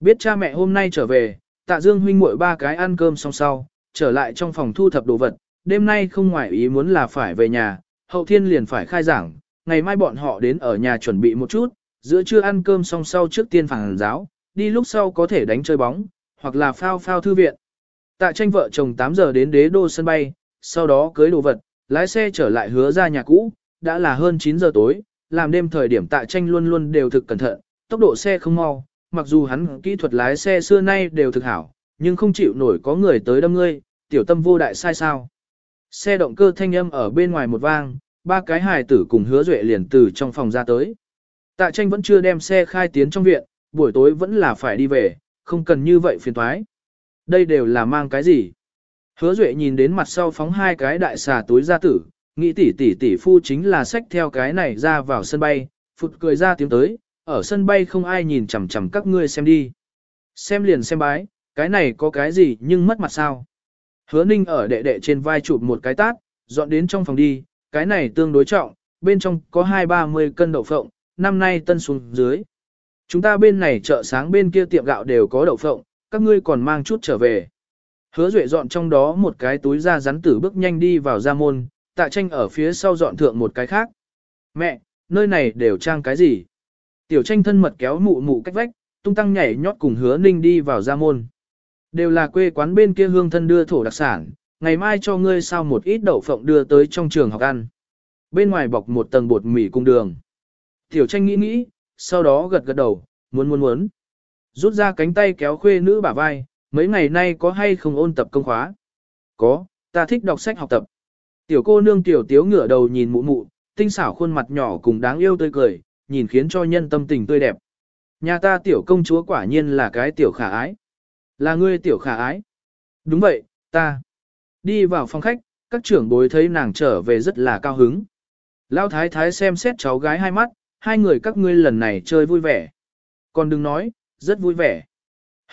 Biết cha mẹ hôm nay trở về, tạ dương huynh muội ba cái ăn cơm xong sau, trở lại trong phòng thu thập đồ vật, đêm nay không ngoài ý muốn là phải về nhà, hậu thiên liền phải khai giảng, ngày mai bọn họ đến ở nhà chuẩn bị một chút, giữa trưa ăn cơm xong sau trước tiên phản giáo, đi lúc sau có thể đánh chơi bóng, hoặc là phao phao thư viện. Tạ tranh vợ chồng 8 giờ đến đế đô sân bay, sau đó cưới đồ vật, lái xe trở lại hứa ra nhà cũ, đã là hơn 9 giờ tối, làm đêm thời điểm tạ tranh luôn luôn đều thực cẩn thận, tốc độ xe không mau, mặc dù hắn kỹ thuật lái xe xưa nay đều thực hảo, nhưng không chịu nổi có người tới đâm ngươi, tiểu tâm vô đại sai sao. Xe động cơ thanh âm ở bên ngoài một vang, ba cái hài tử cùng hứa duệ liền từ trong phòng ra tới. Tạ tranh vẫn chưa đem xe khai tiến trong viện, buổi tối vẫn là phải đi về, không cần như vậy phiền thoái. Đây đều là mang cái gì? Hứa duệ nhìn đến mặt sau phóng hai cái đại xà túi ra tử, nghĩ tỷ tỷ tỷ phu chính là sách theo cái này ra vào sân bay, phụt cười ra tiếng tới, ở sân bay không ai nhìn chằm chằm các ngươi xem đi. Xem liền xem bái, cái này có cái gì nhưng mất mặt sao? Hứa ninh ở đệ đệ trên vai chụp một cái tát, dọn đến trong phòng đi, cái này tương đối trọng, bên trong có hai ba mươi cân đậu phộng, năm nay tân xuống dưới. Chúng ta bên này chợ sáng bên kia tiệm gạo đều có đậu phộng, các ngươi còn mang chút trở về. Hứa Duệ dọn trong đó một cái túi da rắn tử bước nhanh đi vào ra môn, tạ tranh ở phía sau dọn thượng một cái khác. Mẹ, nơi này đều trang cái gì? Tiểu tranh thân mật kéo mụ mụ cách vách, tung tăng nhảy nhót cùng hứa ninh đi vào ra môn. Đều là quê quán bên kia hương thân đưa thổ đặc sản, ngày mai cho ngươi sao một ít đậu phộng đưa tới trong trường học ăn. Bên ngoài bọc một tầng bột mì cung đường. Tiểu tranh nghĩ nghĩ, sau đó gật gật đầu, muốn muốn muốn. Rút ra cánh tay kéo khuê nữ bả vai, mấy ngày nay có hay không ôn tập công khóa? Có, ta thích đọc sách học tập. Tiểu cô nương tiểu tiếu ngửa đầu nhìn mụ mụ, tinh xảo khuôn mặt nhỏ cùng đáng yêu tươi cười, nhìn khiến cho nhân tâm tình tươi đẹp. Nhà ta tiểu công chúa quả nhiên là cái tiểu khả ái. Là ngươi tiểu khả ái. Đúng vậy, ta. Đi vào phòng khách, các trưởng bối thấy nàng trở về rất là cao hứng. Lão thái thái xem xét cháu gái hai mắt, hai người các ngươi lần này chơi vui vẻ. Còn đừng nói, rất vui vẻ.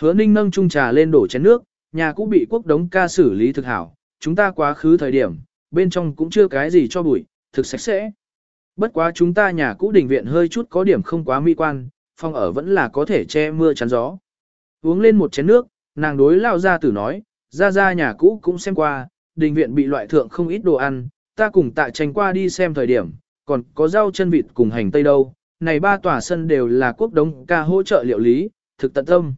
Hứa ninh nâng chung trà lên đổ chén nước, nhà cũ bị quốc đống ca xử lý thực hảo, chúng ta quá khứ thời điểm, bên trong cũng chưa cái gì cho bụi, thực sạch sẽ. Bất quá chúng ta nhà cũ đình viện hơi chút có điểm không quá mỹ quan, phòng ở vẫn là có thể che mưa chắn gió. Uống lên một chén nước, nàng đối lao ra tử nói, ra ra nhà cũ cũng xem qua, đình viện bị loại thượng không ít đồ ăn, ta cùng tại tranh qua đi xem thời điểm, còn có rau chân vịt cùng hành tây đâu, này ba tòa sân đều là quốc đống ca hỗ trợ liệu lý, thực tận tâm.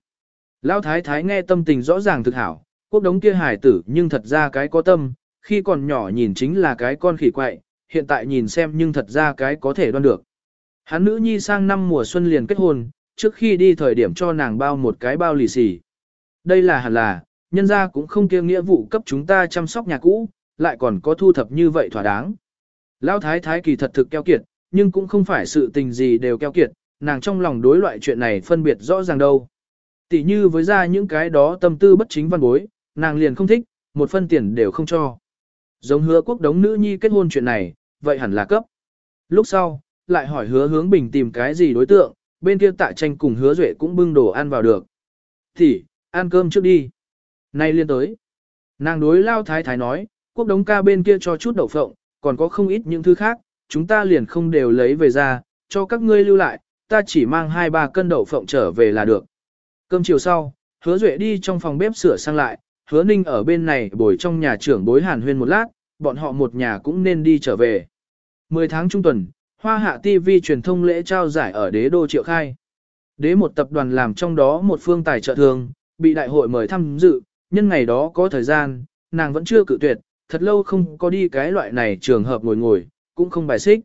Lão thái thái nghe tâm tình rõ ràng thực hảo, quốc đống kia hài tử nhưng thật ra cái có tâm, khi còn nhỏ nhìn chính là cái con khỉ quậy, hiện tại nhìn xem nhưng thật ra cái có thể đoan được. Hắn nữ nhi sang năm mùa xuân liền kết hôn, trước khi đi thời điểm cho nàng bao một cái bao lì xì. Đây là hẳn là, nhân gia cũng không kia nghĩa vụ cấp chúng ta chăm sóc nhà cũ, lại còn có thu thập như vậy thỏa đáng. Lão thái thái kỳ thật thực keo kiệt, nhưng cũng không phải sự tình gì đều keo kiệt, nàng trong lòng đối loại chuyện này phân biệt rõ ràng đâu. Tỷ như với ra những cái đó tâm tư bất chính văn bối, nàng liền không thích, một phân tiền đều không cho. Giống hứa quốc đống nữ nhi kết hôn chuyện này, vậy hẳn là cấp. Lúc sau, lại hỏi hứa hướng bình tìm cái gì đối tượng, bên kia tạ tranh cùng hứa duệ cũng bưng đồ ăn vào được. Thì, ăn cơm trước đi. Nay liên tới. Nàng đối lao thái thái nói, quốc đống ca bên kia cho chút đậu phộng, còn có không ít những thứ khác, chúng ta liền không đều lấy về ra, cho các ngươi lưu lại, ta chỉ mang hai ba cân đậu phộng trở về là được. Cơm chiều sau, hứa duệ đi trong phòng bếp sửa sang lại, hứa ninh ở bên này bồi trong nhà trưởng bối hàn huyên một lát, bọn họ một nhà cũng nên đi trở về. Mười tháng trung tuần, Hoa Hạ TV truyền thông lễ trao giải ở đế đô triệu khai. Đế một tập đoàn làm trong đó một phương tài trợ thường, bị đại hội mời tham dự, nhân ngày đó có thời gian, nàng vẫn chưa cự tuyệt, thật lâu không có đi cái loại này trường hợp ngồi ngồi, cũng không bài xích.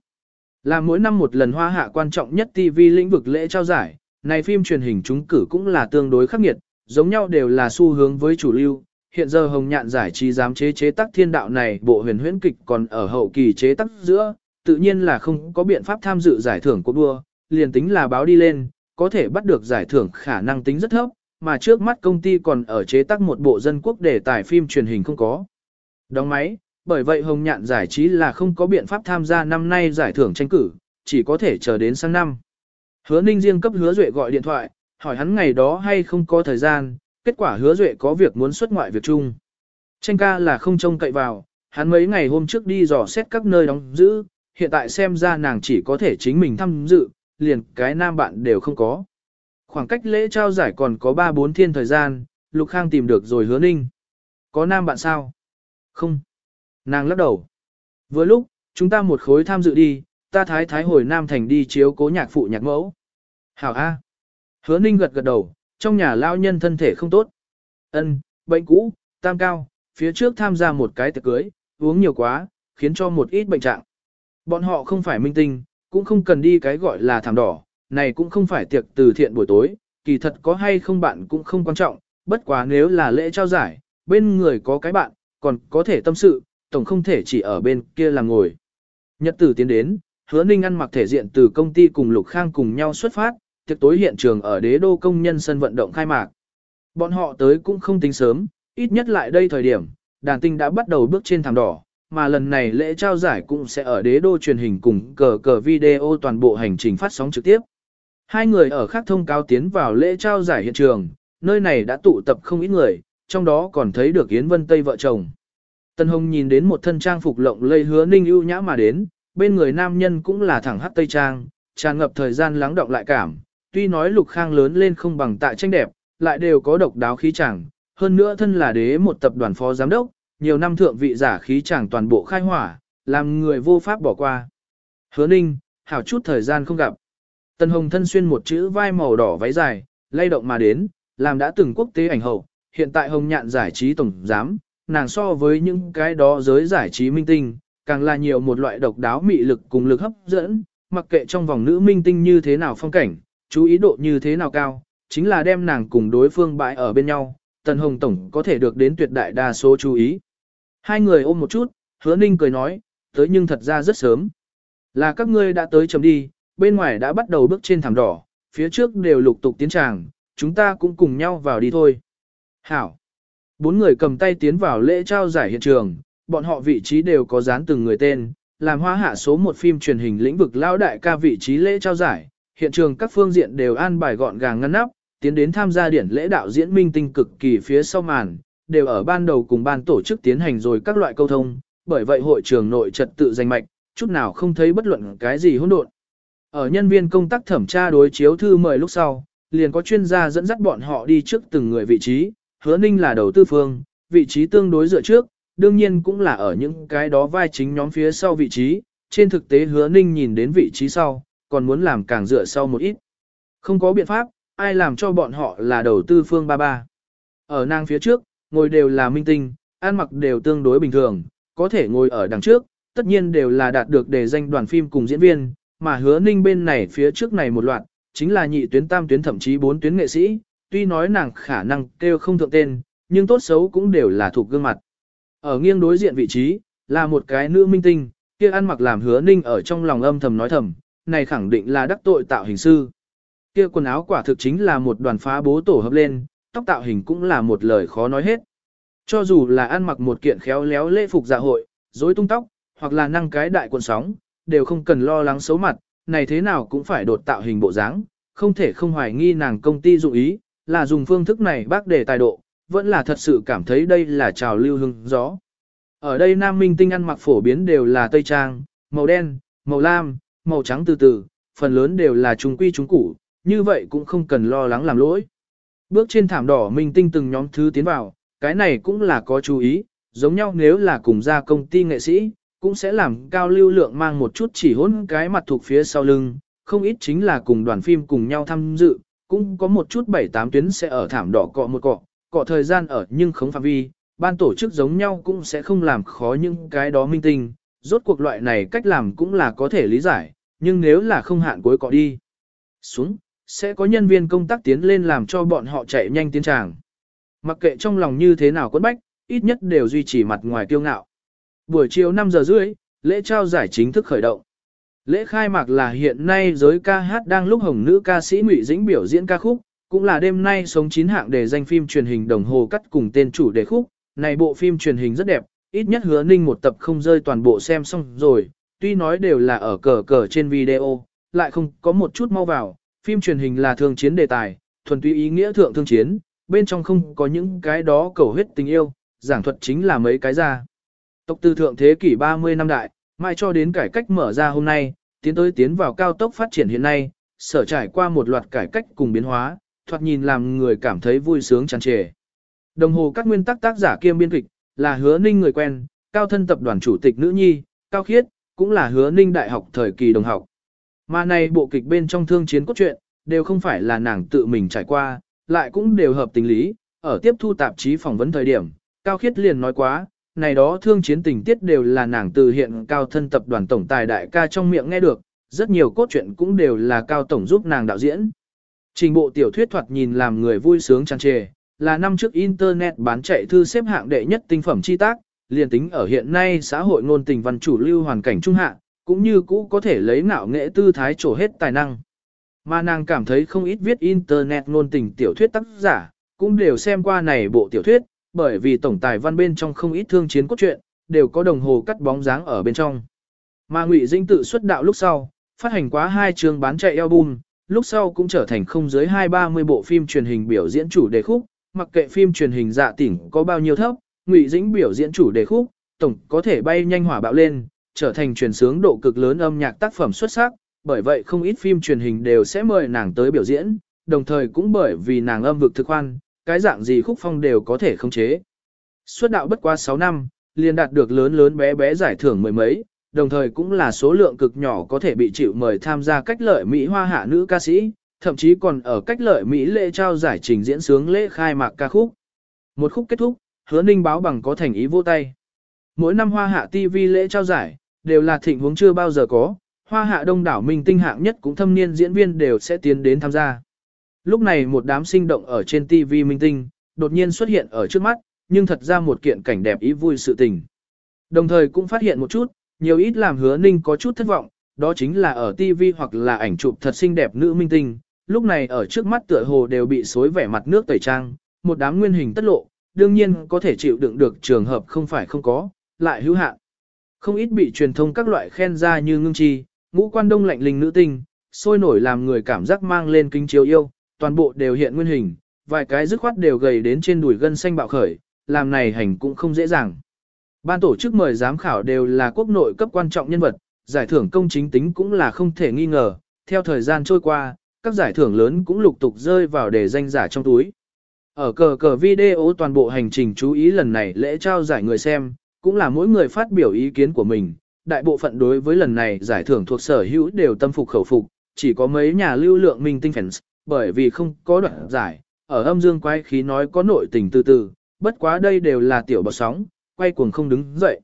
Là mỗi năm một lần hoa hạ quan trọng nhất TV lĩnh vực lễ trao giải, này phim truyền hình chúng cử cũng là tương đối khắc nghiệt, giống nhau đều là xu hướng với chủ lưu. Hiện giờ Hồng Nhạn giải trí giám chế chế tác thiên đạo này bộ huyền huyễn kịch còn ở hậu kỳ chế tác giữa, tự nhiên là không có biện pháp tham dự giải thưởng cuộc đua, liền tính là báo đi lên, có thể bắt được giải thưởng khả năng tính rất thấp, mà trước mắt công ty còn ở chế tác một bộ dân quốc để tải phim truyền hình không có. Đóng máy, bởi vậy Hồng Nhạn giải trí là không có biện pháp tham gia năm nay giải thưởng tranh cử, chỉ có thể chờ đến sang năm. Hứa Ninh riêng cấp Hứa Duệ gọi điện thoại, hỏi hắn ngày đó hay không có thời gian, kết quả Hứa Duệ có việc muốn xuất ngoại việc chung. Tranh ca là không trông cậy vào, hắn mấy ngày hôm trước đi dò xét các nơi đóng giữ, hiện tại xem ra nàng chỉ có thể chính mình tham dự, liền cái nam bạn đều không có. Khoảng cách lễ trao giải còn có 3-4 thiên thời gian, Lục Khang tìm được rồi hứa ninh. Có nam bạn sao? Không. Nàng lắc đầu. Vừa lúc, chúng ta một khối tham dự đi, ta thái thái hồi Nam Thành đi chiếu cố nhạc phụ nhạc mẫu. Hảo A. Hứa ninh gật gật đầu, trong nhà lao nhân thân thể không tốt. ân bệnh cũ, tam cao, phía trước tham gia một cái tiệc cưới, uống nhiều quá, khiến cho một ít bệnh trạng. Bọn họ không phải minh tinh, cũng không cần đi cái gọi là thảm đỏ, này cũng không phải tiệc từ thiện buổi tối, kỳ thật có hay không bạn cũng không quan trọng, bất quá nếu là lễ trao giải, bên người có cái bạn, còn có thể tâm sự, tổng không thể chỉ ở bên kia làm ngồi. Nhật tử tiến đến, hứa ninh ăn mặc thể diện từ công ty cùng Lục Khang cùng nhau xuất phát, tiệc tối hiện trường ở đế đô công nhân sân vận động khai mạc. Bọn họ tới cũng không tính sớm, ít nhất lại đây thời điểm, đàn tinh đã bắt đầu bước trên thảm đỏ, mà lần này lễ trao giải cũng sẽ ở đế đô truyền hình cùng cờ cờ video toàn bộ hành trình phát sóng trực tiếp. Hai người ở khác thông cáo tiến vào lễ trao giải hiện trường, nơi này đã tụ tập không ít người, trong đó còn thấy được Yến Vân Tây vợ chồng. Tân Hồng nhìn đến một thân trang phục lộng lây hứa ninh ưu nhã mà đến, bên người nam nhân cũng là thẳng hắt tây trang, tràn ngập thời gian lắng động lại cảm, tuy nói lục khang lớn lên không bằng tại tranh đẹp, lại đều có độc đáo khí chẳng, hơn nữa thân là đế một tập đoàn phó giám đốc, nhiều năm thượng vị giả khí chẳng toàn bộ khai hỏa, làm người vô pháp bỏ qua. Hứa ninh, hảo chút thời gian không gặp. Tần Hồng thân xuyên một chữ vai màu đỏ váy dài, lay động mà đến, làm đã từng quốc tế ảnh hậu, hiện tại Hồng Nhạn giải trí tổng giám, nàng so với những cái đó giới giải trí minh tinh, càng là nhiều một loại độc đáo mị lực cùng lực hấp dẫn, mặc kệ trong vòng nữ minh tinh như thế nào phong cảnh, chú ý độ như thế nào cao, chính là đem nàng cùng đối phương bãi ở bên nhau, Tần Hồng Tổng có thể được đến tuyệt đại đa số chú ý. Hai người ôm một chút, hứa ninh cười nói, tới nhưng thật ra rất sớm. Là các ngươi đã tới chấm đi, bên ngoài đã bắt đầu bước trên thảm đỏ, phía trước đều lục tục tiến tràng, chúng ta cũng cùng nhau vào đi thôi. Hảo. Bốn người cầm tay tiến vào lễ trao giải hiện trường, bọn họ vị trí đều có dán từng người tên, làm hoa hạ số một phim truyền hình lĩnh vực lao đại ca vị trí lễ trao giải, hiện trường các phương diện đều an bài gọn gàng ngăn nắp, tiến đến tham gia điển lễ đạo diễn minh tinh cực kỳ phía sau màn, đều ở ban đầu cùng ban tổ chức tiến hành rồi các loại câu thông, bởi vậy hội trường nội trật tự danh mạch, chút nào không thấy bất luận cái gì hỗn độn. Ở nhân viên công tác thẩm tra đối chiếu thư mời lúc sau, liền có chuyên gia dẫn dắt bọn họ đi trước từng người vị trí, hứa ninh là đầu tư phương, vị trí tương đối dựa trước, đương nhiên cũng là ở những cái đó vai chính nhóm phía sau vị trí, trên thực tế hứa ninh nhìn đến vị trí sau, còn muốn làm càng dựa sau một ít. Không có biện pháp, ai làm cho bọn họ là đầu tư phương ba ba. Ở nàng phía trước, ngồi đều là minh tinh, ăn mặc đều tương đối bình thường, có thể ngồi ở đằng trước, tất nhiên đều là đạt được đề danh đoàn phim cùng diễn viên, mà hứa ninh bên này phía trước này một loạt, chính là nhị tuyến tam tuyến thậm chí bốn tuyến nghệ sĩ, tuy nói nàng khả năng kêu không thượng tên, nhưng tốt xấu cũng đều là thuộc gương mặt. Ở nghiêng đối diện vị trí, là một cái nữ minh tinh, kia ăn mặc làm hứa ninh ở trong lòng âm thầm nói thầm, này khẳng định là đắc tội tạo hình sư. Kia quần áo quả thực chính là một đoàn phá bố tổ hợp lên, tóc tạo hình cũng là một lời khó nói hết. Cho dù là ăn mặc một kiện khéo léo lễ phục dạ hội, rối tung tóc, hoặc là năng cái đại quần sóng, đều không cần lo lắng xấu mặt, này thế nào cũng phải đột tạo hình bộ dáng, không thể không hoài nghi nàng công ty dụng ý, là dùng phương thức này bác để tài độ, vẫn là thật sự cảm thấy đây là trào lưu hưng gió. Ở đây nam minh tinh ăn mặc phổ biến đều là tây trang, màu đen, màu lam, màu trắng từ từ, phần lớn đều là trung quy trung củ, như vậy cũng không cần lo lắng làm lỗi. Bước trên thảm đỏ minh tinh từng nhóm thứ tiến vào, cái này cũng là có chú ý, giống nhau nếu là cùng ra công ty nghệ sĩ, cũng sẽ làm cao lưu lượng mang một chút chỉ hỗn cái mặt thuộc phía sau lưng, không ít chính là cùng đoàn phim cùng nhau tham dự, cũng có một chút bảy tám tuyến sẽ ở thảm đỏ cọ một cọ, cọ thời gian ở nhưng không phạm vi, ban tổ chức giống nhau cũng sẽ không làm khó những cái đó minh tinh, rốt cuộc loại này cách làm cũng là có thể lý giải, nhưng nếu là không hạn cuối cọ đi xuống, sẽ có nhân viên công tác tiến lên làm cho bọn họ chạy nhanh tiến tràng. Mặc kệ trong lòng như thế nào quấn bách, ít nhất đều duy trì mặt ngoài kiêu ngạo. Buổi chiều 5 giờ rưỡi, lễ trao giải chính thức khởi động. Lễ khai mạc là hiện nay giới ca hát đang lúc hồng nữ ca sĩ Ngụy Dĩnh biểu diễn ca khúc, cũng là đêm nay sống chín hạng để danh phim truyền hình đồng hồ cắt cùng tên chủ đề khúc. Này bộ phim truyền hình rất đẹp, ít nhất hứa ninh một tập không rơi toàn bộ xem xong rồi, tuy nói đều là ở cờ cờ trên video, lại không có một chút mau vào, phim truyền hình là thương chiến đề tài, thuần túy ý nghĩa thượng thương chiến, bên trong không có những cái đó cầu huyết tình yêu, giảng thuật chính là mấy cái ra. Tộc từ thượng thế kỷ 30 năm đại, mai cho đến cải cách mở ra hôm nay, tiến tới tiến vào cao tốc phát triển hiện nay, sở trải qua một loạt cải cách cùng biến hóa, thoạt nhìn làm người cảm thấy vui sướng tràn trề. Đồng hồ các nguyên tắc tác giả kiêm biên kịch, là hứa ninh người quen, cao thân tập đoàn chủ tịch nữ nhi, cao khiết, cũng là hứa ninh đại học thời kỳ đồng học. Mà này bộ kịch bên trong thương chiến cốt truyện, đều không phải là nàng tự mình trải qua, lại cũng đều hợp tình lý, ở tiếp thu tạp chí phỏng vấn thời điểm, Cao Khiết liền nói quá, này đó thương chiến tình tiết đều là nàng từ hiện cao thân tập đoàn tổng tài đại ca trong miệng nghe được, rất nhiều cốt truyện cũng đều là cao tổng giúp nàng đạo diễn. Trình bộ tiểu thuyết thoạt nhìn làm người vui sướng tràn trề, là năm trước internet bán chạy thư xếp hạng đệ nhất tinh phẩm chi tác, liền tính ở hiện nay xã hội ngôn tình văn chủ lưu hoàn cảnh trung hạ, cũng như cũ có thể lấy nạo nghệ tư thái trổ hết tài năng. Mà nàng cảm thấy không ít viết internet ngôn tình tiểu thuyết tác giả, cũng đều xem qua này bộ tiểu thuyết, bởi vì tổng tài văn bên trong không ít thương chiến cốt truyện, đều có đồng hồ cắt bóng dáng ở bên trong. Mà Ngụy Dĩnh tự xuất đạo lúc sau, phát hành quá hai chương bán chạy album, lúc sau cũng trở thành không dưới 2-30 bộ phim truyền hình biểu diễn chủ đề khúc, mặc kệ phim truyền hình dạ tỉnh có bao nhiêu thấp, Ngụy Dĩnh biểu diễn chủ đề khúc, tổng có thể bay nhanh hỏa bạo lên, trở thành truyền sướng độ cực lớn âm nhạc tác phẩm xuất sắc, bởi vậy không ít phim truyền hình đều sẽ mời nàng tới biểu diễn, đồng thời cũng bởi vì nàng âm vực thực khoan, cái dạng gì khúc phong đều có thể khống chế. Xuất đạo bất quá 6 năm, liền đạt được lớn lớn bé bé giải thưởng mười mấy, đồng thời cũng là số lượng cực nhỏ có thể bị chịu mời tham gia cách lợi Mỹ hoa hạ nữ ca sĩ, thậm chí còn ở cách lợi Mỹ lễ trao giải trình diễn sướng lễ khai mạc ca khúc. Một khúc kết thúc, hứa ninh báo bằng có thành ý vô tay. Mỗi năm hoa hạ TV lễ trao giải, đều là thịnh huống chưa bao giờ có, hoa hạ đông đảo minh tinh hạng nhất cũng thâm niên diễn viên đều sẽ tiến đến tham gia. Lúc này một đám sinh động ở trên TV minh tinh, đột nhiên xuất hiện ở trước mắt, nhưng thật ra một kiện cảnh đẹp ý vui sự tình. Đồng thời cũng phát hiện một chút, nhiều ít làm hứa ninh có chút thất vọng, đó chính là ở TV hoặc là ảnh chụp thật xinh đẹp nữ minh tinh, lúc này ở trước mắt tựa hồ đều bị xối vẻ mặt nước tẩy trang, một đám nguyên hình tất lộ, đương nhiên có thể chịu đựng được trường hợp không phải không có, lại hữu hạn. Không ít bị truyền thông các loại khen ra như ngưng chi, ngũ quan đông lạnh linh nữ tinh, sôi nổi làm người cảm giác mang lên kinh chiếu yêu, toàn bộ đều hiện nguyên hình, vài cái dứt khoát đều gầy đến trên đùi gân xanh bạo khởi, làm này hành cũng không dễ dàng. Ban tổ chức mời giám khảo đều là quốc nội cấp quan trọng nhân vật, giải thưởng công chính tính cũng là không thể nghi ngờ, theo thời gian trôi qua, các giải thưởng lớn cũng lục tục rơi vào để danh giả trong túi. Ở cờ cờ video toàn bộ hành trình chú ý lần này lễ trao giải người xem, cũng là mỗi người phát biểu ý kiến của mình, đại bộ phận đối với lần này giải thưởng thuộc sở hữu đều tâm phục khẩu phục, chỉ có mấy nhà lưu lượng minh tinh fans, bởi vì không có đoạn giải, ở âm dương quái khí nói có nội tình từ từ, bất quá đây đều là tiểu bọt sóng, quay cuồng không đứng dậy.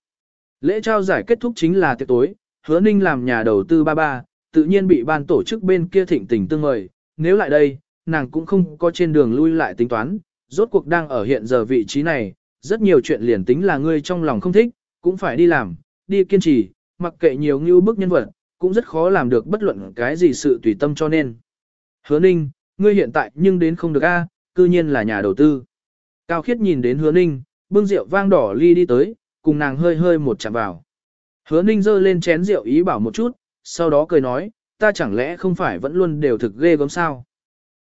Lễ trao giải kết thúc chính là tiệc tối, hứa ninh làm nhà đầu tư ba ba, tự nhiên bị ban tổ chức bên kia thịnh tình tương mời, nếu lại đây, nàng cũng không có trên đường lui lại tính toán, rốt cuộc đang ở hiện giờ vị trí này, rất nhiều chuyện liền tính là ngươi trong lòng không thích, cũng phải đi làm, đi kiên trì, mặc kệ nhiều như bức nhân vật, cũng rất khó làm được bất luận cái gì sự tùy tâm cho nên. Hứa ninh, ngươi hiện tại nhưng đến không được a, cư nhiên là nhà đầu tư. Cao khiết nhìn đến hứa ninh, bưng rượu vang đỏ ly đi tới, cùng nàng hơi hơi một chạm vào. Hứa ninh giơ lên chén rượu ý bảo một chút, sau đó cười nói, ta chẳng lẽ không phải vẫn luôn đều thực ghê gớm sao.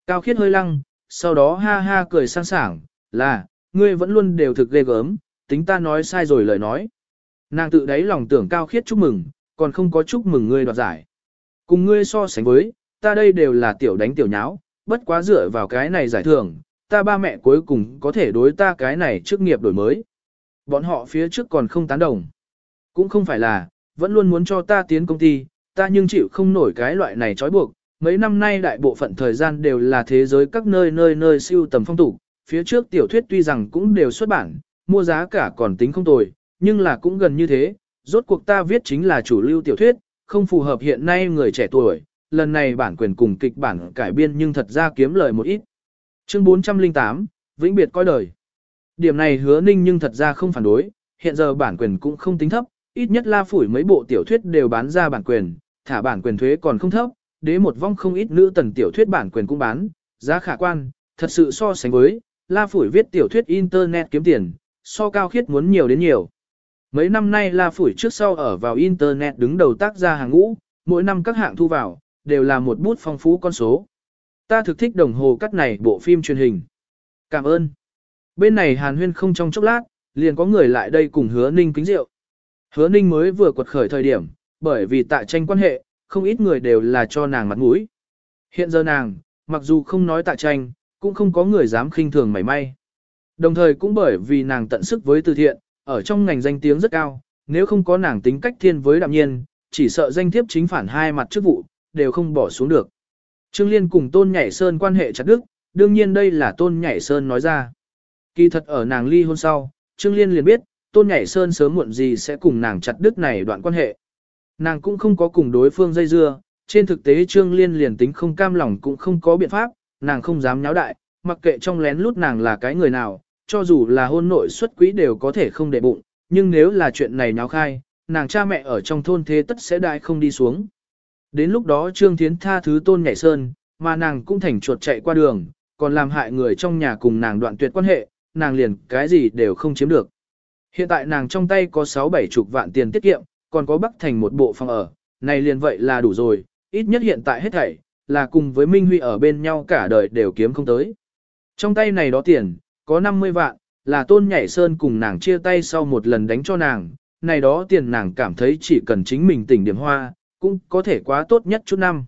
Cao khiết hơi lăng, sau đó ha ha cười sang sảng, là, ngươi vẫn luôn đều thực ghê gớm, tính ta nói sai rồi lời nói. Nàng tự đáy lòng tưởng cao khiết chúc mừng, còn không có chúc mừng ngươi đoạt giải. Cùng ngươi so sánh với, ta đây đều là tiểu đánh tiểu nháo, bất quá dựa vào cái này giải thưởng, ta ba mẹ cuối cùng có thể đối ta cái này trước nghiệp đổi mới. Bọn họ phía trước còn không tán đồng. Cũng không phải là, vẫn luôn muốn cho ta tiến công ty, ta nhưng chịu không nổi cái loại này trói buộc. Mấy năm nay đại bộ phận thời gian đều là thế giới các nơi nơi nơi siêu tầm phong tục, phía trước tiểu thuyết tuy rằng cũng đều xuất bản, mua giá cả còn tính không tồi, nhưng là cũng gần như thế, rốt cuộc ta viết chính là chủ lưu tiểu thuyết, không phù hợp hiện nay người trẻ tuổi, lần này bản quyền cùng kịch bản cải biên nhưng thật ra kiếm lời một ít. Chương 408, Vĩnh biệt coi đời. Điểm này hứa ninh nhưng thật ra không phản đối, hiện giờ bản quyền cũng không tính thấp, ít nhất la phủi mấy bộ tiểu thuyết đều bán ra bản quyền, thả bản quyền thuế còn không thấp, đế một vong không ít nữ tần tiểu thuyết bản quyền cũng bán, giá khả quan, thật sự so sánh với, la phủi viết tiểu thuyết internet kiếm tiền, so cao khiết muốn nhiều đến nhiều. Mấy năm nay la phủi trước sau ở vào internet đứng đầu tác ra hàng ngũ, mỗi năm các hạng thu vào, đều là một bút phong phú con số. Ta thực thích đồng hồ cắt này bộ phim truyền hình. Cảm ơn. Bên này hàn huyên không trong chốc lát, liền có người lại đây cùng hứa ninh kính rượu. Hứa ninh mới vừa quật khởi thời điểm, bởi vì tại tranh quan hệ, không ít người đều là cho nàng mặt mũi. Hiện giờ nàng, mặc dù không nói tại tranh, cũng không có người dám khinh thường mảy may. Đồng thời cũng bởi vì nàng tận sức với từ thiện, ở trong ngành danh tiếng rất cao, nếu không có nàng tính cách thiên với đạm nhiên, chỉ sợ danh thiếp chính phản hai mặt chức vụ, đều không bỏ xuống được. Trương Liên cùng Tôn Nhảy Sơn quan hệ chặt đức, đương nhiên đây là Tôn Nhảy Sơn nói ra. Kỳ thật ở nàng ly hôn sau, Trương Liên liền biết, Tôn Nhảy Sơn sớm muộn gì sẽ cùng nàng chặt đức này đoạn quan hệ. Nàng cũng không có cùng đối phương dây dưa, trên thực tế Trương Liên liền tính không cam lòng cũng không có biện pháp, nàng không dám nháo đại, mặc kệ trong lén lút nàng là cái người nào, cho dù là hôn nội xuất quỹ đều có thể không để bụng, nhưng nếu là chuyện này nháo khai, nàng cha mẹ ở trong thôn thế tất sẽ đại không đi xuống. Đến lúc đó Trương Thiến tha thứ tôn nhảy sơn, mà nàng cũng thành chuột chạy qua đường, còn làm hại người trong nhà cùng nàng đoạn tuyệt quan hệ, nàng liền cái gì đều không chiếm được. Hiện tại nàng trong tay có 6-7 chục vạn tiền tiết kiệm, còn có bắc thành một bộ phòng ở, này liền vậy là đủ rồi, ít nhất hiện tại hết thảy, là cùng với Minh Huy ở bên nhau cả đời đều kiếm không tới. Trong tay này đó tiền, có 50 vạn, là tôn nhảy sơn cùng nàng chia tay sau một lần đánh cho nàng, này đó tiền nàng cảm thấy chỉ cần chính mình tỉnh điểm hoa, cũng có thể quá tốt nhất chút năm.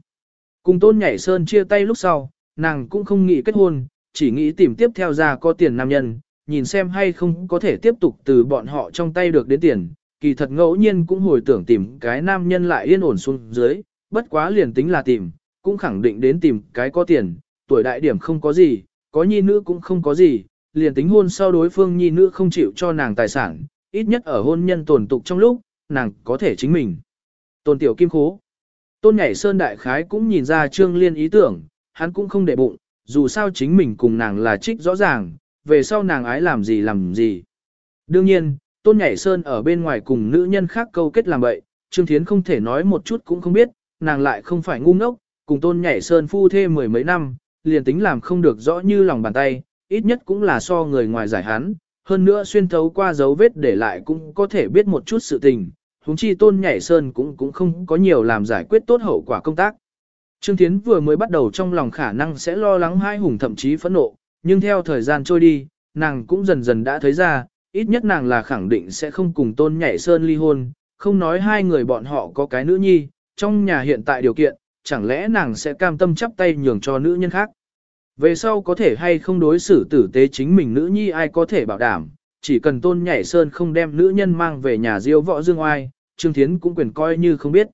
Cùng tôn nhảy sơn chia tay lúc sau, nàng cũng không nghĩ kết hôn, chỉ nghĩ tìm tiếp theo ra có tiền nam nhân, nhìn xem hay không có thể tiếp tục từ bọn họ trong tay được đến tiền. Kỳ thật ngẫu nhiên cũng hồi tưởng tìm cái nam nhân lại yên ổn xuống dưới, bất quá liền tính là tìm, cũng khẳng định đến tìm cái có tiền, tuổi đại điểm không có gì, có nhi nữ cũng không có gì, liền tính hôn sau đối phương nhi nữ không chịu cho nàng tài sản, ít nhất ở hôn nhân tồn tục trong lúc, nàng có thể chính mình. Tôn tiểu kim khố. Tôn nhảy sơn đại khái cũng nhìn ra trương liên ý tưởng, hắn cũng không để bụng, dù sao chính mình cùng nàng là trích rõ ràng, về sau nàng ái làm gì làm gì. Đương nhiên, tôn nhảy sơn ở bên ngoài cùng nữ nhân khác câu kết làm vậy, trương thiến không thể nói một chút cũng không biết, nàng lại không phải ngu ngốc, cùng tôn nhảy sơn phu thê mười mấy năm, liền tính làm không được rõ như lòng bàn tay, ít nhất cũng là so người ngoài giải hắn, hơn nữa xuyên thấu qua dấu vết để lại cũng có thể biết một chút sự tình, huống chi tôn nhảy sơn cũng cũng không có nhiều làm giải quyết tốt hậu quả công tác. Trương Thiến vừa mới bắt đầu trong lòng khả năng sẽ lo lắng hai hùng thậm chí phẫn nộ, nhưng theo thời gian trôi đi, nàng cũng dần dần đã thấy ra, ít nhất nàng là khẳng định sẽ không cùng tôn nhảy sơn ly hôn, không nói hai người bọn họ có cái nữ nhi, trong nhà hiện tại điều kiện, chẳng lẽ nàng sẽ cam tâm chắp tay nhường cho nữ nhân khác. Về sau có thể hay không đối xử tử tế chính mình nữ nhi ai có thể bảo đảm, chỉ cần tôn nhảy sơn không đem nữ nhân mang về nhà diêu võ dương oai, Trương Thiến cũng quyền coi như không biết.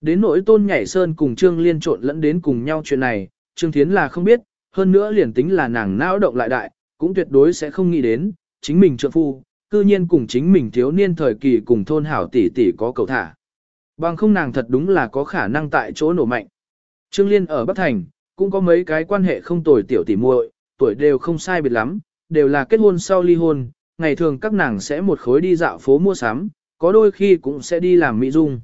Đến nỗi tôn nhảy sơn cùng Trương Liên trộn lẫn đến cùng nhau chuyện này, Trương Thiến là không biết, hơn nữa liền tính là nàng não động lại đại, cũng tuyệt đối sẽ không nghĩ đến, chính mình trượng phu, cư nhiên cùng chính mình thiếu niên thời kỳ cùng thôn hảo tỷ tỷ có cầu thả. Bằng không nàng thật đúng là có khả năng tại chỗ nổ mạnh. Trương Liên ở Bắc Thành, cũng có mấy cái quan hệ không tồi tiểu tỷ muội, tuổi đều không sai biệt lắm, đều là kết hôn sau ly hôn, ngày thường các nàng sẽ một khối đi dạo phố mua sắm, có đôi khi cũng sẽ đi làm mỹ dung.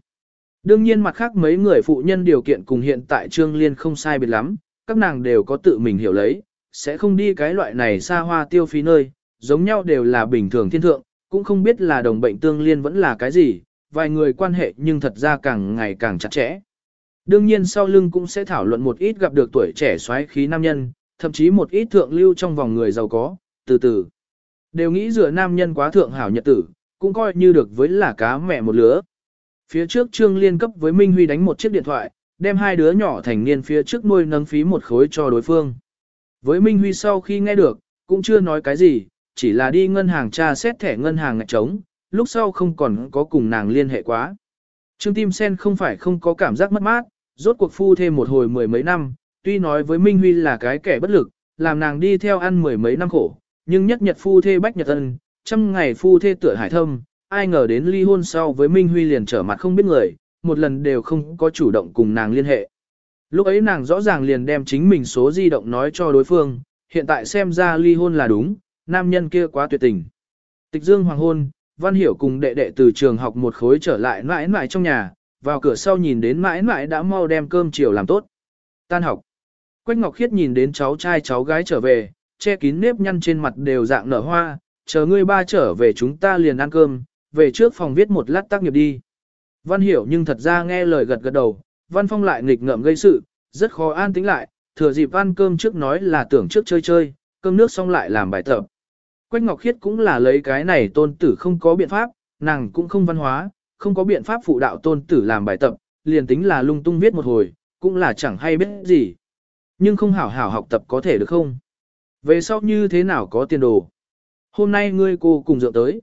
Đương nhiên mặt khác mấy người phụ nhân điều kiện cùng hiện tại Trương Liên không sai biệt lắm, các nàng đều có tự mình hiểu lấy, sẽ không đi cái loại này xa hoa tiêu phí nơi, giống nhau đều là bình thường thiên thượng, cũng không biết là đồng bệnh tương liên vẫn là cái gì, vài người quan hệ nhưng thật ra càng ngày càng chặt chẽ. Đương nhiên sau lưng cũng sẽ thảo luận một ít gặp được tuổi trẻ xoáy khí nam nhân, thậm chí một ít thượng lưu trong vòng người giàu có, từ từ. Đều nghĩ rửa nam nhân quá thượng hảo nhật tử, cũng coi như được với là cá mẹ một lứa. Phía trước Trương Liên cấp với Minh Huy đánh một chiếc điện thoại, đem hai đứa nhỏ thành niên phía trước nuôi nâng phí một khối cho đối phương. Với Minh Huy sau khi nghe được, cũng chưa nói cái gì, chỉ là đi ngân hàng tra xét thẻ ngân hàng ngạch trống, lúc sau không còn có cùng nàng liên hệ quá. Trương Tim Sen không phải không có cảm giác mất mát, rốt cuộc phu thêm một hồi mười mấy năm, tuy nói với Minh Huy là cái kẻ bất lực, làm nàng đi theo ăn mười mấy năm khổ, nhưng nhất nhật phu thê bách nhật ân, trăm ngày phu thê tựa hải thâm, ai ngờ đến ly hôn sau với Minh Huy liền trở mặt không biết người, một lần đều không có chủ động cùng nàng liên hệ. Lúc ấy nàng rõ ràng liền đem chính mình số di động nói cho đối phương, hiện tại xem ra ly hôn là đúng, nam nhân kia quá tuyệt tình. Tịch dương hoàng hôn, Văn Hiểu cùng đệ đệ từ trường học một khối trở lại mãi mãi trong nhà, vào cửa sau nhìn đến mãi mãi đã mau đem cơm chiều làm tốt. Tan học. Quách Ngọc Khiết nhìn đến cháu trai cháu gái trở về, che kín nếp nhăn trên mặt đều dạng nở hoa, chờ ngươi ba trở về chúng ta liền ăn cơm, về trước phòng viết một lát tác nghiệp đi. Văn Hiểu nhưng thật ra nghe lời gật gật đầu, Văn Phong lại nghịch ngợm gây sự, rất khó an tĩnh lại, thừa dịp ăn cơm trước nói là tưởng trước chơi chơi, cơm nước xong lại làm bài tập. Quách Ngọc Khiết cũng là lấy cái này tôn tử không có biện pháp, nàng cũng không văn hóa, không có biện pháp phụ đạo tôn tử làm bài tập, liền tính là lung tung viết một hồi, cũng là chẳng hay biết gì. Nhưng không hảo hảo học tập có thể được không? Về sau như thế nào có tiền đồ? Hôm nay ngươi cô cùng dượng tới.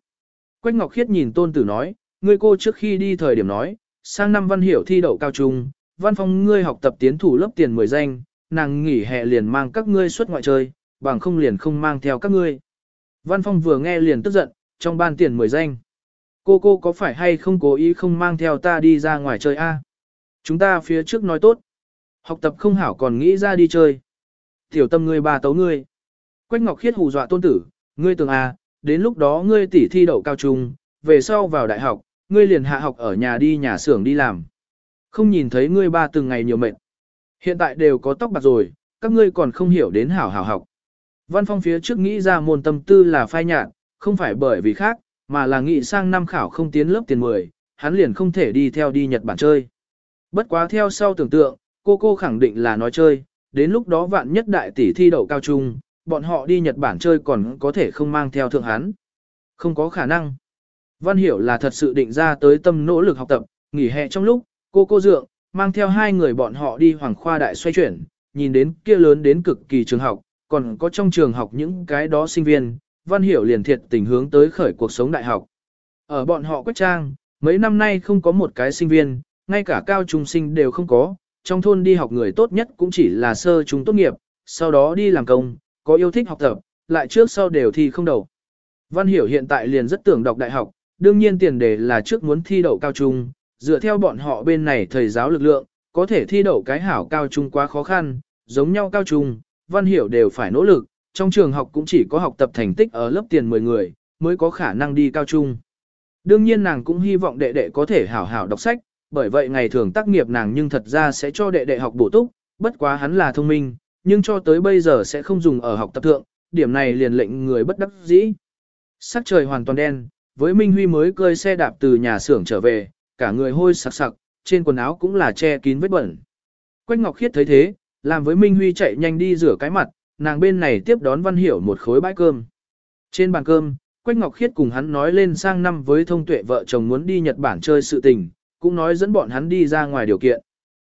Quách Ngọc Khiết nhìn tôn tử nói, ngươi cô trước khi đi thời điểm nói, sang năm văn hiểu thi đậu cao trung, văn phong ngươi học tập tiến thủ lớp tiền 10 danh, nàng nghỉ hè liền mang các ngươi xuất ngoại chơi, bằng không liền không mang theo các ngươi. Văn phong vừa nghe liền tức giận, trong ban tiền 10 danh. Cô cô có phải hay không cố ý không mang theo ta đi ra ngoài chơi a? Chúng ta phía trước nói tốt. Học tập không hảo còn nghĩ ra đi chơi. Tiểu tâm ngươi ba tấu ngươi. Quách Ngọc Khiết hù dọa tôn tử, ngươi tưởng à, đến lúc đó ngươi tỉ thi đậu cao trung, về sau vào đại học, ngươi liền hạ học ở nhà đi nhà xưởng đi làm. Không nhìn thấy ngươi ba từng ngày nhiều mệt. Hiện tại đều có tóc bạc rồi, các ngươi còn không hiểu đến hảo hảo học. Văn phong phía trước nghĩ ra môn tâm tư là phai nhạt, không phải bởi vì khác, mà là nghĩ sang năm khảo không tiến lớp tiền 10, hắn liền không thể đi theo đi Nhật Bản chơi. Bất quá theo sau tưởng tượng, cô cô khẳng định là nói chơi, đến lúc đó vạn nhất đại tỷ thi đậu cao trung, bọn họ đi Nhật Bản chơi còn có thể không mang theo thượng hắn. Không có khả năng. Văn Hiểu là thật sự định ra tới tâm nỗ lực học tập, nghỉ hè trong lúc, cô cô dượng, mang theo hai người bọn họ đi hoàng khoa đại xoay chuyển, nhìn đến kia lớn đến cực kỳ trường học, còn có trong trường học những cái đó sinh viên, Văn Hiểu liền thiệt tình hướng tới khởi cuộc sống đại học. Ở bọn họ quách trang, mấy năm nay không có một cái sinh viên, ngay cả cao trung sinh đều không có, trong thôn đi học người tốt nhất cũng chỉ là sơ trung tốt nghiệp, sau đó đi làm công, có yêu thích học tập, lại trước sau đều thi không đầu. Văn Hiểu hiện tại liền rất tưởng đọc đại học, đương nhiên tiền đề là trước muốn thi đậu cao trung, dựa theo bọn họ bên này thầy giáo lực lượng, có thể thi đậu cái hảo cao trung quá khó khăn, giống nhau cao trung, Văn Hiểu đều phải nỗ lực, trong trường học cũng chỉ có học tập thành tích ở lớp tiền 10 người, mới có khả năng đi cao trung. Đương nhiên nàng cũng hy vọng đệ đệ có thể hảo hảo đọc sách, bởi vậy ngày thường tác nghiệp nàng nhưng thật ra sẽ cho đệ đệ học bổ túc, bất quá hắn là thông minh, nhưng cho tới bây giờ sẽ không dùng ở học tập thượng, điểm này liền lệnh người bất đắc dĩ. Sắc trời hoàn toàn đen, với Minh Huy mới cơi xe đạp từ nhà xưởng trở về, cả người hôi sặc sặc, trên quần áo cũng là che kín vết bẩn. Quách Ngọc Khiết thấy thế, làm với Minh Huy chạy nhanh đi rửa cái mặt, nàng bên này tiếp đón Văn Hiểu một khối bãi cơm. Trên bàn cơm, Quách Ngọc Khiết cùng hắn nói lên sang năm với thông tuệ vợ chồng muốn đi Nhật Bản chơi sự tình, cũng nói dẫn bọn hắn đi ra ngoài điều kiện.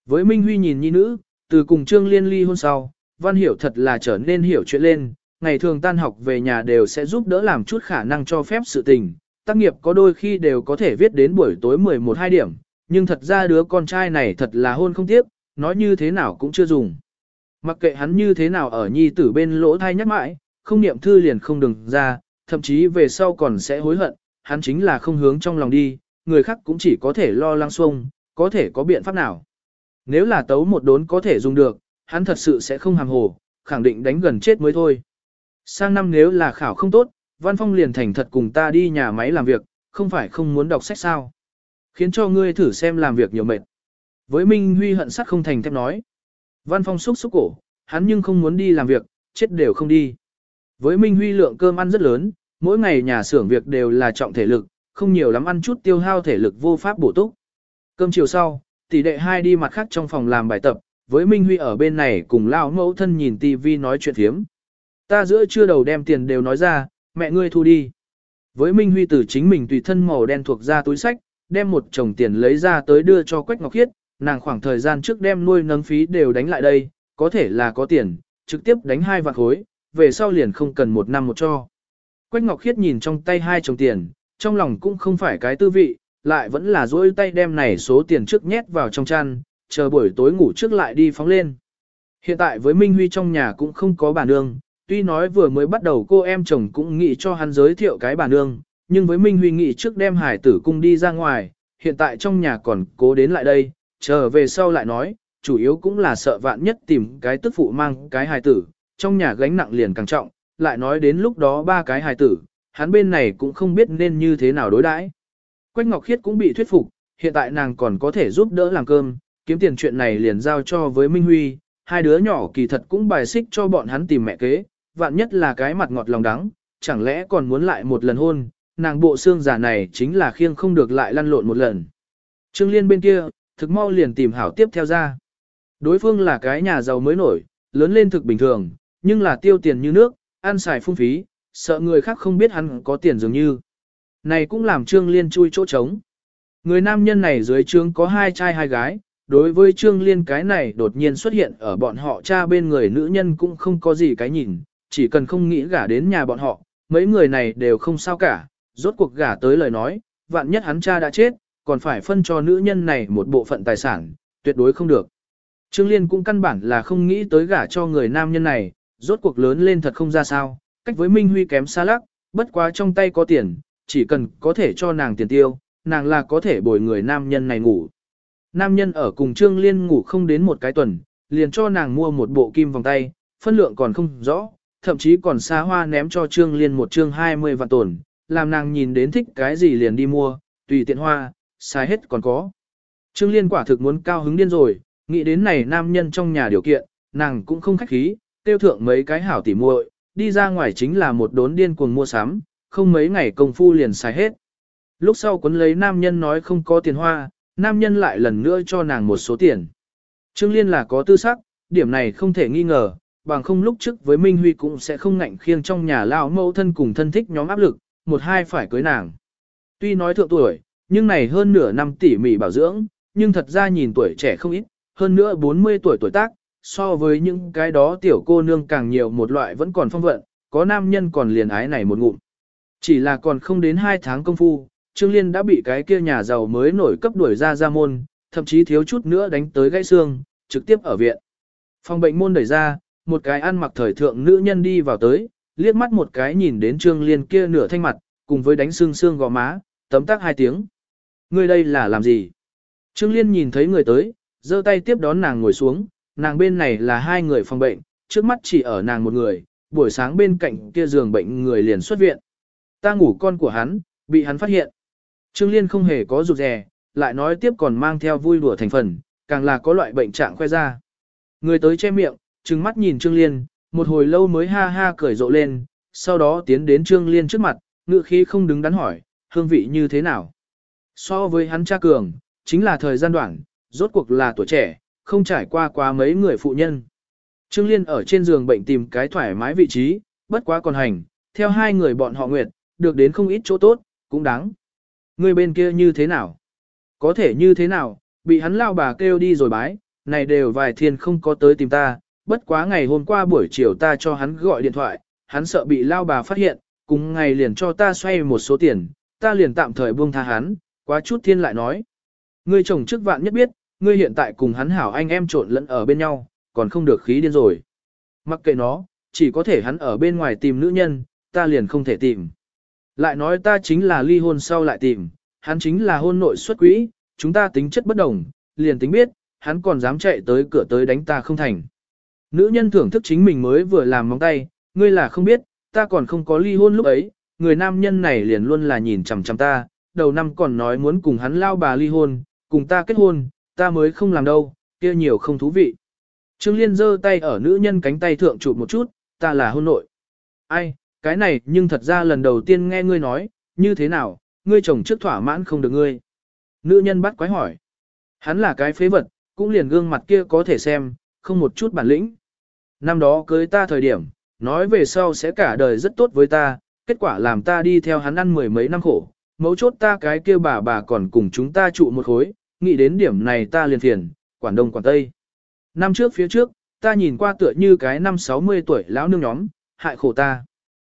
Với Minh Huy nhìn nhi nữ, từ cùng Trương Liên ly hôn sau, Văn Hiểu thật là trở nên hiểu chuyện lên, ngày thường tan học về nhà đều sẽ giúp đỡ làm chút khả năng cho phép sự tình, tác nghiệp có đôi khi đều có thể viết đến buổi tối 11-2 điểm, nhưng thật ra đứa con trai này thật là hôn không tiếp, nói như thế nào cũng chưa dùng. Mặc kệ hắn như thế nào ở nhi tử bên lỗ thai nhắc mãi, không niệm thư liền không đừng ra, thậm chí về sau còn sẽ hối hận, hắn chính là không hướng trong lòng đi, người khác cũng chỉ có thể lo lăng xuông, có thể có biện pháp nào. Nếu là tấu một đốn có thể dùng được, hắn thật sự sẽ không hàm hồ, khẳng định đánh gần chết mới thôi. Sang năm nếu là khảo không tốt, Văn Phong liền thành thật cùng ta đi nhà máy làm việc, không phải không muốn đọc sách sao. Khiến cho ngươi thử xem làm việc nhiều mệt. Với Minh Huy hận sắt không thành thép nói. Văn Phong xúc xúc cổ, hắn nhưng không muốn đi làm việc, chết đều không đi. Với Minh Huy lượng cơm ăn rất lớn, mỗi ngày nhà xưởng việc đều là trọng thể lực, không nhiều lắm ăn chút tiêu hao thể lực vô pháp bổ túc. Cơm chiều sau, tỷ đệ hai đi mặt khác trong phòng làm bài tập, với Minh Huy ở bên này cùng lao mẫu thân nhìn tivi nói chuyện thiếm. Ta giữa trưa đầu đem tiền đều nói ra, mẹ ngươi thu đi. Với Minh Huy từ chính mình tùy thân màu đen thuộc ra túi sách, đem một chồng tiền lấy ra tới đưa cho Quách Ngọc Khiết, nàng khoảng thời gian trước đem nuôi nấng phí đều đánh lại đây, có thể là có tiền, trực tiếp đánh hai vạn khối, về sau liền không cần một năm một cho. Quách Ngọc Khiết nhìn trong tay hai chồng tiền, trong lòng cũng không phải cái tư vị, lại vẫn là dỗi tay đem này số tiền trước nhét vào trong chăn, chờ buổi tối ngủ trước lại đi phóng lên. Hiện tại với Minh Huy trong nhà cũng không có bà nương, tuy nói vừa mới bắt đầu cô em chồng cũng nghĩ cho hắn giới thiệu cái bà nương, nhưng với Minh Huy nghĩ trước đem hải tử cung đi ra ngoài, hiện tại trong nhà còn cố đến lại đây, chờ về sau lại nói, chủ yếu cũng là sợ vạn nhất tìm cái tức phụ mang cái hài tử, trong nhà gánh nặng liền càng trọng, lại nói đến lúc đó ba cái hài tử, hắn bên này cũng không biết nên như thế nào đối đãi. Quách Ngọc Khiết cũng bị thuyết phục, hiện tại nàng còn có thể giúp đỡ làm cơm, kiếm tiền chuyện này liền giao cho với Minh Huy, hai đứa nhỏ kỳ thật cũng bài xích cho bọn hắn tìm mẹ kế, vạn nhất là cái mặt ngọt lòng đắng, chẳng lẽ còn muốn lại một lần hôn, nàng bộ xương giả này chính là khiêng không được lại lăn lộn một lần. Trương Liên bên kia, thực mau liền tìm hảo tiếp theo ra. Đối phương là cái nhà giàu mới nổi, lớn lên thực bình thường, nhưng là tiêu tiền như nước, ăn xài phung phí, sợ người khác không biết hắn có tiền dường như. Này cũng làm Trương Liên chui chỗ trống. Người nam nhân này dưới trương có hai trai hai gái, đối với Trương Liên cái này đột nhiên xuất hiện ở bọn họ cha bên người nữ nhân cũng không có gì cái nhìn, chỉ cần không nghĩ gả đến nhà bọn họ, mấy người này đều không sao cả, rốt cuộc gả tới lời nói, vạn nhất hắn cha đã chết, còn phải phân cho nữ nhân này một bộ phận tài sản, tuyệt đối không được. Trương Liên cũng căn bản là không nghĩ tới gả cho người nam nhân này, rốt cuộc lớn lên thật không ra sao, cách với Minh Huy kém xa lắc, bất quá trong tay có tiền, chỉ cần có thể cho nàng tiền tiêu, nàng là có thể bồi người nam nhân này ngủ. Nam nhân ở cùng Trương Liên ngủ không đến một cái tuần, liền cho nàng mua một bộ kim vòng tay, phân lượng còn không rõ, thậm chí còn xa hoa ném cho Trương Liên một chương 20 vạn tổn, làm nàng nhìn đến thích cái gì liền đi mua, tùy tiện hoa, xài hết còn có. Trương Liên quả thực muốn cao hứng điên rồi, nghĩ đến này nam nhân trong nhà điều kiện, nàng cũng không khách khí, tiêu thượng mấy cái hảo tỉ muội, đi ra ngoài chính là một đốn điên cuồng mua sắm, không mấy ngày công phu liền xài hết. Lúc sau quấn lấy nam nhân nói không có tiền hoa, nam nhân lại lần nữa cho nàng một số tiền. Trương Liên là có tư sắc, điểm này không thể nghi ngờ, bằng không lúc trước với Minh Huy cũng sẽ không ngạnh khiêng trong nhà lao mẫu thân cùng thân thích nhóm áp lực, một hai phải cưới nàng. Tuy nói thượng tuổi, nhưng này hơn nửa năm tỉ mỉ bảo dưỡng, nhưng thật ra nhìn tuổi trẻ không ít, hơn nữa 40 tuổi tuổi tác, so với những cái đó tiểu cô nương càng nhiều một loại vẫn còn phong vận, có nam nhân còn liền ái này một ngụm. Chỉ là còn không đến 2 tháng công phu, Trương Liên đã bị cái kia nhà giàu mới nổi cấp đuổi ra ra môn, thậm chí thiếu chút nữa đánh tới gãy xương, trực tiếp ở viện. Phòng bệnh môn đẩy ra, một cái ăn mặc thời thượng nữ nhân đi vào tới, liếc mắt một cái nhìn đến Trương Liên kia nửa thanh mặt, cùng với đánh xương xương gò má, tấm tắc hai tiếng. Người đây là làm gì? Trương Liên nhìn thấy người tới, giơ tay tiếp đón nàng ngồi xuống, nàng bên này là hai người phòng bệnh, trước mắt chỉ ở nàng một người, buổi sáng bên cạnh kia giường bệnh người liền xuất viện. Ta ngủ con của hắn, bị hắn phát hiện. Trương Liên không hề có rụt rè, lại nói tiếp còn mang theo vui đùa thành phần, càng là có loại bệnh trạng khoe ra. Người tới che miệng, trừng mắt nhìn Trương Liên, một hồi lâu mới ha ha cười rộ lên, sau đó tiến đến Trương Liên trước mặt, ngựa khí không đứng đắn hỏi, hương vị như thế nào. So với hắn cha cường, chính là thời gian đoạn, rốt cuộc là tuổi trẻ, không trải qua quá mấy người phụ nhân. Trương Liên ở trên giường bệnh tìm cái thoải mái vị trí, bất quá còn hành, theo hai người bọn họ nguyệt, được đến không ít chỗ tốt, cũng đáng. Người bên kia như thế nào? Có thể như thế nào, bị hắn lao bà kêu đi rồi bái, này đều vài thiên không có tới tìm ta, bất quá ngày hôm qua buổi chiều ta cho hắn gọi điện thoại, hắn sợ bị lao bà phát hiện, cùng ngày liền cho ta xoay một số tiền, ta liền tạm thời buông tha hắn, quá chút thiên lại nói. Ngươi chồng trước vạn nhất biết, ngươi hiện tại cùng hắn hảo anh em trộn lẫn ở bên nhau, còn không được khí điên rồi. Mặc kệ nó, chỉ có thể hắn ở bên ngoài tìm nữ nhân, ta liền không thể tìm. Lại nói ta chính là ly hôn sau lại tìm, hắn chính là hôn nội xuất quỹ, chúng ta tính chất bất đồng, liền tính biết, hắn còn dám chạy tới cửa tới đánh ta không thành. Nữ nhân thưởng thức chính mình mới vừa làm móng tay, ngươi là không biết, ta còn không có ly hôn lúc ấy, người nam nhân này liền luôn là nhìn chằm chằm ta, đầu năm còn nói muốn cùng hắn lao bà ly hôn, cùng ta kết hôn, ta mới không làm đâu, kia nhiều không thú vị. Trương Liên giơ tay ở nữ nhân cánh tay thượng chụp một chút, ta là hôn nội. Ai, cái này nhưng thật ra lần đầu tiên nghe ngươi nói, như thế nào, ngươi chồng trước thỏa mãn không được ngươi. Nữ nhân bắt quái hỏi. Hắn là cái phế vật, cũng liền gương mặt kia có thể xem, không một chút bản lĩnh. Năm đó cưới ta thời điểm, nói về sau sẽ cả đời rất tốt với ta, kết quả làm ta đi theo hắn ăn mười mấy năm khổ. Mấu chốt ta cái kia bà bà còn cùng chúng ta trụ một khối, nghĩ đến điểm này ta liền phiền, quản đông quản tây. Năm trước phía trước, ta nhìn qua tựa như cái năm 60 tuổi lão nương nhóm, hại khổ ta.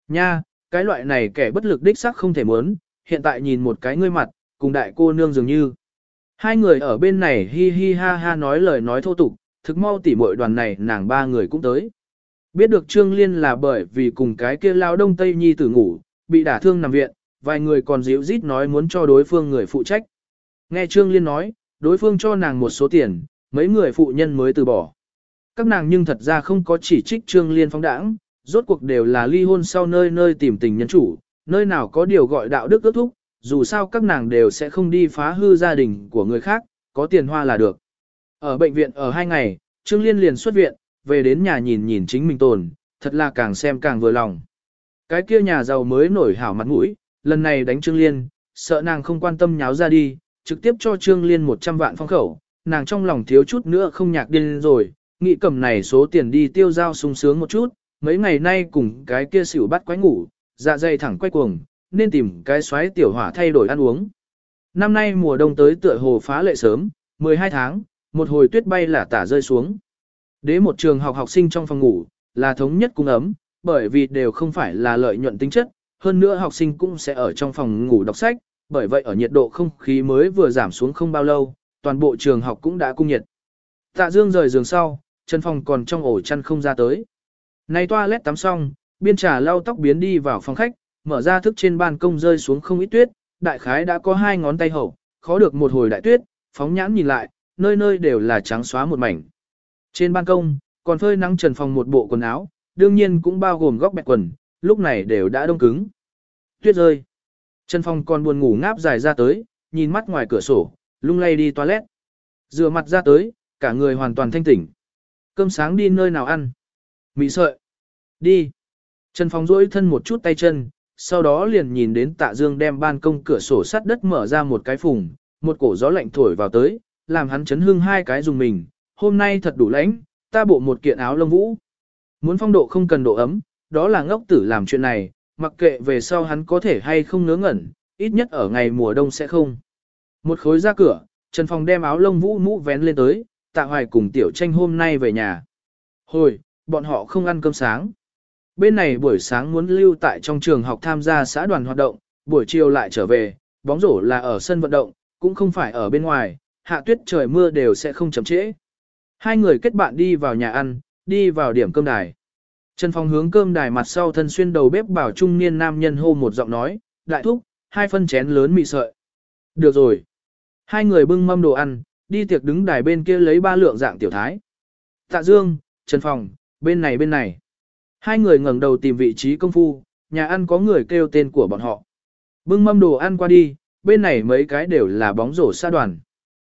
Nha, cái loại này kẻ bất lực đích sắc không thể muốn, hiện tại nhìn một cái ngươi mặt, cùng đại cô nương dường như. Hai người ở bên này hi hi ha ha nói lời nói thô tục, thực mau tỉ muội đoàn này nàng ba người cũng tới. Biết được Trương Liên là bởi vì cùng cái kia lao đông tây nhi tử ngủ, bị đả thương nằm viện, vài người còn dịu rít nói muốn cho đối phương người phụ trách. Nghe Trương Liên nói, đối phương cho nàng một số tiền, mấy người phụ nhân mới từ bỏ. Các nàng nhưng thật ra không có chỉ trích Trương Liên phóng đảng, rốt cuộc đều là ly hôn sau nơi nơi tìm tình nhân chủ, nơi nào có điều gọi đạo đức ước thúc, dù sao các nàng đều sẽ không đi phá hư gia đình của người khác, có tiền hoa là được. Ở bệnh viện ở hai ngày, Trương Liên liền xuất viện, về đến nhà nhìn nhìn chính mình tồn, thật là càng xem càng vừa lòng. Cái kia nhà giàu mới nổi hảo mặt mũi, lần này đánh Trương Liên, sợ nàng không quan tâm nháo ra đi, trực tiếp cho Trương Liên 100 vạn phong khẩu, nàng trong lòng thiếu chút nữa không nhạc điên rồi, nghĩ cầm này số tiền đi tiêu giao sung sướng một chút, mấy ngày nay cùng cái kia xỉu bắt quái ngủ, dạ dày thẳng quay cuồng, nên tìm cái xoáy tiểu hỏa thay đổi ăn uống. Năm nay mùa đông tới tựa hồ phá lệ sớm, 12 tháng, một hồi tuyết bay là tả rơi xuống. Đế một trường học học sinh trong phòng ngủ, là thống nhất cung ấm, bởi vì đều không phải là lợi nhuận tính chất, hơn nữa học sinh cũng sẽ ở trong phòng ngủ đọc sách, bởi vậy ở nhiệt độ không khí mới vừa giảm xuống không bao lâu, toàn bộ trường học cũng đã cung nhiệt. Tạ Dương rời giường sau, chân phòng còn trong ổ chăn không ra tới. Này toilet tắm xong, biên trà lau tóc biến đi vào phòng khách, mở ra thức trên ban công rơi xuống không ít tuyết, đại khái đã có hai ngón tay hậu, khó được một hồi đại tuyết, phóng nhãn nhìn lại, nơi nơi đều là trắng xóa một mảnh. Trên ban công, còn phơi nắng trần phòng một bộ quần áo, đương nhiên cũng bao gồm góc bẹt quần, lúc này đều đã đông cứng. Tuyết rơi. Trần phòng còn buồn ngủ ngáp dài ra tới, nhìn mắt ngoài cửa sổ, lung lay đi toilet. Rửa mặt ra tới, cả người hoàn toàn thanh tỉnh. Cơm sáng đi nơi nào ăn? Mị sợi. Đi. Trần Phong duỗi thân một chút tay chân, sau đó liền nhìn đến tạ dương đem ban công cửa sổ sắt đất mở ra một cái phùng, một cổ gió lạnh thổi vào tới, làm hắn chấn hương hai cái dùng mình, hôm nay thật đủ lạnh, ta bộ một kiện áo lông vũ. Muốn phong độ không cần độ ấm, đó là ngốc tử làm chuyện này, mặc kệ về sau hắn có thể hay không ngớ ngẩn, ít nhất ở ngày mùa đông sẽ không. Một khối ra cửa, Trần Phong đem áo lông vũ mũ vén lên tới, tạ hoài cùng tiểu tranh hôm nay về nhà. Hồi, bọn họ không ăn cơm sáng. Bên này buổi sáng muốn lưu tại trong trường học tham gia xã đoàn hoạt động, buổi chiều lại trở về, bóng rổ là ở sân vận động, cũng không phải ở bên ngoài, hạ tuyết trời mưa đều sẽ không chậm trễ. Hai người kết bạn đi vào nhà ăn, đi vào điểm cơm đài. Trần Phong hướng cơm đài mặt sau thân xuyên đầu bếp bảo trung niên nam nhân hô một giọng nói, đại thúc, hai phân chén lớn mì sợi. Được rồi. Hai người bưng mâm đồ ăn, đi tiệc đứng đài bên kia lấy ba lượng dạng tiểu thái. Tạ Dương, Trần Phong, bên này bên này. Hai người ngẩng đầu tìm vị trí công phu, nhà ăn có người kêu tên của bọn họ. Bưng mâm đồ ăn qua đi, bên này mấy cái đều là bóng rổ xa đoàn.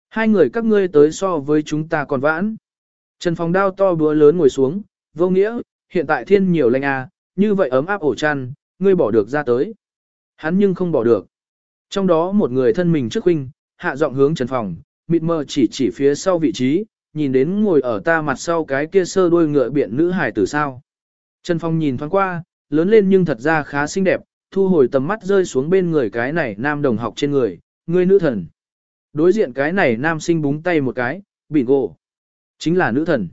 Hai người các ngươi tới so với chúng ta còn vãn. Trần Phong đao to búa lớn ngồi xuống, vô nghĩa, hiện tại thiên nhiều lạnh à, như vậy ấm áp ổ chăn, ngươi bỏ được ra tới. Hắn nhưng không bỏ được. Trong đó một người thân mình trước huynh, hạ giọng hướng Trần Phong, mịt mờ chỉ chỉ phía sau vị trí, nhìn đến ngồi ở ta mặt sau cái kia sơ đuôi ngựa biện nữ hải tử sao. Trần Phong nhìn thoáng qua, lớn lên nhưng thật ra khá xinh đẹp, thu hồi tầm mắt rơi xuống bên người cái này nam đồng học trên người, người nữ thần. Đối diện cái này nam sinh búng tay một cái, bị gỗ. Chính là nữ thần.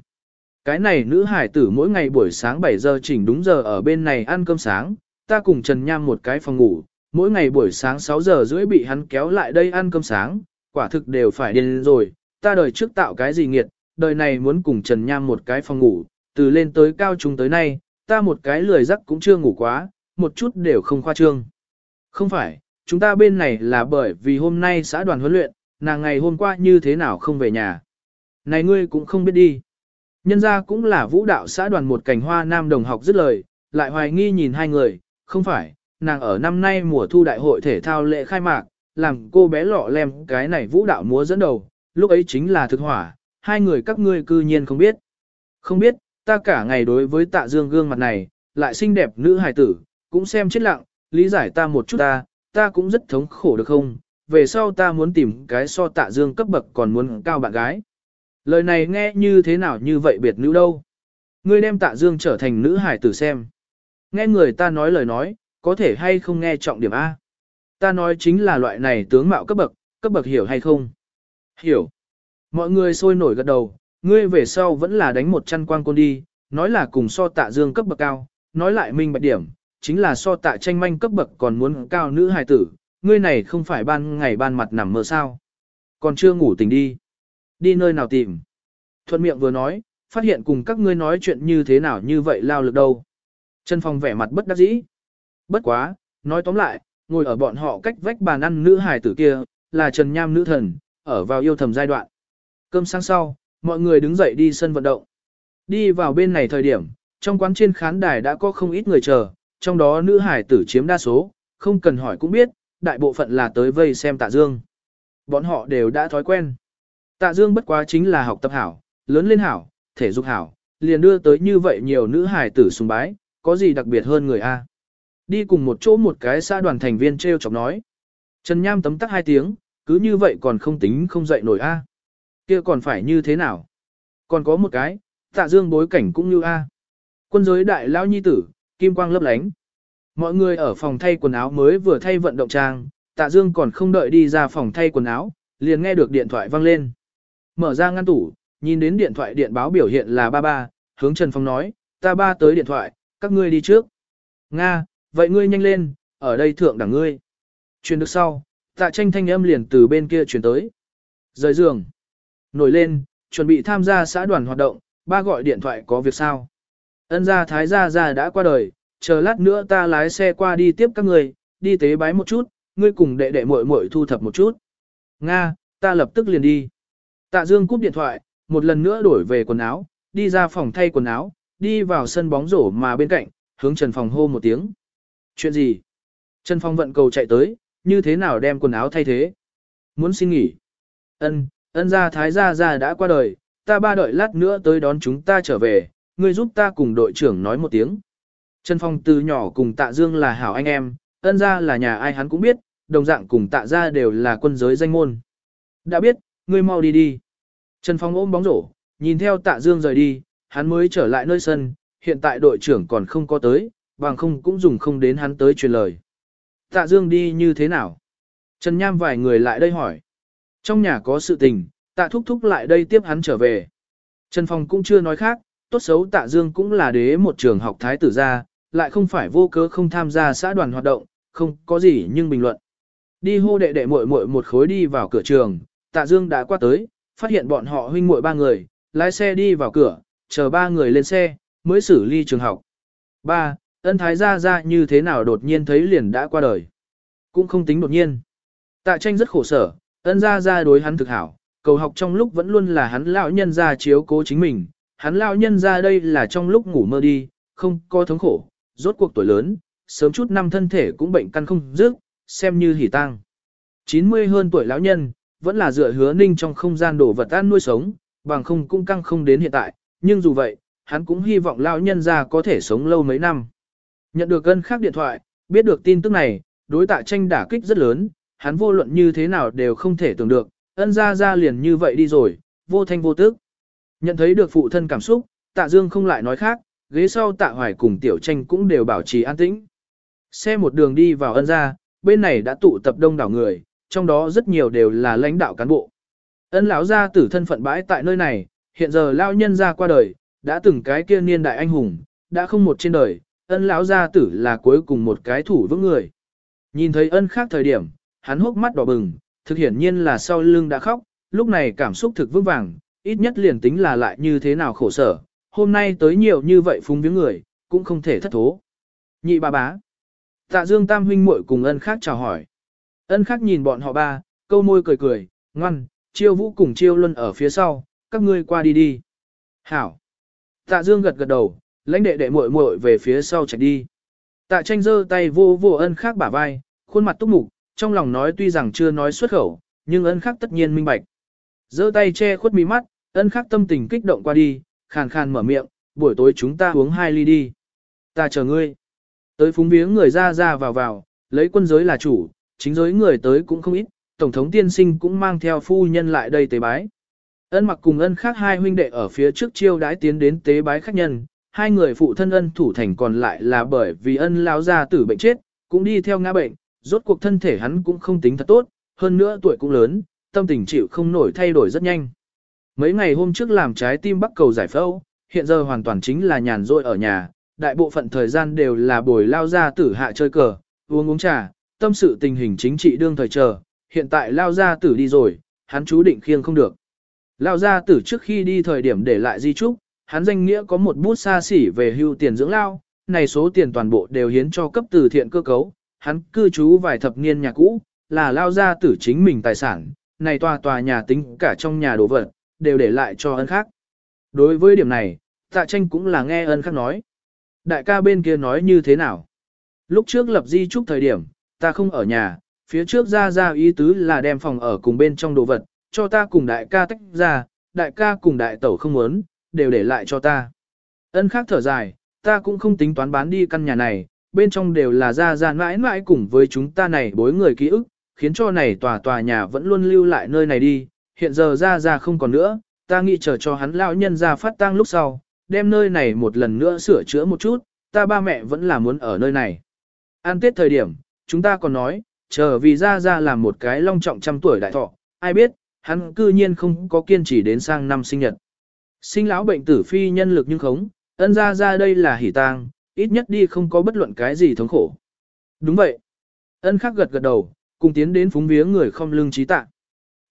Cái này nữ hải tử mỗi ngày buổi sáng 7 giờ chỉnh đúng giờ ở bên này ăn cơm sáng, ta cùng Trần Nham một cái phòng ngủ, mỗi ngày buổi sáng 6 giờ rưỡi bị hắn kéo lại đây ăn cơm sáng, quả thực đều phải điên rồi, ta đời trước tạo cái gì nghiệt, đời này muốn cùng Trần Nham một cái phòng ngủ, từ lên tới cao trung tới nay, ta một cái lười giấc cũng chưa ngủ quá, một chút đều không khoa trương. Không phải, chúng ta bên này là bởi vì hôm nay xã đoàn huấn luyện, nàng ngày hôm qua như thế nào không về nhà. Này ngươi cũng không biết đi. Nhân ra cũng là vũ đạo xã đoàn một cảnh hoa nam đồng học dứt lời, lại hoài nghi nhìn hai người, không phải, nàng ở năm nay mùa thu đại hội thể thao lễ khai mạc, làm cô bé lọ lem cái này vũ đạo múa dẫn đầu, lúc ấy chính là thực hỏa, hai người các ngươi cư nhiên không biết. Không biết, ta cả ngày đối với tạ dương gương mặt này, lại xinh đẹp nữ hài tử, cũng xem chết lặng, lý giải ta một chút ta, ta cũng rất thống khổ được không, về sau ta muốn tìm cái so tạ dương cấp bậc còn muốn cao bạn gái. Lời này nghe như thế nào như vậy biệt nữ đâu. Ngươi đem tạ dương trở thành nữ hải tử xem. Nghe người ta nói lời nói, có thể hay không nghe trọng điểm A. Ta nói chính là loại này tướng mạo cấp bậc, cấp bậc hiểu hay không? Hiểu. Mọi người sôi nổi gật đầu, ngươi về sau vẫn là đánh một chăn quang côn đi, nói là cùng so tạ dương cấp bậc cao, nói lại minh bạch điểm, chính là so tạ tranh manh cấp bậc còn muốn cao nữ hài tử, ngươi này không phải ban ngày ban mặt nằm mơ sao. Còn chưa ngủ tỉnh đi. Đi nơi nào tìm. Thuận miệng vừa nói, phát hiện cùng các ngươi nói chuyện như thế nào như vậy lao lực đâu. Trần Phong vẻ mặt bất đắc dĩ. Bất quá, nói tóm lại, ngồi ở bọn họ cách vách bàn ăn nữ hài tử kia, là Trần Nham nữ thần, ở vào yêu thầm giai đoạn. Cơm sáng sau, mọi người đứng dậy đi sân vận động. Đi vào bên này thời điểm, trong quán trên khán đài đã có không ít người chờ, trong đó nữ hải tử chiếm đa số, không cần hỏi cũng biết, đại bộ phận là tới vây xem tạ dương. Bọn họ đều đã thói quen. Tạ dương bất quá chính là học tập hảo, lớn lên hảo, thể dục hảo, liền đưa tới như vậy nhiều nữ hải tử sùng bái, có gì đặc biệt hơn người A. Đi cùng một chỗ một cái xã đoàn thành viên treo chọc nói. Trần Nham tấm tắc hai tiếng, cứ như vậy còn không tính không dậy nổi A. kia còn phải như thế nào? Còn có một cái, tạ dương bối cảnh cũng như A. Quân giới đại lão nhi tử, kim quang lấp lánh. Mọi người ở phòng thay quần áo mới vừa thay vận động trang, tạ dương còn không đợi đi ra phòng thay quần áo, liền nghe được điện thoại vang lên. Mở ra ngăn tủ, nhìn đến điện thoại điện báo biểu hiện là ba ba, hướng Trần Phong nói, ta ba tới điện thoại, các ngươi đi trước. Nga, vậy ngươi nhanh lên, ở đây thượng đẳng ngươi. Truyền được sau, tạ tranh thanh âm liền từ bên kia truyền tới. Rời giường. Nổi lên, chuẩn bị tham gia xã đoàn hoạt động, ba gọi điện thoại có việc sao. Ân gia thái gia gia đã qua đời, chờ lát nữa ta lái xe qua đi tiếp các người, đi tế bái một chút, ngươi cùng đệ đệ muội muội thu thập một chút. Nga, ta lập tức liền đi. Tạ Dương cúp điện thoại, một lần nữa đổi về quần áo, đi ra phòng thay quần áo, đi vào sân bóng rổ mà bên cạnh, hướng Trần Phòng hô một tiếng. Chuyện gì? Trần Phong vận cầu chạy tới, như thế nào đem quần áo thay thế? Muốn xin nghỉ. Ân, ân gia thái gia gia đã qua đời, ta ba đợi lát nữa tới đón chúng ta trở về, ngươi giúp ta cùng đội trưởng nói một tiếng. Trần Phong từ nhỏ cùng tạ dương là hảo anh em, ân gia là nhà ai hắn cũng biết, đồng dạng cùng tạ gia đều là quân giới danh môn. Đã biết, ngươi mau đi đi. Trần Phong ôm bóng rổ, nhìn theo tạ dương rời đi, hắn mới trở lại nơi sân, hiện tại đội trưởng còn không có tới, bằng không cũng dùng không đến hắn tới truyền lời. Tạ dương đi như thế nào? Trần Nham vài người lại đây hỏi. Trong nhà có sự tình, tạ thúc thúc lại đây tiếp hắn trở về. Trần Phong cũng chưa nói khác, tốt xấu tạ dương cũng là đế một trường học thái tử gia, lại không phải vô cớ không tham gia xã đoàn hoạt động, không có gì nhưng bình luận. Đi hô đệ đệ muội muội một khối đi vào cửa trường, tạ dương đã qua tới, phát hiện bọn họ huynh muội ba người, lái xe đi vào cửa, chờ ba người lên xe, mới xử ly trường học. Ba, ân thái gia gia như thế nào đột nhiên thấy liền đã qua đời. Cũng không tính đột nhiên. Tạ tranh rất khổ sở, ân gia gia đối hắn thực hảo, cầu học trong lúc vẫn luôn là hắn lão nhân gia chiếu cố chính mình, hắn lão nhân gia đây là trong lúc ngủ mơ đi, không có thống khổ, rốt cuộc tuổi lớn, sớm chút năm thân thể cũng bệnh căn không dứt, xem như hỉ tang. 90 hơn tuổi lão nhân, vẫn là dựa hứa ninh trong không gian đổ vật ăn nuôi sống, bằng không cũng căng không đến hiện tại, nhưng dù vậy, hắn cũng hy vọng lão nhân gia có thể sống lâu mấy năm. Nhận được gân khác điện thoại, biết được tin tức này, đối tạ tranh đả kích rất lớn, hắn vô luận như thế nào đều không thể tưởng được, ân gia gia liền như vậy đi rồi, vô thanh vô tức. Nhận thấy được phụ thân cảm xúc, tạ dương không lại nói khác, ghế sau tạ hoài cùng tiểu tranh cũng đều bảo trì an tĩnh. Xe một đường đi vào ân gia, bên này đã tụ tập đông đảo người, trong đó rất nhiều đều là lãnh đạo cán bộ. Ân lão gia tử thân phận bãi tại nơi này, hiện giờ lão nhân gia qua đời, đã từng cái kia niên đại anh hùng, đã không một trên đời, ân lão gia tử là cuối cùng một cái thủ vững người. Nhìn thấy ân khác thời điểm, hắn hốc mắt đỏ bừng, thực hiển nhiên là sau lưng đã khóc, lúc này cảm xúc thực vững vàng, ít nhất liền tính là lại như thế nào khổ sở, hôm nay tới nhiều như vậy phúng viếng người, cũng không thể thất thố. Nhị bà bá. Tạ Dương Tam huynh muội cùng ân khác chào hỏi. Ân khác nhìn bọn họ ba, câu môi cười cười, ngoan, chiêu vũ cùng chiêu luân ở phía sau, các ngươi qua đi đi. Hảo. Tạ Dương gật gật đầu, lãnh đệ đệ muội muội về phía sau chạy đi. Tạ tranh giơ tay vô vô ân khác bả vai, khuôn mặt túc mục, trong lòng nói tuy rằng chưa nói xuất khẩu, nhưng ân khác tất nhiên minh bạch. giơ tay che khuất mí mắt, ân khác tâm tình kích động qua đi, khàn khàn mở miệng, buổi tối chúng ta uống hai ly đi. Ta chờ ngươi. Tới phúng viếng người ra ra vào vào, lấy quân giới là chủ, chính giới người tới cũng không ít, Tổng thống tiên sinh cũng mang theo phu nhân lại đây tế bái. Ân mặc cùng ân khác hai huynh đệ ở phía trước chiêu đãi tiến đến tế bái khách nhân, hai người phụ thân ân thủ thành còn lại là bởi vì ân lao ra tử bệnh chết, cũng đi theo ngã bệnh, rốt cuộc thân thể hắn cũng không tính thật tốt, hơn nữa tuổi cũng lớn, tâm tình chịu không nổi thay đổi rất nhanh. Mấy ngày hôm trước làm trái tim bắt cầu giải phẫu, hiện giờ hoàn toàn chính là nhàn rỗi ở nhà, đại bộ phận thời gian đều là bồi lao ra tử hạ chơi cờ, uống uống trà, tâm sự tình hình chính trị đương thời chờ, hiện tại lao ra tử đi rồi, hắn chú định khiêng không được. Lao ra tử trước khi đi thời điểm để lại di trúc, hắn danh nghĩa có một bút xa xỉ về hưu tiền dưỡng lao, này số tiền toàn bộ đều hiến cho cấp từ thiện cơ cấu, hắn cư trú vài thập niên nhà cũ, là lao ra tử chính mình tài sản, này tòa tòa nhà tính cả trong nhà đồ vật, đều để lại cho ân khác. Đối với điểm này, tạ tranh cũng là nghe ân khác nói. Đại ca bên kia nói như thế nào? Lúc trước lập di trúc thời điểm, ta không ở nhà, phía trước ra ra ý tứ là đem phòng ở cùng bên trong đồ vật, cho ta cùng đại ca tách ra, đại ca cùng đại tẩu không muốn, đều để lại cho ta. Ân khác thở dài, ta cũng không tính toán bán đi căn nhà này, bên trong đều là ra ra mãi mãi cùng với chúng ta này bối người ký ức, khiến cho này tòa tòa nhà vẫn luôn lưu lại nơi này đi, hiện giờ ra ra không còn nữa, ta nghĩ chờ cho hắn lão nhân ra phát tang lúc sau, đem nơi này một lần nữa sửa chữa một chút, ta ba mẹ vẫn là muốn ở nơi này. An tết thời điểm, chúng ta còn nói, chờ vì ra ra làm một cái long trọng trăm tuổi đại thọ, ai biết, hắn cư nhiên không có kiên trì đến sang năm sinh nhật. Sinh lão bệnh tử phi nhân lực nhưng khống, ân ra ra đây là hỉ tang, ít nhất đi không có bất luận cái gì thống khổ. Đúng vậy. Ân khắc gật gật đầu, cùng tiến đến phúng viếng người không lưng trí tạ.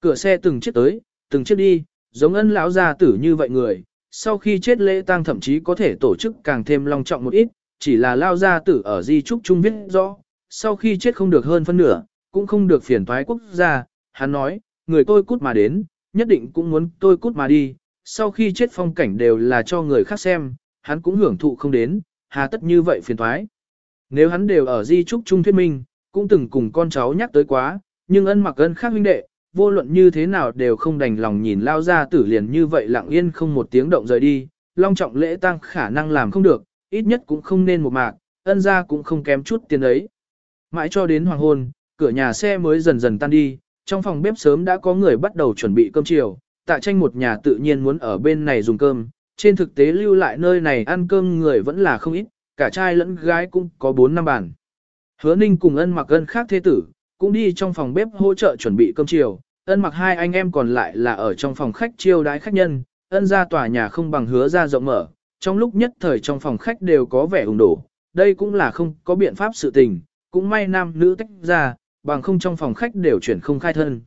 Cửa xe từng chiếc tới, từng chiếc đi, giống ân lão gia tử như vậy người, sau khi chết lễ tang thậm chí có thể tổ chức càng thêm long trọng một ít, chỉ là lao gia tử ở di trúc trung viết rõ, sau khi chết không được hơn phân nửa, cũng không được phiền toái quốc gia, hắn nói, người tôi cút mà đến, nhất định cũng muốn tôi cút mà đi, sau khi chết phong cảnh đều là cho người khác xem, hắn cũng hưởng thụ không đến, hà tất như vậy phiền toái. Nếu hắn đều ở di trúc trung thuyết minh, cũng từng cùng con cháu nhắc tới quá, nhưng ân mặc ân khác huynh đệ, vô luận như thế nào đều không đành lòng nhìn lao ra tử liền như vậy lặng yên không một tiếng động rời đi, long trọng lễ tăng khả năng làm không được, ít nhất cũng không nên một mạc, ân ra cũng không kém chút tiền ấy. Mãi cho đến hoàng hôn, cửa nhà xe mới dần dần tan đi, trong phòng bếp sớm đã có người bắt đầu chuẩn bị cơm chiều, tạ tranh một nhà tự nhiên muốn ở bên này dùng cơm, trên thực tế lưu lại nơi này ăn cơm người vẫn là không ít, cả trai lẫn gái cũng có 4 năm bàn. Hứa ninh cùng ân mặc ân khác thế tử, cũng đi trong phòng bếp hỗ trợ chuẩn bị cơm chiều, ân mặc hai anh em còn lại là ở trong phòng khách chiêu đái khách nhân, ân ra tòa nhà không bằng hứa ra rộng mở, trong lúc nhất thời trong phòng khách đều có vẻ ủng đổ, đây cũng là không có biện pháp sự tình, cũng may nam nữ tách ra, bằng không trong phòng khách đều chuyển không khai thân.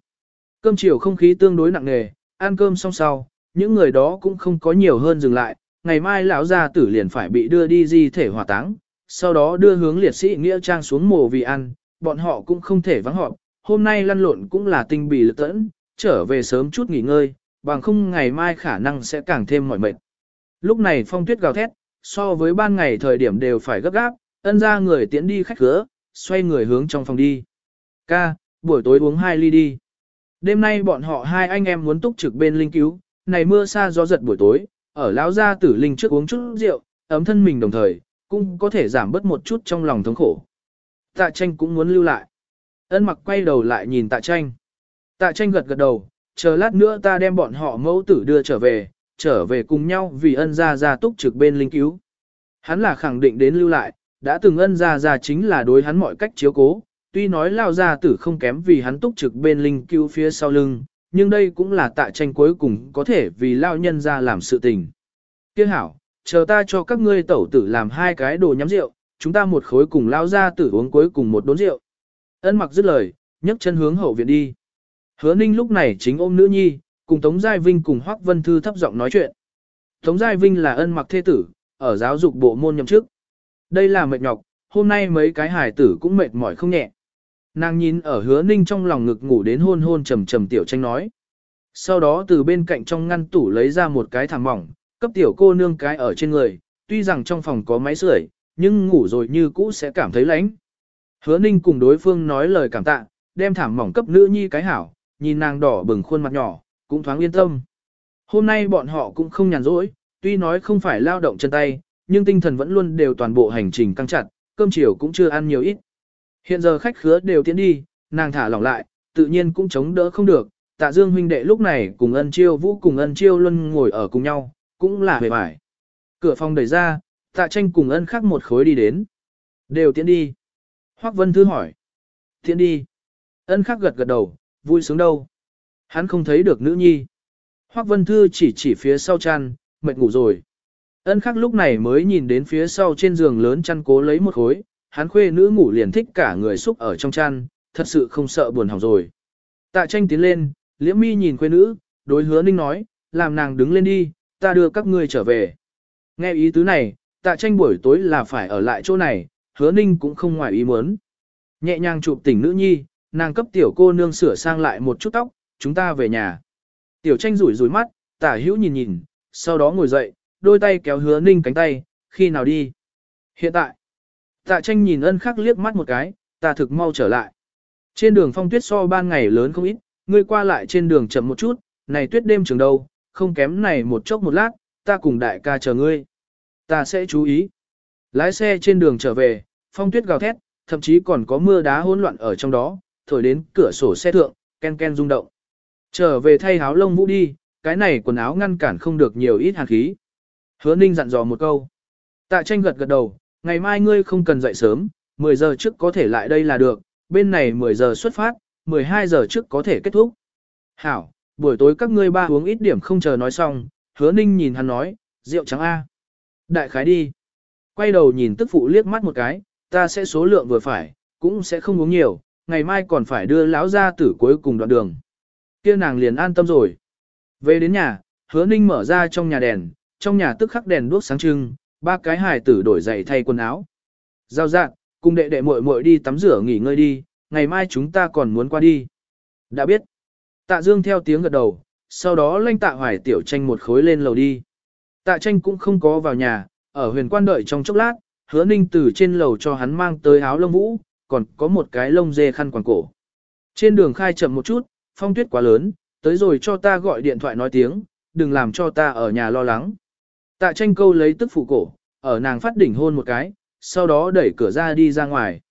Cơm chiều không khí tương đối nặng nề, ăn cơm xong sau, những người đó cũng không có nhiều hơn dừng lại, ngày mai lão gia tử liền phải bị đưa đi di thể hỏa táng, sau đó đưa hướng liệt sĩ nghĩa trang xuống mồ vì ăn, bọn họ cũng không thể vắng họp, hôm nay lăn lộn cũng là tinh bì lực tẫn, trở về sớm chút nghỉ ngơi, bằng không ngày mai khả năng sẽ càng thêm mỏi mệt. Lúc này phong tuyết gào thét, so với ban ngày thời điểm đều phải gấp gáp, ân ra người tiến đi khách cửa, xoay người hướng trong phòng đi. Ca, buổi tối uống hai ly đi. Đêm nay bọn họ hai anh em muốn túc trực bên linh cứu, này mưa xa gió giật buổi tối, ở lão gia tử linh trước uống chút rượu, ấm thân mình đồng thời, cũng có thể giảm bớt một chút trong lòng thống khổ. Tạ tranh cũng muốn lưu lại. Ân mặc quay đầu lại nhìn tạ tranh. Tạ tranh gật gật đầu, chờ lát nữa ta đem bọn họ mẫu tử đưa trở về, trở về cùng nhau vì ân gia gia túc trực bên linh cứu. Hắn là khẳng định đến lưu lại, đã từng ân gia gia chính là đối hắn mọi cách chiếu cố, tuy nói lao gia tử không kém vì hắn túc trực bên linh cứu phía sau lưng, nhưng đây cũng là tạ tranh cuối cùng có thể vì lao nhân ra làm sự tình. Tiếc hảo, chờ ta cho các ngươi tẩu tử làm hai cái đồ nhắm rượu, chúng ta một khối cùng lao gia tử uống cuối cùng một đốn rượu. Ân mặc dứt lời, nhấc chân hướng hậu viện đi. Hứa ninh lúc này chính ôm nữ nhi, cùng Tống Giai Vinh cùng Hoắc Vân Thư thấp giọng nói chuyện. Tống Giai Vinh là ân mặc thế tử, ở giáo dục bộ môn nhậm chức. Đây là mệt nhọc, hôm nay mấy cái hải tử cũng mệt mỏi không nhẹ. Nàng nhìn ở hứa ninh trong lòng ngực ngủ đến hôn hôn trầm trầm tiểu tranh nói. Sau đó từ bên cạnh trong ngăn tủ lấy ra một cái thảm mỏng, cấp tiểu cô nương cái ở trên người, tuy rằng trong phòng có máy sưởi, nhưng ngủ rồi như cũ sẽ cảm thấy lạnh. Hứa ninh cùng đối phương nói lời cảm tạ, đem thảm mỏng cấp nữ nhi cái hảo, nhìn nàng đỏ bừng khuôn mặt nhỏ, cũng thoáng yên tâm. Hôm nay bọn họ cũng không nhàn rỗi, tuy nói không phải lao động chân tay, nhưng tinh thần vẫn luôn đều toàn bộ hành trình căng chặt, cơm chiều cũng chưa ăn nhiều ít. Hiện giờ khách khứa đều tiến đi, nàng thả lỏng lại, tự nhiên cũng chống đỡ không được, tạ dương huynh đệ lúc này cùng ân chiêu vũ cùng ân chiêu luân ngồi ở cùng nhau, cũng là hề bài. Cửa phòng đẩy ra, tạ tranh cùng ân khắc một khối đi đến. Đều tiến đi. Hoác Vân Thư hỏi. Tiến đi. Ân khắc gật gật đầu, vui sướng đâu. Hắn không thấy được nữ nhi. Hoác Vân Thư chỉ chỉ phía sau chăn, mệt ngủ rồi. Ân khắc lúc này mới nhìn đến phía sau trên giường lớn chăn cố lấy một khối, hắn khuê nữ ngủ liền thích cả người xúc ở trong chăn, thật sự không sợ buồn hỏng rồi. Tạ tranh tiến lên, liễm mi nhìn khuê nữ, đối hứa ninh nói, làm nàng đứng lên đi, ta đưa các ngươi trở về. Nghe ý tứ này, tạ tranh buổi tối là phải ở lại chỗ này, hứa ninh cũng không ngoài ý muốn. Nhẹ nhàng chụp tỉnh nữ nhi, nàng cấp tiểu cô nương sửa sang lại một chút tóc, chúng ta về nhà. Tiểu tranh rủi rủi mắt, tả hữu nhìn nhìn, sau đó ngồi dậy, đôi tay kéo hứa ninh cánh tay, khi nào đi. Hiện tại, tạ tranh nhìn ân khắc liếc mắt một cái, ta thực mau trở lại. Trên đường phong tuyết so ban ngày lớn không ít, ngươi qua lại trên đường chậm một chút, này tuyết đêm trường đâu, không kém này một chốc một lát, ta cùng đại ca chờ ngươi. Ta sẽ chú ý. Lái xe trên đường trở về, phong tuyết gào thét, thậm chí còn có mưa đá hỗn loạn ở trong đó, thổi đến cửa sổ xe thượng, ken ken rung động. Trở về thay áo lông vũ đi, cái này quần áo ngăn cản không được nhiều ít hàn khí. Hứa Ninh dặn dò một câu. Tạ tranh gật gật đầu, ngày mai ngươi không cần dậy sớm, 10 giờ trước có thể lại đây là được, bên này 10 giờ xuất phát, 12 giờ trước có thể kết thúc. Hảo, buổi tối các ngươi ba uống ít điểm không chờ nói xong, hứa ninh nhìn hắn nói, rượu trắng A. Đại khái đi. Quay đầu nhìn tức phụ liếc mắt một cái, ta sẽ số lượng vừa phải, cũng sẽ không uống nhiều, ngày mai còn phải đưa lão ra tử cuối cùng đoạn đường. kia nàng liền an tâm rồi. Về đến nhà, hứa ninh mở ra trong nhà đèn, trong nhà tức khắc đèn đuốc sáng trưng, ba cái hài tử đổi giày thay quần áo. Giao dạng, cùng đệ đệ muội muội đi tắm rửa nghỉ ngơi đi, ngày mai chúng ta còn muốn qua đi. Đã biết. Tạ Dương theo tiếng gật đầu, sau đó lanh tạ hoài tiểu tranh một khối lên lầu đi. Tạ tranh cũng không có vào nhà, ở huyền quan đợi trong chốc lát, hứa ninh từ trên lầu cho hắn mang tới áo lông vũ, còn có một cái lông dê khăn quàng cổ. Trên đường khai chậm một chút, phong tuyết quá lớn, tới rồi cho ta gọi điện thoại nói tiếng, đừng làm cho ta ở nhà lo lắng. Tạ tranh câu lấy tức phụ cổ, ở nàng phát đỉnh hôn một cái, sau đó đẩy cửa ra đi ra ngoài.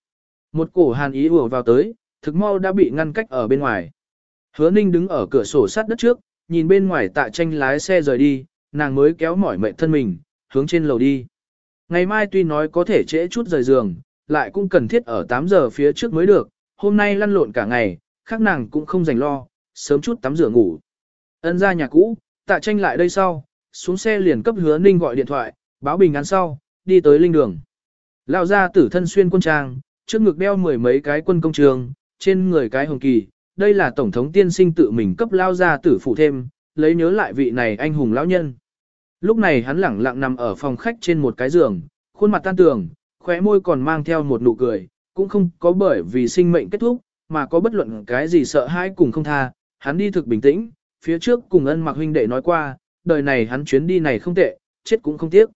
Một cổ hàn ý ùa vào tới, thực mau đã bị ngăn cách ở bên ngoài. Hứa ninh đứng ở cửa sổ sát đất trước, nhìn bên ngoài tạ tranh lái xe rời đi, nàng mới kéo mỏi mệt thân mình, hướng trên lầu đi. Ngày mai tuy nói có thể trễ chút rời giường, lại cũng cần thiết ở 8 giờ phía trước mới được, hôm nay lăn lộn cả ngày, khác nàng cũng không dành lo, sớm chút tắm rửa ngủ. Ân ra nhà cũ, tạ tranh lại đây sau, xuống xe liền cấp hứa ninh gọi điện thoại, báo bình án sau, đi tới linh đường. Lão gia tử thân xuyên quân trang, trước ngực đeo mười mấy cái quân công trường, trên người cái hồng kỳ, đây là tổng thống tiên sinh tự mình cấp lao gia tử phụ thêm, lấy nhớ lại vị này anh hùng lão nhân. Lúc này hắn lẳng lặng nằm ở phòng khách trên một cái giường, khuôn mặt tan tường, khóe môi còn mang theo một nụ cười, cũng không có bởi vì sinh mệnh kết thúc, mà có bất luận cái gì sợ hãi cùng không tha, hắn đi thực bình tĩnh, phía trước cùng ân mặc huynh đệ nói qua, đời này hắn chuyến đi này không tệ, chết cũng không tiếc.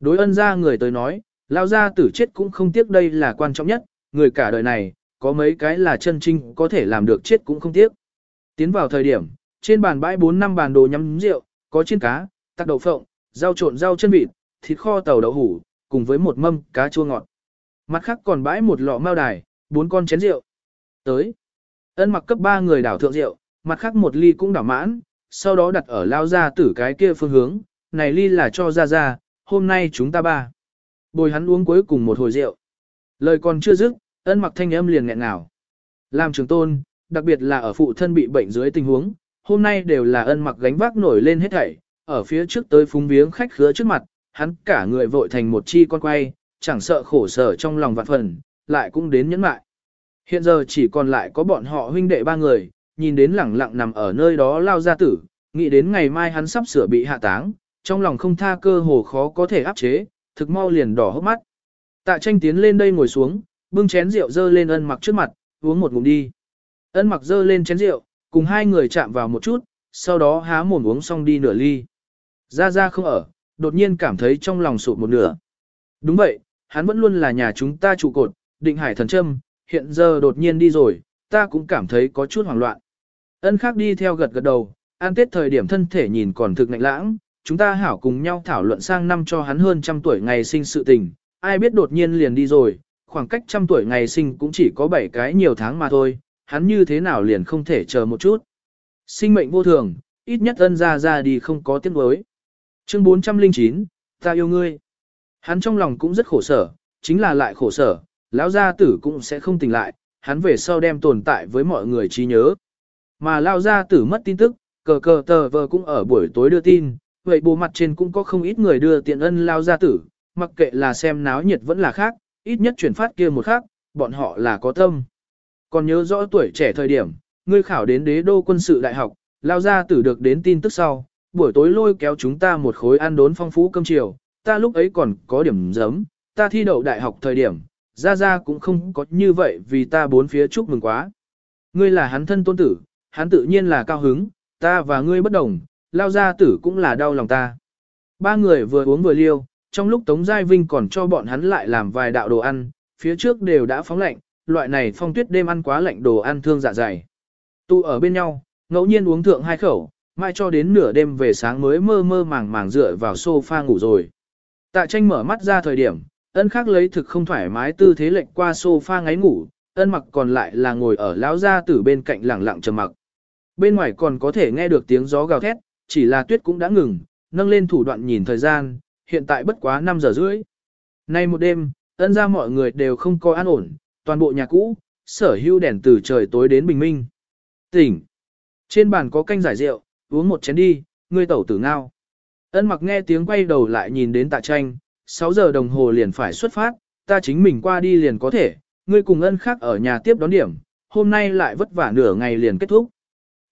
Đối ân ra người tới nói, lao ra tử chết cũng không tiếc đây là quan trọng nhất, người cả đời này, có mấy cái là chân trinh có thể làm được chết cũng không tiếc. Tiến vào thời điểm, trên bàn bãi 4 năm bàn đồ nhắm rượu, có chiên cá, tắc đậu phộng, rau trộn rau chân vịt, thịt kho tàu đậu hủ, cùng với một mâm cá chua ngọt. Mặt khác còn bãi một lọ mao đài, bốn con chén rượu. Tới. Ân mặc cấp ba người đảo thượng rượu, mặt khác một ly cũng đảo mãn, sau đó đặt ở lao ra tử cái kia phương hướng, này ly là cho ra ra, hôm nay chúng ta ba. Bồi hắn uống cuối cùng một hồi rượu. Lời còn chưa dứt, ân mặc thanh âm liền nghẹn ngào. Làm trường tôn, đặc biệt là ở phụ thân bị bệnh dưới tình huống, hôm nay đều là ân mặc gánh vác nổi lên hết thảy, ở phía trước tới phúng viếng khách khứa trước mặt, hắn cả người vội thành một chi con quay, chẳng sợ khổ sở trong lòng vạn phần, lại cũng đến nhẫn mại. Hiện giờ chỉ còn lại có bọn họ huynh đệ ba người, nhìn đến lẳng lặng nằm ở nơi đó lao ra tử, nghĩ đến ngày mai hắn sắp sửa bị hạ táng, trong lòng không tha cơ hồ khó có thể áp chế, thực mau liền đỏ hốc mắt. Tạ tranh tiến lên đây ngồi xuống, bưng chén rượu dơ lên ân mặc trước mặt, uống một ngụm đi. Ân mặc dơ lên chén rượu, cùng hai người chạm vào một chút, sau đó há mồm uống xong đi nửa ly. Ra ra không ở, đột nhiên cảm thấy trong lòng sụt một nửa. Đúng vậy, hắn vẫn luôn là nhà chúng ta trụ cột, định hải thần châm, hiện giờ đột nhiên đi rồi, ta cũng cảm thấy có chút hoảng loạn. Ân khác đi theo gật gật đầu, an tết thời điểm thân thể nhìn còn thực ngạnh lãng, chúng ta hảo cùng nhau thảo luận sang năm cho hắn hơn trăm tuổi ngày sinh sự tình, ai biết đột nhiên liền đi rồi, khoảng cách trăm tuổi ngày sinh cũng chỉ có 7 cái nhiều tháng mà thôi, hắn như thế nào liền không thể chờ một chút. Sinh mệnh vô thường, ít nhất ân ra ra đi không có tiếng đối. Chương 409, ta yêu ngươi. Hắn trong lòng cũng rất khổ sở, chính là lại khổ sở, lão gia tử cũng sẽ không tỉnh lại, hắn về sau đem tồn tại với mọi người trí nhớ. Mà lão gia tử mất tin tức, cờ cờ tờ vờ cũng ở buổi tối đưa tin, vậy bộ mặt trên cũng có không ít người đưa tiện ân lao gia tử, mặc kệ là xem náo nhiệt vẫn là khác, ít nhất chuyển phát kia một khác, bọn họ là có tâm. Còn nhớ rõ tuổi trẻ thời điểm, ngươi khảo đến đế đô quân sự đại học, lao gia tử được đến tin tức sau, buổi tối lôi kéo chúng ta một khối ăn đốn phong phú cơm chiều, ta lúc ấy còn có điểm giấm, ta thi đậu đại học thời điểm, ra ra cũng không có như vậy vì ta bốn phía chúc mừng quá. Ngươi là hắn thân tôn tử, hắn tự nhiên là cao hứng, ta và ngươi bất đồng, lao gia tử cũng là đau lòng ta. Ba người vừa uống vừa liêu, trong lúc Tống Giai Vinh còn cho bọn hắn lại làm vài đạo đồ ăn, phía trước đều đã phóng lạnh, loại này phong tuyết đêm ăn quá lạnh đồ ăn thương dạ dày. Tụ ở bên nhau, ngẫu nhiên uống thượng hai khẩu, mai cho đến nửa đêm về sáng mới mơ mơ màng màng dựa vào sofa ngủ rồi. Tạ tranh mở mắt ra thời điểm, ân khác lấy thực không thoải mái tư thế lệnh qua sofa ngáy ngủ, ân mặc còn lại là ngồi ở lão gia tử bên cạnh lẳng lặng trầm mặc. Bên ngoài còn có thể nghe được tiếng gió gào thét, chỉ là tuyết cũng đã ngừng, nâng lên thủ đoạn nhìn thời gian, hiện tại bất quá 5 giờ rưỡi. Nay một đêm, ân ra mọi người đều không có an ổn, toàn bộ nhà cũ, sở hữu đèn từ trời tối đến bình minh. Tỉnh. Trên bàn có canh giải rượu, uống một chén đi, ngươi tẩu tử ngao. Ân mặc nghe tiếng quay đầu lại nhìn đến tạ tranh, 6 giờ đồng hồ liền phải xuất phát, ta chính mình qua đi liền có thể, ngươi cùng ân khác ở nhà tiếp đón điểm, hôm nay lại vất vả nửa ngày liền kết thúc.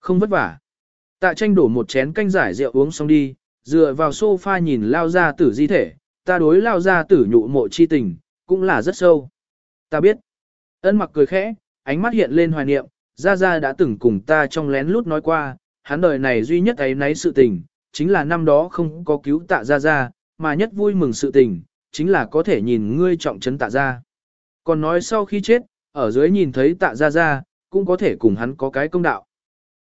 Không vất vả. Tạ tranh đổ một chén canh giải rượu uống xong đi, dựa vào sofa nhìn lao ra tử di thể, ta đối lao ra tử nhụ mộ chi tình, cũng là rất sâu. Ta biết. Ân mặc cười khẽ, ánh mắt hiện lên hoài niệm, Gia Gia đã từng cùng ta trong lén lút nói qua, hắn đời này duy nhất ấy nấy sự tình, chính là năm đó không có cứu tạ Gia Gia, mà nhất vui mừng sự tình, chính là có thể nhìn ngươi trọng trấn tạ Gia. Còn nói sau khi chết, ở dưới nhìn thấy tạ Gia Gia, cũng có thể cùng hắn có cái công đạo.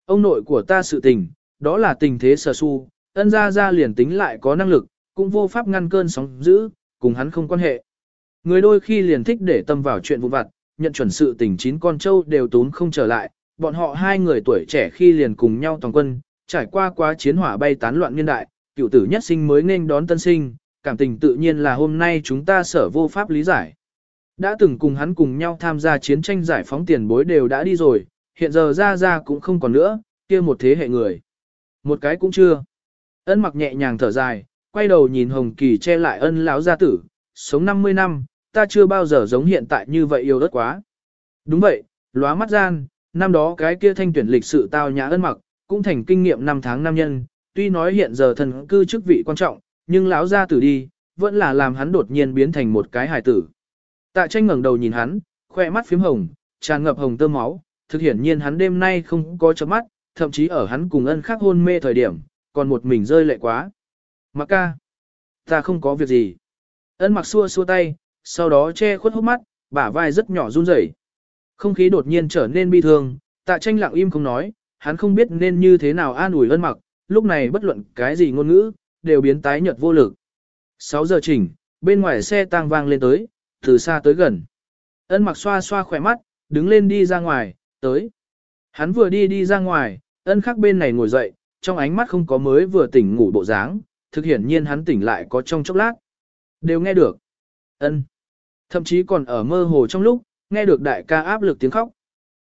Ông nội của ta sự tình, đó là tình thế sở su, ân Gia Gia liền tính lại có năng lực, cũng vô pháp ngăn cơn sóng dữ, cùng hắn không quan hệ. Người đôi khi liền thích để tâm vào chuyện vụn vặt, nhận chuẩn sự tình chín con trâu đều tốn không trở lại, bọn họ hai người tuổi trẻ khi liền cùng nhau toàn quân, trải qua quá chiến hỏa bay tán loạn niên đại, cựu tử nhất sinh mới nên đón tân sinh, cảm tình tự nhiên là hôm nay chúng ta sở vô pháp lý giải. Đã từng cùng hắn cùng nhau tham gia chiến tranh giải phóng tiền bối đều đã đi rồi, hiện giờ ra ra cũng không còn nữa, kia một thế hệ người. Một cái cũng chưa. Ân mặc nhẹ nhàng thở dài, quay đầu nhìn Hồng Kỳ che lại ân lão gia tử, sống 50 năm, ta chưa bao giờ giống hiện tại như vậy yêu đất quá. Đúng vậy, lóa mắt gian, năm đó cái kia thanh tuyển lịch sự tao nhã ân mặc, cũng thành kinh nghiệm năm tháng năm nhân, tuy nói hiện giờ thần cư chức vị quan trọng, nhưng lão gia tử đi, vẫn là làm hắn đột nhiên biến thành một cái hài tử. Tạ tranh ngẩng đầu nhìn hắn, khoe mắt phím hồng, tràn ngập hồng tơm máu, thực hiển nhiên hắn đêm nay không có chớp mắt, thậm chí ở hắn cùng ân khắc hôn mê thời điểm, còn một mình rơi lệ quá. Mặc ca, ta không có việc gì. Ân mặc xua xua tay, sau đó che khuất hốc mắt, bả vai rất nhỏ run rẩy. Không khí đột nhiên trở nên bi thương, tạ tranh lặng im không nói, hắn không biết nên như thế nào an ủi ân mặc, lúc này bất luận cái gì ngôn ngữ, đều biến tái nhợt vô lực. 6 giờ chỉnh, bên ngoài xe tang vang lên tới, từ xa tới gần. Ân mặc xoa xoa khỏe mắt, đứng lên đi ra ngoài, tới. Hắn vừa đi đi ra ngoài, ân khắc bên này ngồi dậy, trong ánh mắt không có mới vừa tỉnh ngủ bộ dáng, thực hiển nhiên hắn tỉnh lại có trong chốc lát. Đều nghe được. ân Thậm chí còn ở mơ hồ trong lúc, nghe được đại ca áp lực tiếng khóc.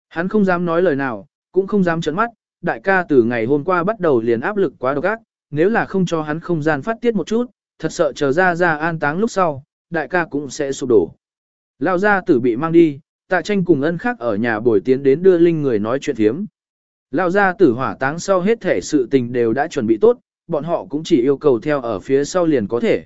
Hắn không dám nói lời nào, cũng không dám trấn mắt, đại ca từ ngày hôm qua bắt đầu liền áp lực quá độc ác, nếu là không cho hắn không gian phát tiết một chút, thật sợ chờ ra ra an táng lúc sau, đại ca cũng sẽ sụp đổ. Lao gia tử bị mang đi, tạ tranh cùng ân khác ở nhà bồi tiến đến đưa linh người nói chuyện thiếm. Lao gia tử hỏa táng sau hết thể sự tình đều đã chuẩn bị tốt, bọn họ cũng chỉ yêu cầu theo ở phía sau liền có thể.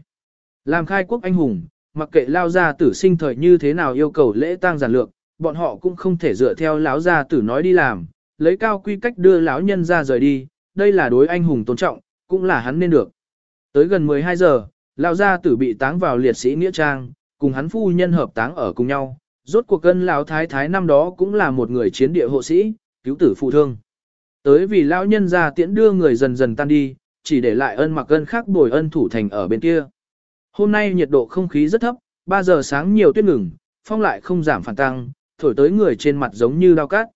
Làm khai quốc anh hùng, mặc kệ Lao gia tử sinh thời như thế nào yêu cầu lễ tang giản lược, bọn họ cũng không thể dựa theo lão gia tử nói đi làm, lấy cao quy cách đưa lão nhân ra rời đi, đây là đối anh hùng tôn trọng, cũng là hắn nên được. Tới gần 12 giờ, lão gia tử bị táng vào liệt sĩ nghĩa trang, cùng hắn phu nhân hợp táng ở cùng nhau. Rốt cuộc cân lão thái thái năm đó cũng là một người chiến địa hộ sĩ, cứu tử phụ thương. Tới vì lão nhân ra tiễn đưa người dần dần tan đi, chỉ để lại ân mặc ân khác bồi ân thủ thành ở bên kia. Hôm nay nhiệt độ không khí rất thấp, 3 giờ sáng nhiều tuyết ngừng, phong lại không giảm phản tăng, thổi tới người trên mặt giống như đau cát.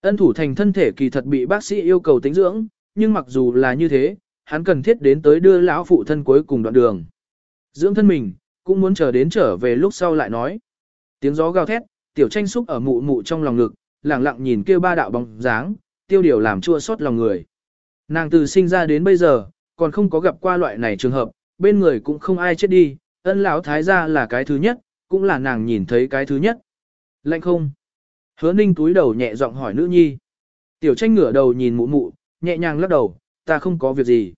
Ân thủ thành thân thể kỳ thật bị bác sĩ yêu cầu tính dưỡng, nhưng mặc dù là như thế, hắn cần thiết đến tới đưa lão phụ thân cuối cùng đoạn đường. Dưỡng thân mình, cũng muốn chờ đến trở về lúc sau lại nói. Tiếng gió gào thét, tiểu tranh xúc ở mụ mụ trong lòng ngực, lặng lặng nhìn kêu ba đạo bóng dáng, tiêu điều làm chua xót lòng người. Nàng từ sinh ra đến bây giờ, còn không có gặp qua loại này trường hợp, bên người cũng không ai chết đi, ân lão thái gia là cái thứ nhất, cũng là nàng nhìn thấy cái thứ nhất. Lạnh không? Hứa ninh túi đầu nhẹ giọng hỏi nữ nhi. Tiểu tranh ngửa đầu nhìn mụ mụ, nhẹ nhàng lắc đầu, ta không có việc gì.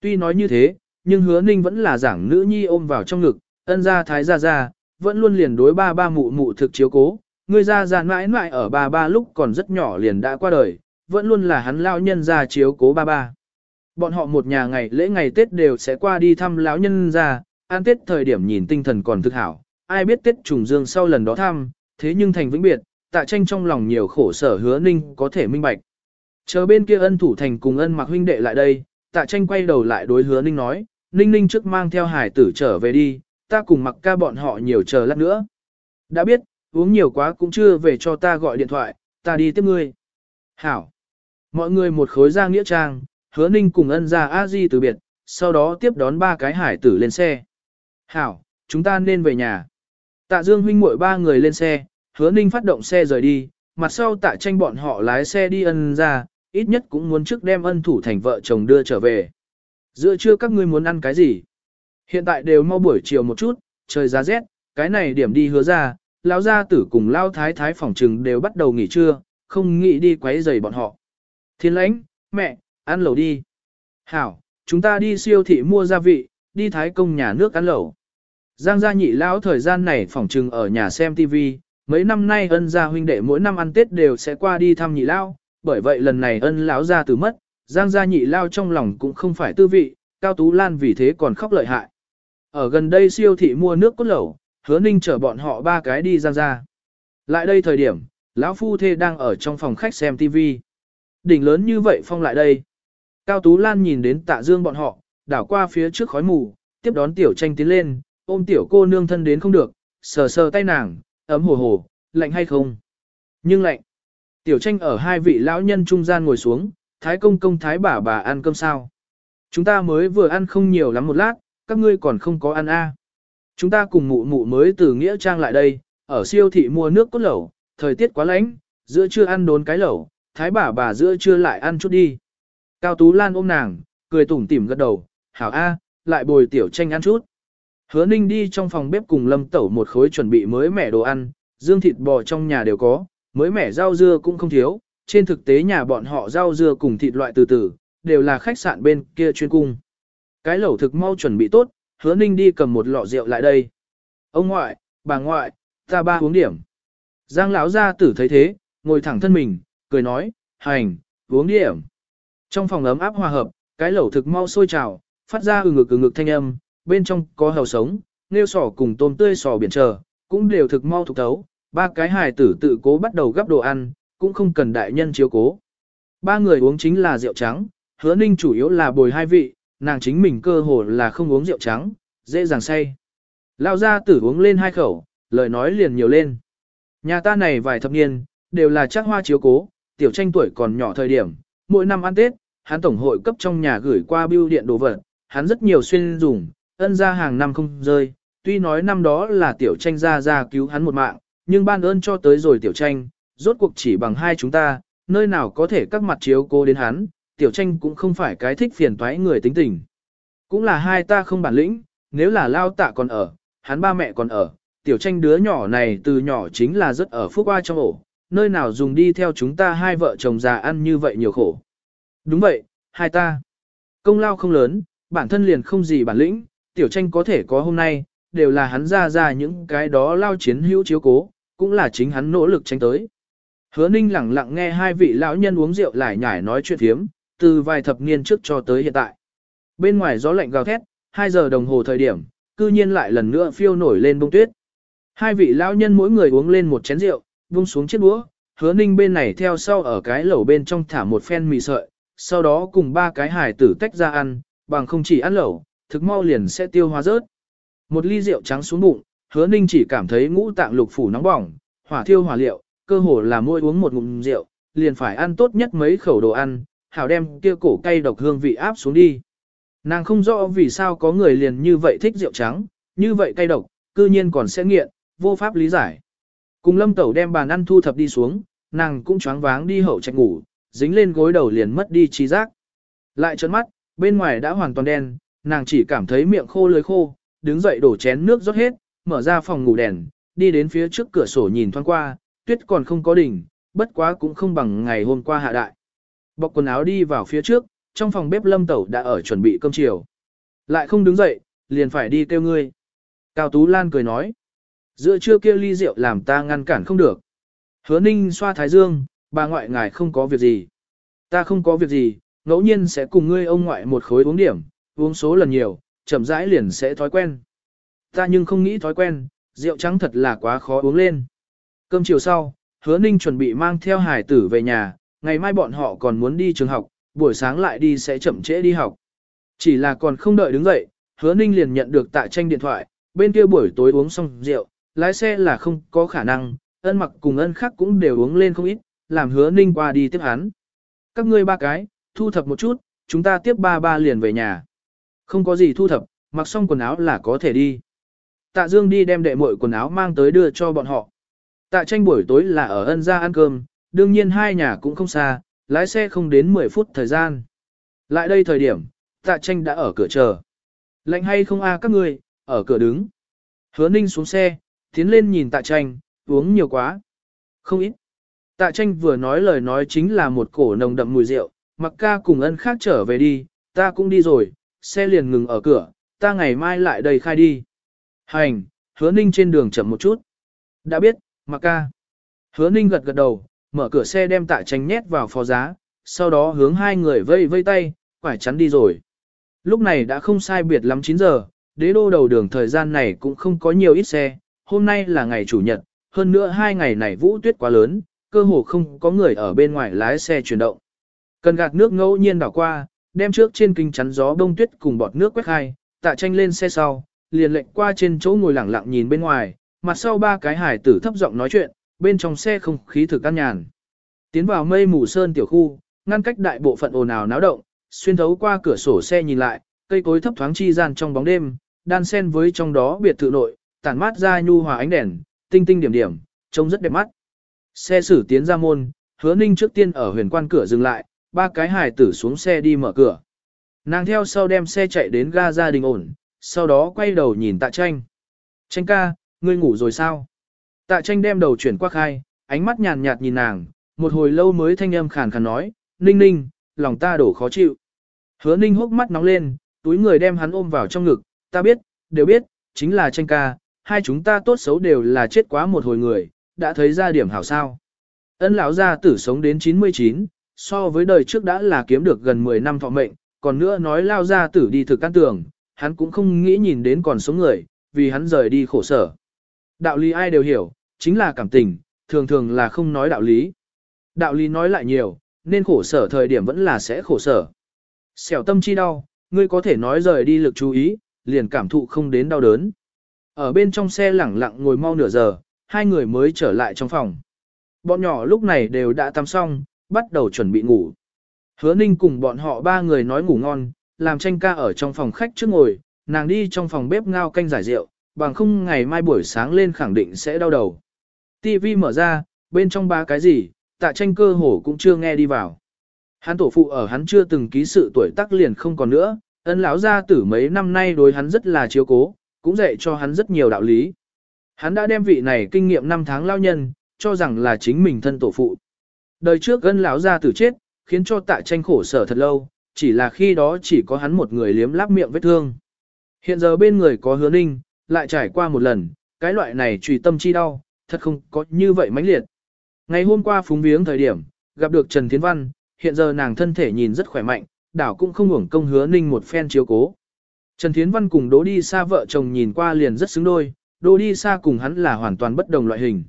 Tuy nói như thế, nhưng hứa ninh vẫn là giảng nữ nhi ôm vào trong ngực, ân ra thái ra ra, vẫn luôn liền đối ba ba mụ mụ thực chiếu cố. Người ra ra mãi mãi ở ba ba lúc còn rất nhỏ liền đã qua đời, vẫn luôn là hắn lao nhân ra chiếu cố ba ba. Bọn họ một nhà ngày lễ ngày Tết đều sẽ qua đi thăm lão nhân ra, ăn Tết thời điểm nhìn tinh thần còn thực hảo. Ai biết Tết trùng dương sau lần đó thăm, thế nhưng thành vĩnh biệt, tạ tranh trong lòng nhiều khổ sở hứa ninh có thể minh bạch. Chờ bên kia ân thủ thành cùng ân mặc huynh đệ lại đây, tạ tranh quay đầu lại đối hứa ninh nói, ninh ninh trước mang theo hải tử trở về đi, ta cùng mặc ca bọn họ nhiều chờ lát nữa. Đã biết, uống nhiều quá cũng chưa về cho ta gọi điện thoại, ta đi tiếp ngươi. Hảo. Mọi người một khối ra nghĩa trang, hứa ninh cùng ân ra a di từ biệt, sau đó tiếp đón ba cái hải tử lên xe. Hảo, chúng ta nên về nhà. Tạ Dương huynh muội ba người lên xe, hứa ninh phát động xe rời đi, mặt sau tạ tranh bọn họ lái xe đi ân ra, ít nhất cũng muốn trước đem ân thủ thành vợ chồng đưa trở về. Giữa trưa các ngươi muốn ăn cái gì? Hiện tại đều mau buổi chiều một chút, trời giá rét, cái này điểm đi hứa ra, lão gia tử cùng lao thái thái phòng trừng đều bắt đầu nghỉ trưa, không nghĩ đi quấy rầy bọn họ. Thiên lãnh, mẹ, ăn lẩu đi. Hảo, chúng ta đi siêu thị mua gia vị, đi thái công nhà nước ăn lẩu. Giang gia nhị lão thời gian này phòng trừng ở nhà xem TV, mấy năm nay ân gia huynh đệ mỗi năm ăn Tết đều sẽ qua đi thăm nhị lão, bởi vậy lần này ân lão gia tử mất, Giang gia nhị lao trong lòng cũng không phải tư vị, Cao Tú Lan vì thế còn khóc lợi hại. Ở gần đây siêu thị mua nước cốt lẩu, hứa ninh chở bọn họ ba cái đi Giang gia. Lại đây thời điểm, lão phu thê đang ở trong phòng khách xem TV. Đỉnh lớn như vậy phong lại đây. Cao Tú Lan nhìn đến tạ dương bọn họ, đảo qua phía trước khói mù, tiếp đón tiểu tranh tiến lên, ôm tiểu cô nương thân đến không được, sờ sờ tay nàng, ấm hồ hồ, lạnh hay không? Nhưng lạnh. Tiểu tranh ở hai vị lão nhân trung gian ngồi xuống, thái công công thái bà bà ăn cơm sao. Chúng ta mới vừa ăn không nhiều lắm một lát, các ngươi còn không có ăn a. À. Chúng ta cùng mụ mụ mới từ Nghĩa Trang lại đây, ở siêu thị mua nước cốt lẩu, thời tiết quá lạnh, giữa trưa ăn đốn cái lẩu, thái bà bà giữa trưa lại ăn chút đi. Cao Tú Lan ôm nàng, cười tủm tỉm gật đầu, hảo a, lại bồi tiểu tranh ăn chút. Hứa ninh đi trong phòng bếp cùng lâm tẩu một khối chuẩn bị mới mẻ đồ ăn, dương thịt bò trong nhà đều có, mới mẻ rau dưa cũng không thiếu, trên thực tế nhà bọn họ rau dưa cùng thịt loại từ từ, đều là khách sạn bên kia chuyên cung. Cái lẩu thực mau chuẩn bị tốt, hứa ninh đi cầm một lọ rượu lại đây. Ông ngoại, bà ngoại, ta ba uống điểm. Giang lão gia tử thấy thế, ngồi thẳng thân mình, cười nói, hành, uống điểm. Trong phòng ấm áp hòa hợp, cái lẩu thực mau sôi trào, phát ra ừ ngực ừ ngực thanh âm, bên trong có hầu sống, nêu sò cùng tôm tươi sò biển chờ, cũng đều thực mau thuộc tấu. Ba cái hài tử tự cố bắt đầu gắp đồ ăn, cũng không cần đại nhân chiếu cố. Ba người uống chính là rượu trắng, hứa ninh chủ yếu là bồi hai vị, nàng chính mình cơ hồ là không uống rượu trắng, dễ dàng say. Lao ra tử uống lên hai khẩu, lời nói liền nhiều lên. Nhà ta này vài thập niên, đều là chắc hoa chiếu cố, tiểu tranh tuổi còn nhỏ thời điểm, mỗi năm ăn Tết, hắn tổng hội cấp trong nhà gửi qua bưu điện đồ vật, hắn rất nhiều xuyên dùng, ân ra hàng năm không rơi, tuy nói năm đó là tiểu tranh ra ra cứu hắn một mạng, nhưng ban ơn cho tới rồi tiểu tranh, rốt cuộc chỉ bằng hai chúng ta, nơi nào có thể các mặt chiếu cố đến hắn, tiểu tranh cũng không phải cái thích phiền toái người tính tình. Cũng là hai ta không bản lĩnh, nếu là lao tạ còn ở, hắn ba mẹ còn ở, tiểu tranh đứa nhỏ này từ nhỏ chính là rất ở phúc qua trong ổ, nơi nào dùng đi theo chúng ta hai vợ chồng già ăn như vậy nhiều khổ. Đúng vậy, hai ta. Công lao không lớn, bản thân liền không gì bản lĩnh, tiểu tranh có thể có hôm nay, đều là hắn ra ra những cái đó lao chiến hữu chiếu cố, cũng là chính hắn nỗ lực tranh tới. Hứa ninh lặng lặng nghe hai vị lão nhân uống rượu lại nhải nói chuyện thiếm, từ vài thập niên trước cho tới hiện tại. Bên ngoài gió lạnh gào thét, 2 giờ đồng hồ thời điểm, cư nhiên lại lần nữa phiêu nổi lên bông tuyết. Hai vị lão nhân mỗi người uống lên một chén rượu, vung xuống chiếc đũa, hứa ninh bên này theo sau ở cái lẩu bên trong thả một phen mì sợi, sau đó cùng ba cái hải tử tách ra ăn, bằng không chỉ ăn lẩu, thực mau liền sẽ tiêu hóa rớt. Một ly rượu trắng xuống bụng, hứa ninh chỉ cảm thấy ngũ tạng lục phủ nóng bỏng, hỏa thiêu hỏa liệu, cơ hồ là mỗi uống một ngụm rượu, liền phải ăn tốt nhất mấy khẩu đồ ăn, hảo đem kia cổ cay độc hương vị áp xuống đi. Nàng không rõ vì sao có người liền như vậy thích rượu trắng, như vậy cay độc, cư nhiên còn sẽ nghiện, vô pháp lý giải. Cùng lâm tẩu đem bàn ăn thu thập đi xuống, nàng cũng choáng váng đi hậu trạch ngủ, dính lên gối đầu liền mất đi trí giác. Lại trợn mắt, bên ngoài đã hoàn toàn đen, nàng chỉ cảm thấy miệng khô lưỡi khô, đứng dậy đổ chén nước rót hết, mở ra phòng ngủ đèn, đi đến phía trước cửa sổ nhìn thoáng qua, tuyết còn không có đỉnh, bất quá cũng không bằng ngày hôm qua hạ đại. Bọc quần áo đi vào phía trước, trong phòng bếp lâm tẩu đã ở chuẩn bị cơm chiều. Lại không đứng dậy, liền phải đi kêu ngươi. Cao Tú Lan cười nói. Giữa trưa kia ly rượu làm ta ngăn cản không được. Hứa ninh xoa thái dương, bà ngoại ngài không có việc gì. Ta không có việc gì, ngẫu nhiên sẽ cùng ngươi ông ngoại một khối uống điểm, uống số lần nhiều, chậm rãi liền sẽ thói quen. Ta nhưng không nghĩ thói quen, rượu trắng thật là quá khó uống lên. Cơm chiều sau, hứa ninh chuẩn bị mang theo hải tử về nhà, ngày mai bọn họ còn muốn đi trường học, buổi sáng lại đi sẽ chậm trễ đi học. Chỉ là còn không đợi đứng dậy, hứa ninh liền nhận được tại tranh điện thoại, bên kia buổi tối uống xong rượu, lái xe là không có khả năng, ân mặc cùng ân khác cũng đều uống lên không ít, làm hứa ninh qua đi tiếp hắn. Các ngươi ba cái, thu thập một chút, chúng ta tiếp ba ba liền về nhà. Không có gì thu thập, mặc xong quần áo là có thể đi. Tạ Dương đi đem đệ muội quần áo mang tới đưa cho bọn họ. Tạ tranh buổi tối là ở ân gia ăn cơm, đương nhiên hai nhà cũng không xa, lái xe không đến 10 phút thời gian. Lại đây thời điểm, tạ tranh đã ở cửa chờ. Lạnh hay không a các người, ở cửa đứng. Hứa ninh xuống xe, tiến lên nhìn tạ tranh, uống nhiều quá. Không ít. Tạ tranh vừa nói lời nói chính là một cổ nồng đậm mùi rượu, mặc ca cùng ân khác trở về đi, ta cũng đi rồi, xe liền ngừng ở cửa, ta ngày mai lại đây khai đi. Hành, hứa ninh trên đường chậm một chút. Đã biết, Mạc ca. Hứa ninh gật gật đầu, mở cửa xe đem tạ tranh nhét vào phó giá, sau đó hướng hai người vây vây tay, quải chắn đi rồi. Lúc này đã không sai biệt lắm 9 giờ, đế đô đầu đường thời gian này cũng không có nhiều ít xe, hôm nay là ngày chủ nhật, hơn nữa hai ngày này vũ tuyết quá lớn, cơ hồ không có người ở bên ngoài lái xe chuyển động. Cần gạt nước ngẫu nhiên đảo qua, đem trước trên kinh chắn gió bông tuyết cùng bọt nước quét hai, tạ tranh lên xe sau, liền lệnh qua trên chỗ ngồi lẳng lặng nhìn bên ngoài, mặt sau ba cái hải tử thấp giọng nói chuyện, bên trong xe không khí thực căn nhàn. Tiến vào mây mù sơn tiểu khu, ngăn cách đại bộ phận ồn ào náo động, xuyên thấu qua cửa sổ xe nhìn lại, cây cối thấp thoáng chi gian trong bóng đêm, đan xen với trong đó biệt thự nội, tản mát ra nhu hòa ánh đèn, tinh tinh điểm điểm, trông rất đẹp mắt. Xe xử tiến ra môn, hứa ninh trước tiên ở huyền quan cửa dừng lại, ba cái hải tử xuống xe đi mở cửa. Nàng theo sau đem xe chạy đến ga gia đình ổn, sau đó quay đầu nhìn tạ tranh. Tranh ca, ngươi ngủ rồi sao? Tạ tranh đem đầu chuyển qua khai, ánh mắt nhàn nhạt nhìn nàng, một hồi lâu mới thanh âm khàn khàn nói, ninh ninh, lòng ta đổ khó chịu. Hứa ninh hốc mắt nóng lên, túi người đem hắn ôm vào trong ngực, ta biết, đều biết, chính là tranh ca, hai chúng ta tốt xấu đều là chết quá một hồi người, đã thấy ra điểm hảo sao. Ân lão gia tử sống đến 99, so với đời trước đã là kiếm được gần 10 năm thọ mệnh, còn nữa nói lao gia tử đi thực căn tường, hắn cũng không nghĩ nhìn đến còn sống người, vì hắn rời đi khổ sở. Đạo lý ai đều hiểu, chính là cảm tình, thường thường là không nói đạo lý. Đạo lý nói lại nhiều, nên khổ sở thời điểm vẫn là sẽ khổ sở. Xẻo tâm chi đau, ngươi có thể nói rời đi lực chú ý, liền cảm thụ không đến đau đớn. Ở bên trong xe lẳng lặng ngồi mau nửa giờ, hai người mới trở lại trong phòng. Bọn nhỏ lúc này đều đã tắm xong, bắt đầu chuẩn bị ngủ. Hứa ninh cùng bọn họ ba người nói ngủ ngon, làm tranh ca ở trong phòng khách trước ngồi, nàng đi trong phòng bếp ngao canh giải rượu, bằng không ngày mai buổi sáng lên khẳng định sẽ đau đầu. TV mở ra, bên trong ba cái gì, tạ tranh cơ hồ cũng chưa nghe đi vào. Hắn tổ phụ ở hắn chưa từng ký sự tuổi tác liền không còn nữa, ân lão gia tử mấy năm nay đối hắn rất là chiếu cố, cũng dạy cho hắn rất nhiều đạo lý. Hắn đã đem vị này kinh nghiệm 5 tháng lao nhân, cho rằng là chính mình thân tổ phụ. Đời trước ân lão gia tử chết, khiến cho tạ tranh khổ sở thật lâu, chỉ là khi đó chỉ có hắn một người liếm láp miệng vết thương. Hiện giờ bên người có hứa ninh, lại trải qua một lần, cái loại này trùy tâm chi đau, thật không có như vậy mãnh liệt. Ngày hôm qua phúng viếng thời điểm, gặp được Trần Thiến Văn, hiện giờ nàng thân thể nhìn rất khỏe mạnh, đảo cũng không hưởng công hứa ninh một phen chiếu cố. Trần Thiến Văn cùng Đỗ Đi Sa vợ chồng nhìn qua liền rất xứng đôi, Đỗ Đi Sa cùng hắn là hoàn toàn bất đồng loại hình.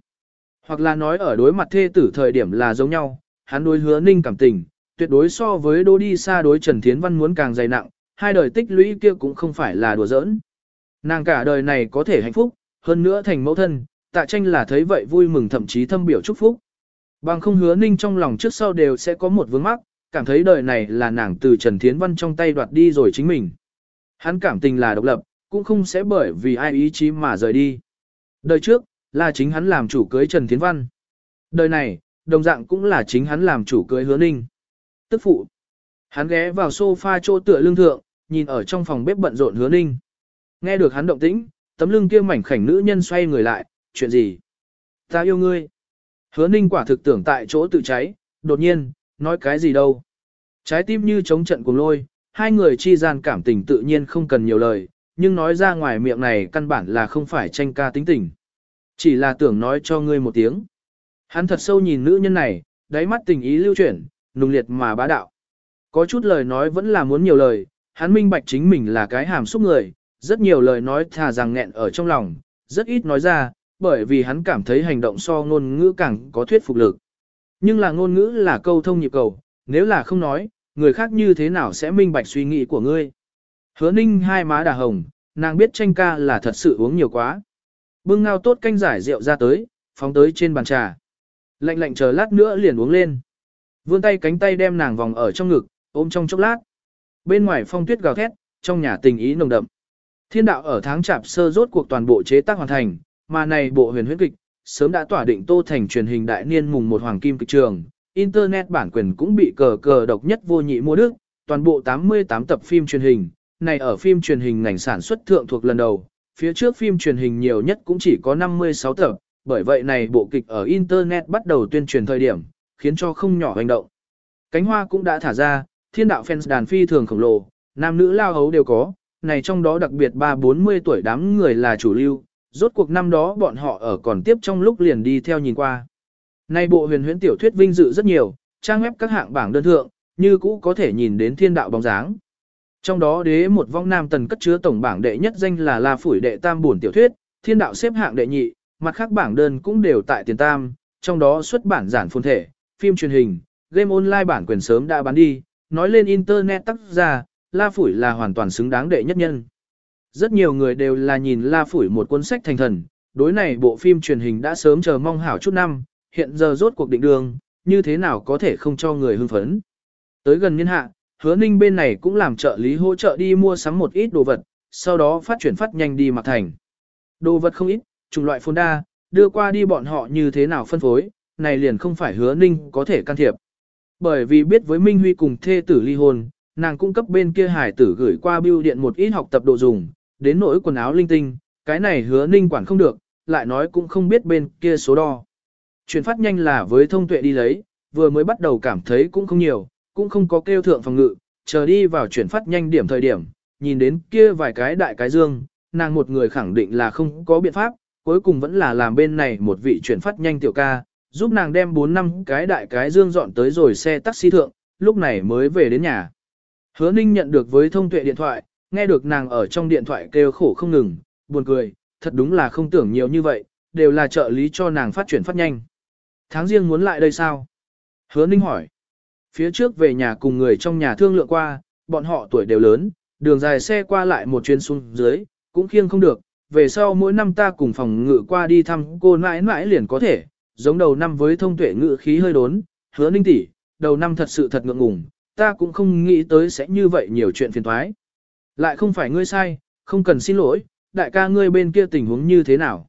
Hoặc là nói ở đối mặt thê tử thời điểm là giống nhau, hắn đối hứa ninh cảm tình, tuyệt đối so với Đỗ Đi Sa đối Trần Thiến Văn muốn càng dày nặng, hai đời tích lũy kia cũng không phải là đùa giỡn. Nàng cả đời này có thể hạnh phúc, hơn nữa thành mẫu thân, tạ tranh là thấy vậy vui mừng thậm chí thâm biểu chúc phúc. Bằng không hứa ninh trong lòng trước sau đều sẽ có một vướng mắc, cảm thấy đời này là nàng từ Trần Thiến Văn trong tay đoạt đi rồi chính mình. Hắn cảm tình là độc lập, cũng không sẽ bởi vì ai ý chí mà rời đi. Đời trước, là chính hắn làm chủ cưới Trần Thiến Văn. Đời này, đồng dạng cũng là chính hắn làm chủ cưới hứa ninh. Tức phụ. Hắn ghé vào sofa chỗ tựa lưng thượng, nhìn ở trong phòng bếp bận rộn hứa ninh. Nghe được hắn động tĩnh, tấm lưng kia mảnh khảnh nữ nhân xoay người lại, chuyện gì? Ta yêu ngươi. Hứa ninh quả thực tưởng tại chỗ tự cháy, đột nhiên, nói cái gì đâu. Trái tim như chống trận cùng lôi, hai người chi gian cảm tình tự nhiên không cần nhiều lời, nhưng nói ra ngoài miệng này căn bản là không phải tranh ca tính tình. Chỉ là tưởng nói cho ngươi một tiếng. Hắn thật sâu nhìn nữ nhân này, đáy mắt tình ý lưu chuyển, nùng liệt mà bá đạo. Có chút lời nói vẫn là muốn nhiều lời, hắn minh bạch chính mình là cái hàm xúc người, rất nhiều lời nói thà rằng nghẹn ở trong lòng, rất ít nói ra, bởi vì hắn cảm thấy hành động so ngôn ngữ càng có thuyết phục lực. Nhưng là ngôn ngữ là câu thông nhịp cầu, nếu là không nói, người khác như thế nào sẽ minh bạch suy nghĩ của ngươi. Hứa ninh hai má đà hồng, nàng biết tranh ca là thật sự uống nhiều quá. Bưng ngao tốt canh giải rượu ra tới, phóng tới trên bàn trà. Lạnh lạnh chờ lát nữa liền uống lên. Vươn tay cánh tay đem nàng vòng ở trong ngực, ôm trong chốc lát. Bên ngoài phong tuyết gào thét, trong nhà tình ý nồng đậm. Thiên đạo ở tháng chạp sơ rốt cuộc toàn bộ chế tác hoàn thành, mà này bộ huyền huyết kịch, sớm đã tỏa định tô thành truyền hình đại niên mùng một hoàng kim kịch trường. Internet bản quyền cũng bị cờ cờ độc nhất vô nhị mua đức, toàn bộ 88 tập phim truyền hình, này ở phim truyền hình ngành sản xuất thượng thuộc lần đầu, phía trước phim truyền hình nhiều nhất cũng chỉ có 56 tập, bởi vậy này bộ kịch ở Internet bắt đầu tuyên truyền thời điểm, khiến cho không nhỏ hành động. Cánh hoa cũng đã thả ra, thiên đạo fans đàn phi thường khổng lồ, nam nữ lao hấu đều có, này trong đó đặc biệt ba 40 tuổi đám người là chủ lưu, rốt cuộc năm đó bọn họ ở còn tiếp trong lúc liền đi theo nhìn qua. Nay bộ huyền huyễn tiểu thuyết vinh dự rất nhiều, trang web các hạng bảng đơn thượng, như cũ có thể nhìn đến thiên đạo bóng dáng. Trong đó đế một vong nam tần cất chứa tổng bảng đệ nhất danh là La Phủi đệ tam buồn tiểu thuyết, thiên đạo xếp hạng đệ nhị, mặt khác bảng đơn cũng đều tại tiền tam, trong đó xuất bản giản phồn thể, phim truyền hình, game online bản quyền sớm đã bán đi, nói lên internet tác ra, La Phủi là hoàn toàn xứng đáng đệ nhất nhân. Rất nhiều người đều là nhìn La Phủi một cuốn sách thành thần, đối này bộ phim truyền hình đã sớm chờ mong hảo chút năm, hiện giờ rốt cuộc định đường, như thế nào có thể không cho người hưng phấn. Tới gần niên hạ, hứa ninh bên này cũng làm trợ lý hỗ trợ đi mua sắm một ít đồ vật, sau đó phát chuyển phát nhanh đi mặc thành. Đồ vật không ít, chủng loại phôn đa, đưa qua đi bọn họ như thế nào phân phối, này liền không phải hứa ninh có thể can thiệp. Bởi vì biết với Minh Huy cùng thê tử ly hôn, nàng cung cấp bên kia hải tử gửi qua bưu điện một ít học tập đồ dùng, đến nỗi quần áo linh tinh, cái này hứa ninh quản không được, lại nói cũng không biết bên kia số đo. Chuyển phát nhanh là với thông tuệ đi lấy, vừa mới bắt đầu cảm thấy cũng không nhiều, cũng không có kêu thượng phòng ngự, chờ đi vào chuyển phát nhanh điểm thời điểm, nhìn đến kia vài cái đại cái dương, nàng một người khẳng định là không có biện pháp, cuối cùng vẫn là làm bên này một vị chuyển phát nhanh tiểu ca, giúp nàng đem 4 năm cái đại cái dương dọn tới rồi xe taxi thượng, lúc này mới về đến nhà. Hứa Ninh nhận được với thông tuệ điện thoại, nghe được nàng ở trong điện thoại kêu khổ không ngừng, buồn cười, thật đúng là không tưởng nhiều như vậy, đều là trợ lý cho nàng phát triển phát nhanh. Tháng riêng muốn lại đây sao? Hứa Ninh hỏi. Phía trước về nhà cùng người trong nhà thương lượng qua, bọn họ tuổi đều lớn, đường dài xe qua lại một chuyến xuống dưới, cũng khiêng không được. Về sau mỗi năm ta cùng phòng ngự qua đi thăm cô mãi mãi liền có thể, giống đầu năm với thông tuệ ngự khí hơi đốn, hứa ninh tỷ, đầu năm thật sự thật ngượng ngùng, ta cũng không nghĩ tới sẽ như vậy nhiều chuyện phiền thoái. Lại không phải ngươi sai, không cần xin lỗi, đại ca ngươi bên kia tình huống như thế nào.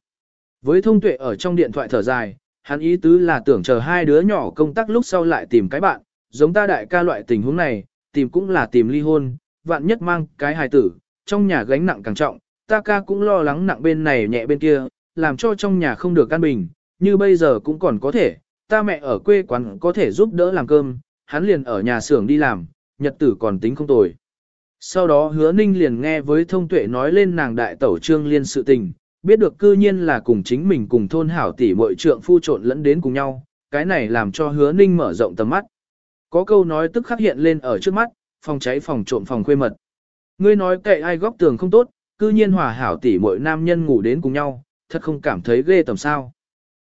Với thông tuệ ở trong điện thoại thở dài, hắn ý tứ là tưởng chờ hai đứa nhỏ công tác lúc sau lại tìm cái bạn, giống ta đại ca loại tình huống này, tìm cũng là tìm ly hôn, vạn nhất mang cái hài tử, trong nhà gánh nặng càng trọng, ta ca cũng lo lắng nặng bên này nhẹ bên kia, làm cho trong nhà không được căn bình, như bây giờ cũng còn có thể, ta mẹ ở quê quán có thể giúp đỡ làm cơm, hắn liền ở nhà xưởng đi làm, nhật tử còn tính không tồi. Sau đó hứa ninh liền nghe với thông tuệ nói lên nàng đại tẩu trương liên sự tình, biết được cư nhiên là cùng chính mình cùng thôn hảo tỷ muội trượng phu trộn lẫn đến cùng nhau, cái này làm cho hứa ninh mở rộng tầm mắt. Có câu nói tức khắc hiện lên ở trước mắt, phòng cháy phòng trộm phòng khuê mật. Ngươi nói kệ ai góc tường không tốt, cư nhiên hòa hảo tỷ muội nam nhân ngủ đến cùng nhau, thật không cảm thấy ghê tầm sao.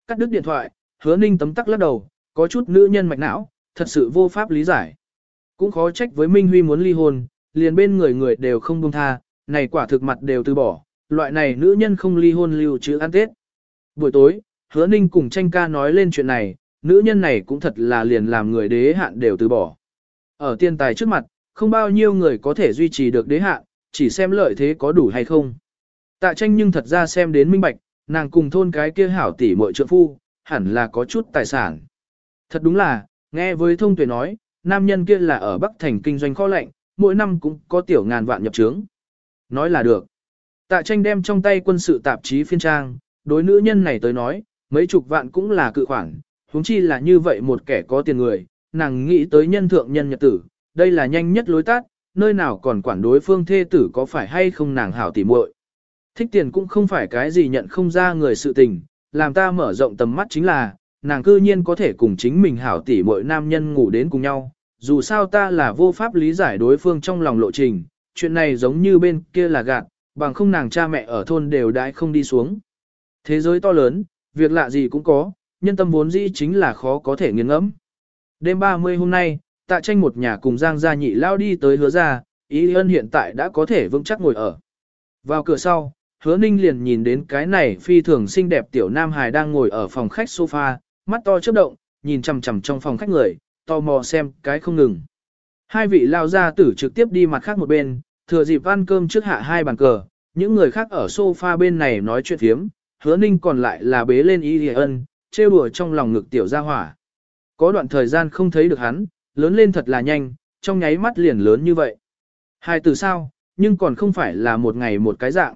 Cắt đứt điện thoại, hứa ninh tấm tắc lắc đầu, có chút nữ nhân mạch não, thật sự vô pháp lý giải. Cũng khó trách với Minh Huy muốn ly hôn, liền bên người người đều không buông tha, này quả thực mặt đều từ bỏ, loại này nữ nhân không ly hôn lưu chữ ăn tết. Buổi tối, hứa ninh cùng tranh ca nói lên chuyện này, nữ nhân này cũng thật là liền làm người đế hạn đều từ bỏ. Ở tiên tài trước mặt, không bao nhiêu người có thể duy trì được đế hạn, chỉ xem lợi thế có đủ hay không. Tạ tranh nhưng thật ra xem đến minh bạch, nàng cùng thôn cái kia hảo tỷ muội trượng phu, hẳn là có chút tài sản. Thật đúng là, nghe với thông tuệ nói, nam nhân kia là ở Bắc Thành kinh doanh kho lạnh, mỗi năm cũng có tiểu ngàn vạn nhập trướng. Nói là được. Tạ tranh đem trong tay quân sự tạp chí phiên trang, đối nữ nhân này tới nói, mấy chục vạn cũng là cự khoản, huống chi là như vậy một kẻ có tiền người, nàng nghĩ tới nhân thượng nhân nhật tử, đây là nhanh nhất lối tát, nơi nào còn quản đối phương thê tử có phải hay không nàng hảo tỉ muội. Thích tiền cũng không phải cái gì nhận không ra người sự tình, làm ta mở rộng tầm mắt chính là, nàng cư nhiên có thể cùng chính mình hảo tỉ mọi nam nhân ngủ đến cùng nhau, dù sao ta là vô pháp lý giải đối phương trong lòng lộ trình, chuyện này giống như bên kia là gạt, bằng không nàng cha mẹ ở thôn đều đãi không đi xuống. Thế giới to lớn, việc lạ gì cũng có, nhân tâm vốn dĩ chính là khó có thể nghiền ngẫm. Đêm 30 hôm nay, tạ tranh một nhà cùng Giang gia nhị lao đi tới hứa ra, ý ân hiện tại đã có thể vững chắc ngồi ở. Vào cửa sau, hứa ninh liền nhìn đến cái này phi thường xinh đẹp tiểu nam hài đang ngồi ở phòng khách sofa, mắt to chớp động, nhìn chằm chằm trong phòng khách người, tò mò xem cái không ngừng. Hai vị lao gia tử trực tiếp đi mặt khác một bên, thừa dịp ăn cơm trước hạ hai bàn cờ, những người khác ở sofa bên này nói chuyện thiếm, hứa ninh còn lại là bế lên y ân, trêu đùa trong lòng ngực tiểu gia hỏa. Có đoạn thời gian không thấy được hắn, lớn lên thật là nhanh, trong nháy mắt liền lớn như vậy. Hai từ sao, nhưng còn không phải là một ngày một cái dạng.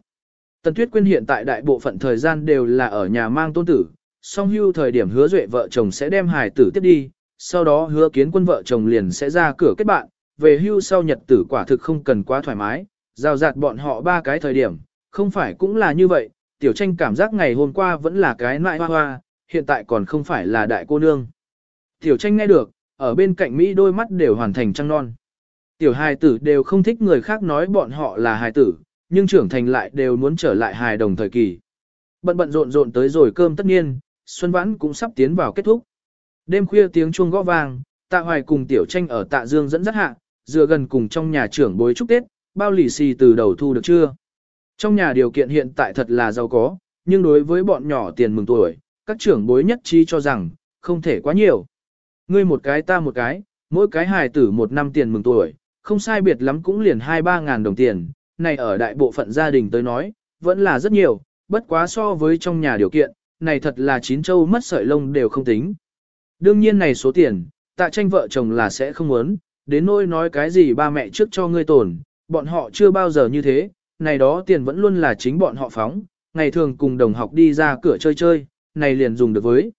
Tần Tuyết Quyên hiện tại đại bộ phận thời gian đều là ở nhà mang tôn tử, song hưu thời điểm hứa duệ vợ chồng sẽ đem hài tử tiếp đi, sau đó hứa kiến quân vợ chồng liền sẽ ra cửa kết bạn, về hưu sau nhật tử quả thực không cần quá thoải mái, giao dạt bọn họ ba cái thời điểm, không phải cũng là như vậy, tiểu tranh cảm giác ngày hôm qua vẫn là cái nại hoa hoa, hiện tại còn không phải là đại cô nương. Tiểu tranh nghe được, ở bên cạnh Mỹ đôi mắt đều hoàn thành trăng non. Tiểu hài tử đều không thích người khác nói bọn họ là hài tử, nhưng trưởng thành lại đều muốn trở lại hài đồng thời kỳ. Bận bận rộn rộn tới rồi cơm tất nhiên, Xuân Vãn cũng sắp tiến vào kết thúc. Đêm khuya tiếng chuông gõ vang, Tạ Hoài cùng Tiểu Tranh ở Tạ Dương dẫn dắt hạ, dựa gần cùng trong nhà trưởng bối chúc Tết, bao lì xì từ đầu thu được chưa? Trong nhà điều kiện hiện tại thật là giàu có, nhưng đối với bọn nhỏ tiền mừng tuổi, các trưởng bối nhất trí cho rằng, không thể quá nhiều. Ngươi một cái ta một cái, mỗi cái hài tử một năm tiền mừng tuổi, không sai biệt lắm cũng liền hai ba ngàn đồng tiền, này ở đại bộ phận gia đình tới nói, vẫn là rất nhiều, bất quá so với trong nhà điều kiện, này thật là chín châu mất sợi lông đều không tính. Đương nhiên này số tiền, tạ tranh vợ chồng là sẽ không muốn, đến nỗi nói cái gì ba mẹ trước cho ngươi tổn, bọn họ chưa bao giờ như thế, này đó tiền vẫn luôn là chính bọn họ phóng, ngày thường cùng đồng học đi ra cửa chơi chơi, này liền dùng được với.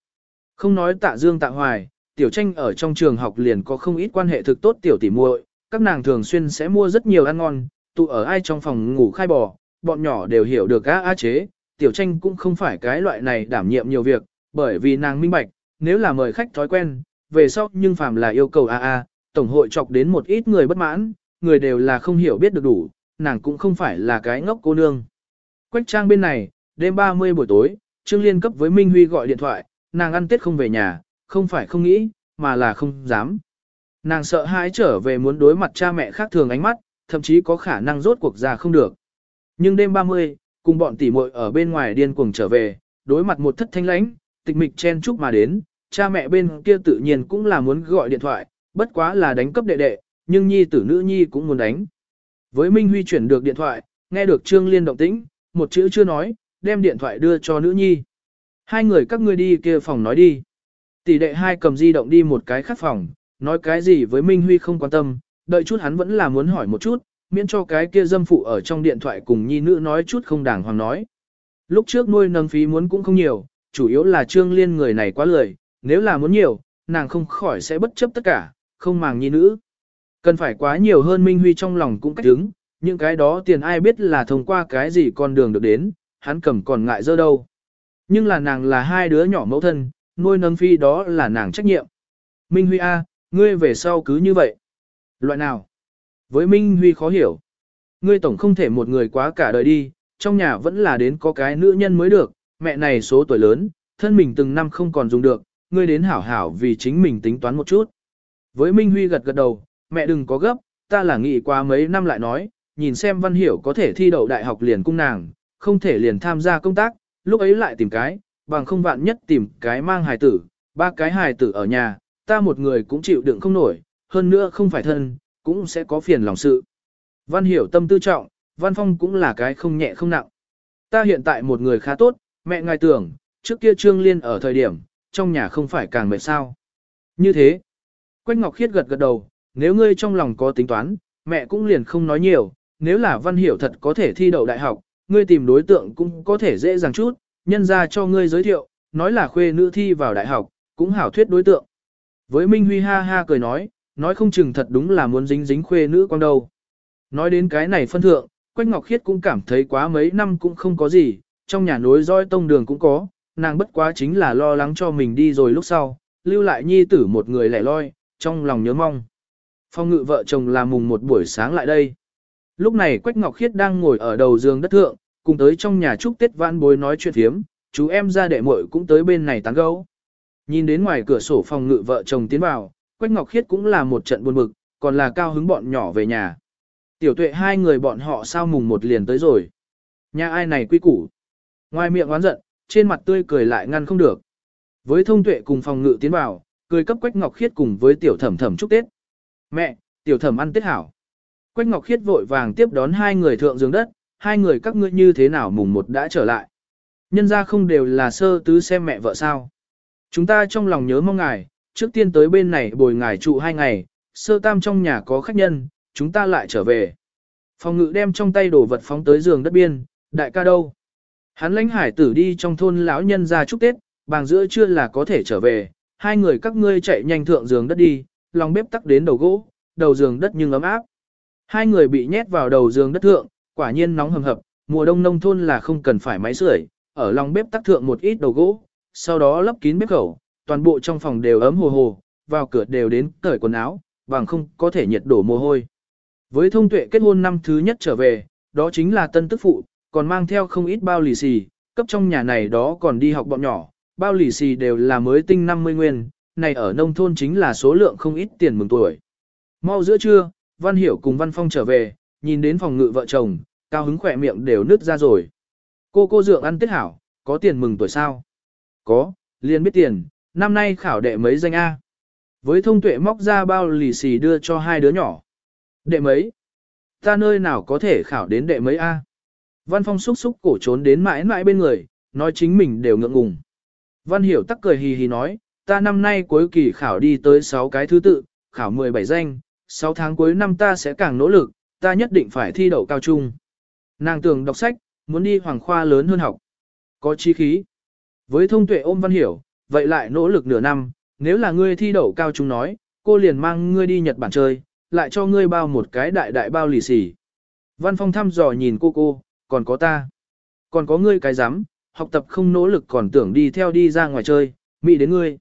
Không nói tạ dương tạ hoài, tiểu tranh ở trong trường học liền có không ít quan hệ thực tốt tiểu tỉ muội, các nàng thường xuyên sẽ mua rất nhiều ăn ngon, tụ ở ai trong phòng ngủ khai bò, bọn nhỏ đều hiểu được á á chế, tiểu tranh cũng không phải cái loại này đảm nhiệm nhiều việc, bởi vì nàng minh bạch, nếu là mời khách thói quen, về sau nhưng phàm là yêu cầu a a, tổng hội chọc đến một ít người bất mãn, người đều là không hiểu biết được đủ, nàng cũng không phải là cái ngốc cô nương. Quách trang bên này, đêm 30 buổi tối, Trương Liên cấp với Minh Huy gọi điện thoại, nàng ăn tết không về nhà, không phải không nghĩ, mà là không dám. Nàng sợ hãi trở về muốn đối mặt cha mẹ khác thường ánh mắt, thậm chí có khả năng rốt cuộc ra không được. Nhưng đêm 30, cùng bọn tỷ muội ở bên ngoài điên cuồng trở về, đối mặt một thất thanh lãnh, tịch mịch chen chúc mà đến, cha mẹ bên kia tự nhiên cũng là muốn gọi điện thoại, bất quá là đánh cấp đệ đệ, nhưng nhi tử nữ nhi cũng muốn đánh. Với Minh Huy chuyển được điện thoại, nghe được Trương Liên động tĩnh, một chữ chưa nói, đem điện thoại đưa cho nữ nhi. Hai người các ngươi đi kia phòng nói đi. Tỷ đệ hai cầm di động đi một cái khác phòng, nói cái gì với Minh Huy không quan tâm, đợi chút hắn vẫn là muốn hỏi một chút, miễn cho cái kia dâm phụ ở trong điện thoại cùng nhi nữ nói chút không đàng hoàng nói. Lúc trước nuôi nâng phí muốn cũng không nhiều, chủ yếu là Trương Liên người này quá lười, nếu là muốn nhiều, nàng không khỏi sẽ bất chấp tất cả, không màng nhi nữ. Cần phải quá nhiều hơn Minh Huy trong lòng cũng cách đứng, những cái đó tiền ai biết là thông qua cái gì con đường được đến, hắn cầm còn ngại dơ đâu. Nhưng là nàng là hai đứa nhỏ mẫu thân, nuôi nâng phi đó là nàng trách nhiệm. Minh Huy A, ngươi về sau cứ như vậy. Loại nào? Với Minh Huy khó hiểu. Ngươi tổng không thể một người quá cả đời đi, trong nhà vẫn là đến có cái nữ nhân mới được, mẹ này số tuổi lớn, thân mình từng năm không còn dùng được, ngươi đến hảo hảo vì chính mình tính toán một chút. Với Minh Huy gật gật đầu, mẹ đừng có gấp, ta là nghĩ qua mấy năm lại nói, nhìn xem Văn Hiểu có thể thi đậu đại học liền cung nàng, không thể liền tham gia công tác, lúc ấy lại tìm cái, bằng không vạn nhất tìm cái mang hài tử, ba cái hài tử ở nhà, ta một người cũng chịu đựng không nổi, hơn nữa không phải thân, cũng sẽ có phiền lòng sự. Văn Hiểu tâm tư trọng, Văn Phong cũng là cái không nhẹ không nặng. Ta hiện tại một người khá tốt, mẹ ngài tưởng, trước kia Trương Liên ở thời điểm, trong nhà không phải càng mệt sao. Như thế, Quách Ngọc Khiết gật gật đầu, nếu ngươi trong lòng có tính toán, mẹ cũng liền không nói nhiều, nếu là Văn Hiểu thật có thể thi đậu đại học, ngươi tìm đối tượng cũng có thể dễ dàng chút, nhân ra cho ngươi giới thiệu, nói là khuê nữ thi vào đại học, cũng hảo thuyết đối tượng. Với Minh Huy ha ha cười nói, nói không chừng thật đúng là muốn dính dính khuê nữ quang đâu. Nói đến cái này phân thượng, Quách Ngọc Khiết cũng cảm thấy quá mấy năm cũng không có gì, trong nhà nối roi tông đường cũng có, nàng bất quá chính là lo lắng cho mình đi rồi lúc sau, lưu lại nhi tử một người lẻ loi, trong lòng nhớ mong. Phong ngự vợ chồng là mùng một buổi sáng lại đây. Lúc này Quách Ngọc Khiết đang ngồi ở đầu giường đất thượng, cùng tới trong nhà chúc Tết vãn bối nói chuyện thiếm, chú em ra đệ muội cũng tới bên này tán gấu. Nhìn đến ngoài cửa sổ phòng ngự vợ chồng tiến vào, Quách Ngọc Khiết cũng là một trận buồn bực, còn là cao hứng bọn nhỏ về nhà. Tiểu tuệ hai người bọn họ sao mùng một liền tới rồi. Nhà ai này quy củ. Ngoài miệng oán giận, trên mặt tươi cười lại ngăn không được. Với thông tuệ cùng phòng ngự tiến vào, cười cấp Quách Ngọc Khiết cùng với tiểu thẩm thẩm chúc Tết. Mẹ, tiểu thẩm ăn Tết hảo. Quách Ngọc Khiết vội vàng tiếp đón hai người thượng giường đất, hai người các ngươi như thế nào mùng một đã trở lại. Nhân ra không đều là sơ tứ xem mẹ vợ sao. Chúng ta trong lòng nhớ mong ngài, trước tiên tới bên này bồi ngài trụ hai ngày, sơ tam trong nhà có khách nhân, chúng ta lại trở về. Phòng ngự đem trong tay đồ vật phóng tới giường đất biên, đại ca đâu? Hắn lãnh hải tử đi trong thôn lão nhân ra chúc Tết, bàng giữa trưa là có thể trở về, hai người các ngươi chạy nhanh thượng giường đất đi, lòng bếp tắc đến đầu gỗ, đầu giường đất nhưng ấm áp. Hai người bị nhét vào đầu giường đất thượng, quả nhiên nóng hầm hập, mùa đông nông thôn là không cần phải máy sưởi, ở lòng bếp tắc thượng một ít đầu gỗ, sau đó lấp kín bếp khẩu, toàn bộ trong phòng đều ấm hồ hồ, vào cửa đều đến cởi quần áo, bằng không có thể nhiệt đổ mồ hôi. Với thông tuệ kết hôn năm thứ nhất trở về, đó chính là tân tức phụ, còn mang theo không ít bao lì xì, cấp trong nhà này đó còn đi học bọn nhỏ, bao lì xì đều là mới tinh 50 nguyên, này ở nông thôn chính là số lượng không ít tiền mừng tuổi. Mau giữa trưa, Văn Hiểu cùng Văn Phong trở về, nhìn đến phòng ngự vợ chồng, cao hứng khỏe miệng đều nứt ra rồi. Cô cô dượng ăn tết hảo, có tiền mừng tuổi sao? Có, liền biết tiền, năm nay khảo đệ mấy danh A. Với thông tuệ móc ra bao lì xì đưa cho hai đứa nhỏ. Đệ mấy? Ta nơi nào có thể khảo đến đệ mấy A? Văn Phong xúc xúc cổ trốn đến mãi mãi bên người, nói chính mình đều ngượng ngùng. Văn Hiểu tắc cười hì hì nói, ta năm nay cuối kỳ khảo đi tới 6 cái thứ tự, khảo 17 danh, 6 tháng cuối năm ta sẽ càng nỗ lực, ta nhất định phải thi đậu cao trung. Nàng tưởng đọc sách, muốn đi hoàng khoa lớn hơn học. Có chi khí. Với thông tuệ ôm văn hiểu, vậy lại nỗ lực nửa năm, nếu là ngươi thi đậu cao trung nói, cô liền mang ngươi đi Nhật Bản chơi, lại cho ngươi bao một cái đại đại bao lì xì. Văn Phong thăm dò nhìn cô cô, còn có ta. Còn có ngươi cái dám, học tập không nỗ lực còn tưởng đi theo đi ra ngoài chơi, mị đến ngươi.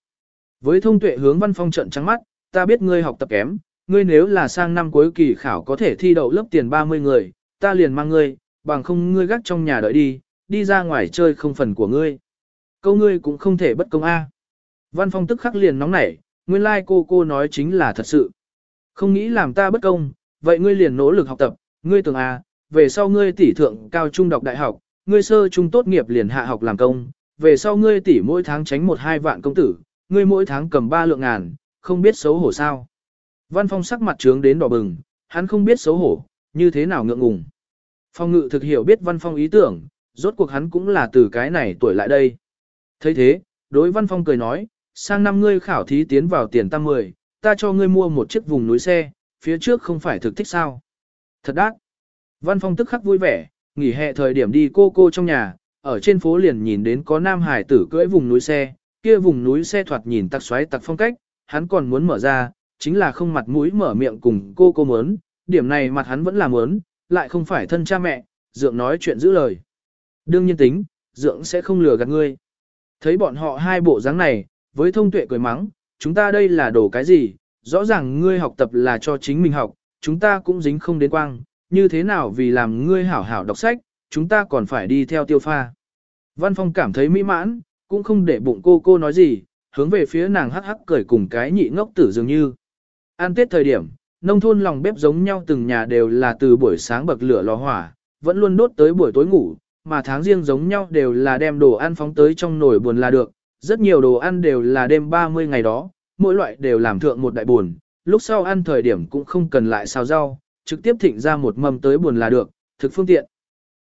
Với thông tuệ hướng Văn Phong trận trắng mắt, ta biết ngươi học tập kém, ngươi nếu là sang năm cuối kỳ khảo có thể thi đậu lớp tiền 30 người, ta liền mang ngươi, bằng không ngươi gác trong nhà đợi đi, đi ra ngoài chơi không phần của ngươi. Câu ngươi cũng không thể bất công a. Văn Phong tức khắc liền nóng nảy, nguyên lai like cô cô nói chính là thật sự. Không nghĩ làm ta bất công, vậy ngươi liền nỗ lực học tập, ngươi tưởng a, về sau ngươi tỷ thượng cao trung đọc đại học, ngươi sơ trung tốt nghiệp liền hạ học làm công, về sau ngươi tỷ mỗi tháng tránh một hai vạn công tử, ngươi mỗi tháng cầm ba lượng ngàn, không biết xấu hổ sao. Văn Phong sắc mặt trướng đến đỏ bừng, hắn không biết xấu hổ, như thế nào ngượng ngùng. Phong ngự thực hiểu biết Văn Phong ý tưởng, rốt cuộc hắn cũng là từ cái này tuổi lại đây thấy thế, đối Văn Phong cười nói, sang năm ngươi khảo thí tiến vào tiền tam 10, ta cho ngươi mua một chiếc vùng núi xe, phía trước không phải thực thích sao. Thật đắt. Văn Phong tức khắc vui vẻ, nghỉ hè thời điểm đi cô cô trong nhà, ở trên phố liền nhìn đến có nam hải tử cưỡi vùng núi xe, kia vùng núi xe thoạt nhìn tặc xoáy tặc phong cách, hắn còn muốn mở ra, chính là không mặt mũi mở miệng cùng cô cô muốn, điểm này mặt hắn vẫn là muốn, lại không phải thân cha mẹ, dượng nói chuyện giữ lời. Đương nhiên tính, dượng sẽ không lừa gạt ngươi. Thấy bọn họ hai bộ dáng này, với thông tuệ cười mắng, chúng ta đây là đồ cái gì, rõ ràng ngươi học tập là cho chính mình học, chúng ta cũng dính không đến quang, như thế nào vì làm ngươi hảo hảo đọc sách, chúng ta còn phải đi theo tiêu pha. Văn Phong cảm thấy mỹ mãn, cũng không để bụng cô cô nói gì, hướng về phía nàng hắc hắc cười cùng cái nhị ngốc tử dường như. An tết thời điểm, nông thôn lòng bếp giống nhau từng nhà đều là từ buổi sáng bậc lửa lò hỏa, vẫn luôn đốt tới buổi tối ngủ, mà tháng riêng giống nhau đều là đem đồ ăn phóng tới trong nồi buồn là được, rất nhiều đồ ăn đều là đêm 30 ngày đó, mỗi loại đều làm thượng một đại buồn, lúc sau ăn thời điểm cũng không cần lại xào rau, trực tiếp thịnh ra một mâm tới buồn là được, thực phương tiện.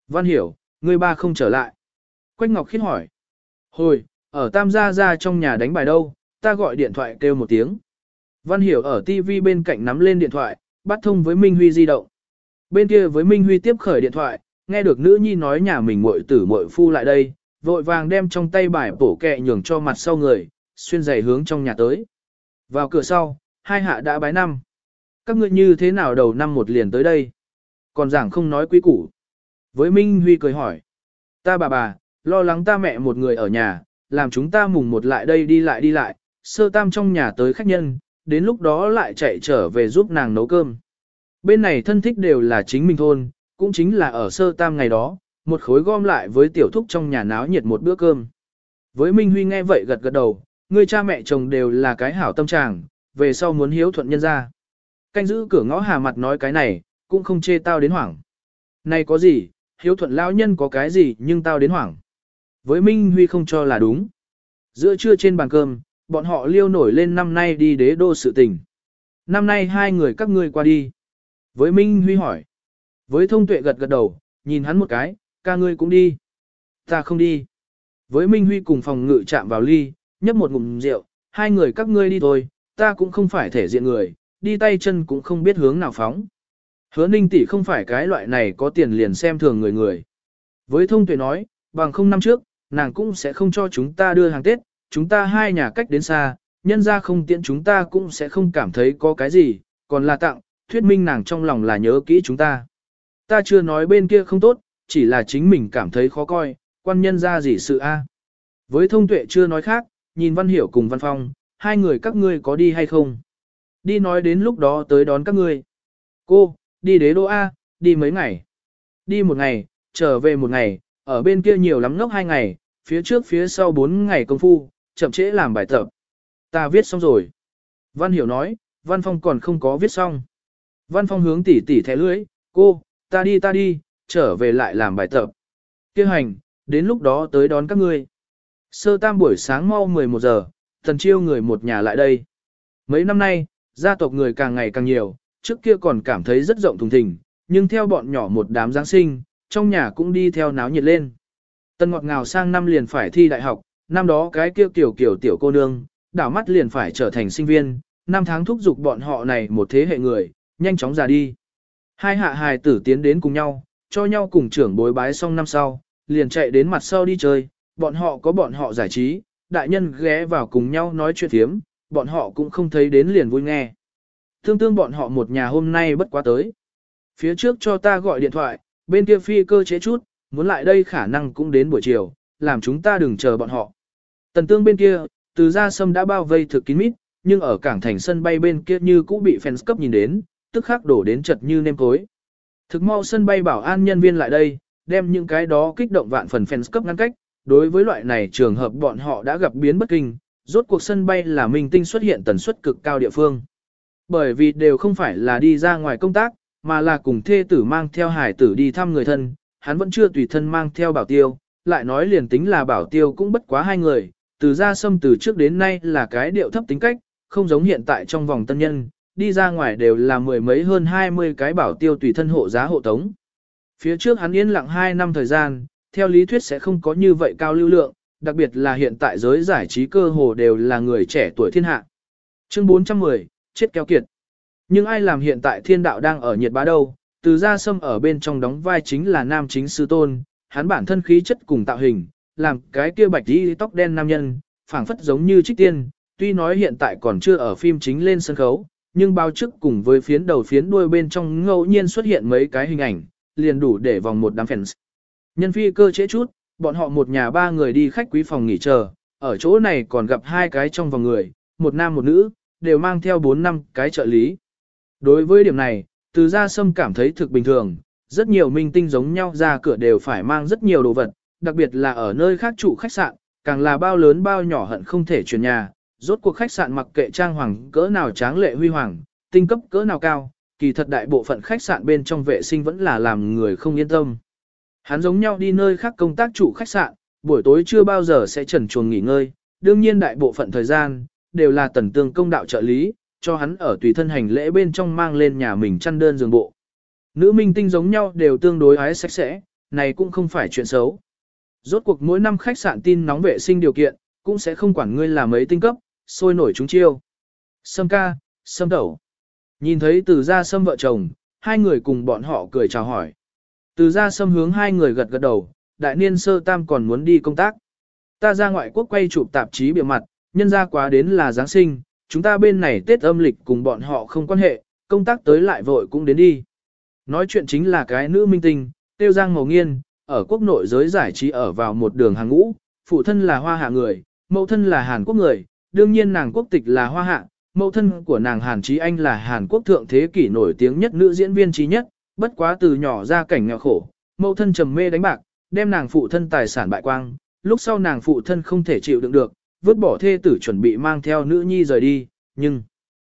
Văn hiểu, người ba không trở lại. Quách Ngọc khiết hỏi. Hồi, ở Tam Gia Gia trong nhà đánh bài đâu, ta gọi điện thoại kêu một tiếng. Văn hiểu ở TV bên cạnh nắm lên điện thoại, bắt thông với Minh Huy di động. Bên kia với Minh Huy tiếp khởi điện thoại, nghe được nữ nhi nói nhà mình muội tử muội phu lại đây, vội vàng đem trong tay bài bổ kẹ nhường cho mặt sau người, xuyên giày hướng trong nhà tới. Vào cửa sau, hai hạ đã bái năm. Các ngươi như thế nào đầu năm một liền tới đây? Còn giảng không nói quý củ. Với Minh Huy cười hỏi. Ta bà bà, lo lắng ta mẹ một người ở nhà, làm chúng ta mùng một lại đây đi lại đi lại, sơ tam trong nhà tới khách nhân, đến lúc đó lại chạy trở về giúp nàng nấu cơm. Bên này thân thích đều là chính mình thôn, cũng chính là ở sơ tam ngày đó, một khối gom lại với tiểu thúc trong nhà náo nhiệt một bữa cơm. Với Minh Huy nghe vậy gật gật đầu, người cha mẹ chồng đều là cái hảo tâm trạng, về sau muốn hiếu thuận nhân ra. Canh giữ cửa ngõ hà mặt nói cái này, cũng không chê tao đến hoảng. Này có gì, hiếu thuận lão nhân có cái gì nhưng tao đến hoảng. Với Minh Huy không cho là đúng. Giữa trưa trên bàn cơm, bọn họ liêu nổi lên năm nay đi đế đô sự tình. Năm nay hai người các ngươi qua đi. Với Minh Huy hỏi. Với thông tuệ gật gật đầu, nhìn hắn một cái, ca ngươi cũng đi. Ta không đi. Với Minh Huy cùng phòng ngự chạm vào ly, nhấp một ngụm rượu, hai người các ngươi đi thôi, ta cũng không phải thể diện người, đi tay chân cũng không biết hướng nào phóng. Hứa ninh tỷ không phải cái loại này có tiền liền xem thường người người. Với thông tuệ nói, bằng không năm trước, nàng cũng sẽ không cho chúng ta đưa hàng Tết, chúng ta hai nhà cách đến xa, nhân ra không tiện chúng ta cũng sẽ không cảm thấy có cái gì, còn là tặng, thuyết minh nàng trong lòng là nhớ kỹ chúng ta. Ta chưa nói bên kia không tốt, chỉ là chính mình cảm thấy khó coi, quan nhân ra gì sự a? Với thông tuệ chưa nói khác, nhìn Văn Hiểu cùng Văn Phong, hai người các ngươi có đi hay không? Đi nói đến lúc đó tới đón các ngươi. Cô, đi đế đô A, đi mấy ngày? Đi một ngày, trở về một ngày, ở bên kia nhiều lắm ngốc hai ngày, phía trước phía sau bốn ngày công phu, chậm trễ làm bài tập. Ta viết xong rồi. Văn Hiểu nói, Văn Phong còn không có viết xong. Văn Phong hướng tỉ tỉ thẻ lưới, cô, ta đi ta đi, trở về lại làm bài tập. Kêu hành, đến lúc đó tới đón các ngươi. Sơ tam buổi sáng mau 11 giờ, thần chiêu người một nhà lại đây. Mấy năm nay, gia tộc người càng ngày càng nhiều, trước kia còn cảm thấy rất rộng thùng thình, nhưng theo bọn nhỏ một đám Giáng sinh, trong nhà cũng đi theo náo nhiệt lên. Tân ngọt ngào sang năm liền phải thi đại học, năm đó cái kia kiểu kiểu tiểu cô nương, đảo mắt liền phải trở thành sinh viên, năm tháng thúc giục bọn họ này một thế hệ người, nhanh chóng già đi. Hai hạ hài tử tiến đến cùng nhau, cho nhau cùng trưởng bối bái xong năm sau, liền chạy đến mặt sau đi chơi, bọn họ có bọn họ giải trí, đại nhân ghé vào cùng nhau nói chuyện thiếm, bọn họ cũng không thấy đến liền vui nghe. Tương tương bọn họ một nhà hôm nay bất quá tới. Phía trước cho ta gọi điện thoại, bên kia phi cơ chế chút, muốn lại đây khả năng cũng đến buổi chiều, làm chúng ta đừng chờ bọn họ. Tần tương bên kia, từ ra sâm đã bao vây thực kín mít, nhưng ở cảng thành sân bay bên kia như cũng bị fans cấp nhìn đến, tức khắc đổ đến chật như nêm cối. Thực mau sân bay bảo an nhân viên lại đây, đem những cái đó kích động vạn phần fans cấp ngăn cách, đối với loại này trường hợp bọn họ đã gặp biến bất kinh, rốt cuộc sân bay là minh tinh xuất hiện tần suất cực cao địa phương. Bởi vì đều không phải là đi ra ngoài công tác, mà là cùng thê tử mang theo hải tử đi thăm người thân, hắn vẫn chưa tùy thân mang theo bảo tiêu, lại nói liền tính là bảo tiêu cũng bất quá hai người, từ ra sâm từ trước đến nay là cái điệu thấp tính cách, không giống hiện tại trong vòng tân nhân, đi ra ngoài đều là mười mấy hơn hai mươi cái bảo tiêu tùy thân hộ giá hộ tống. Phía trước hắn yên lặng hai năm thời gian, theo lý thuyết sẽ không có như vậy cao lưu lượng, đặc biệt là hiện tại giới giải trí cơ hồ đều là người trẻ tuổi thiên hạ. Chương 410, chết kéo kiệt. Nhưng ai làm hiện tại thiên đạo đang ở nhiệt bá đâu, từ gia sâm ở bên trong đóng vai chính là nam chính sư tôn, hắn bản thân khí chất cùng tạo hình, làm cái kia bạch đi tóc đen nam nhân, phảng phất giống như trích tiên, tuy nói hiện tại còn chưa ở phim chính lên sân khấu, nhưng bao trước cùng với phiến đầu phiến đuôi bên trong ngẫu nhiên xuất hiện mấy cái hình ảnh, liền đủ để vòng một đám fans. Nhân phi cơ chế chút, bọn họ một nhà ba người đi khách quý phòng nghỉ chờ, ở chỗ này còn gặp hai cái trong vòng người, một nam một nữ, đều mang theo bốn năm cái trợ lý. Đối với điểm này, từ gia sâm cảm thấy thực bình thường, rất nhiều minh tinh giống nhau ra cửa đều phải mang rất nhiều đồ vật, đặc biệt là ở nơi khác trụ khách sạn, càng là bao lớn bao nhỏ hận không thể chuyển nhà, rốt cuộc khách sạn mặc kệ trang hoàng cỡ nào tráng lệ huy hoàng, tinh cấp cỡ nào cao, kỳ thật đại bộ phận khách sạn bên trong vệ sinh vẫn là làm người không yên tâm. Hắn giống nhau đi nơi khác công tác chủ khách sạn, buổi tối chưa bao giờ sẽ trần chuồng nghỉ ngơi, đương nhiên đại bộ phận thời gian, đều là tần tương công đạo trợ lý, cho hắn ở tùy thân hành lễ bên trong mang lên nhà mình chăn đơn giường bộ. Nữ minh tinh giống nhau đều tương đối ái sạch sẽ, này cũng không phải chuyện xấu. Rốt cuộc mỗi năm khách sạn tin nóng vệ sinh điều kiện, cũng sẽ không quản ngươi là mấy tinh cấp, sôi nổi chúng chiêu. Sâm ca, sâm tẩu. Nhìn thấy từ ra sâm vợ chồng, hai người cùng bọn họ cười chào hỏi. Từ ra sâm hướng hai người gật gật đầu, đại niên sơ tam còn muốn đi công tác. Ta ra ngoại quốc quay chụp tạp chí bìa mặt, nhân ra quá đến là Giáng sinh, chúng ta bên này Tết âm lịch cùng bọn họ không quan hệ, công tác tới lại vội cũng đến đi. Nói chuyện chính là cái nữ minh tinh, tiêu giang màu nghiên, ở quốc nội giới giải trí ở vào một đường hàng ngũ, phụ thân là hoa hạ người, mẫu thân là Hàn Quốc người, đương nhiên nàng quốc tịch là hoa hạ, mẫu thân của nàng Hàn Trí Anh là Hàn Quốc thượng thế kỷ nổi tiếng nhất nữ diễn viên trí nhất, bất quá từ nhỏ ra cảnh nghèo khổ, mẫu thân trầm mê đánh bạc, đem nàng phụ thân tài sản bại quang, lúc sau nàng phụ thân không thể chịu đựng được, vứt bỏ thê tử chuẩn bị mang theo nữ nhi rời đi, nhưng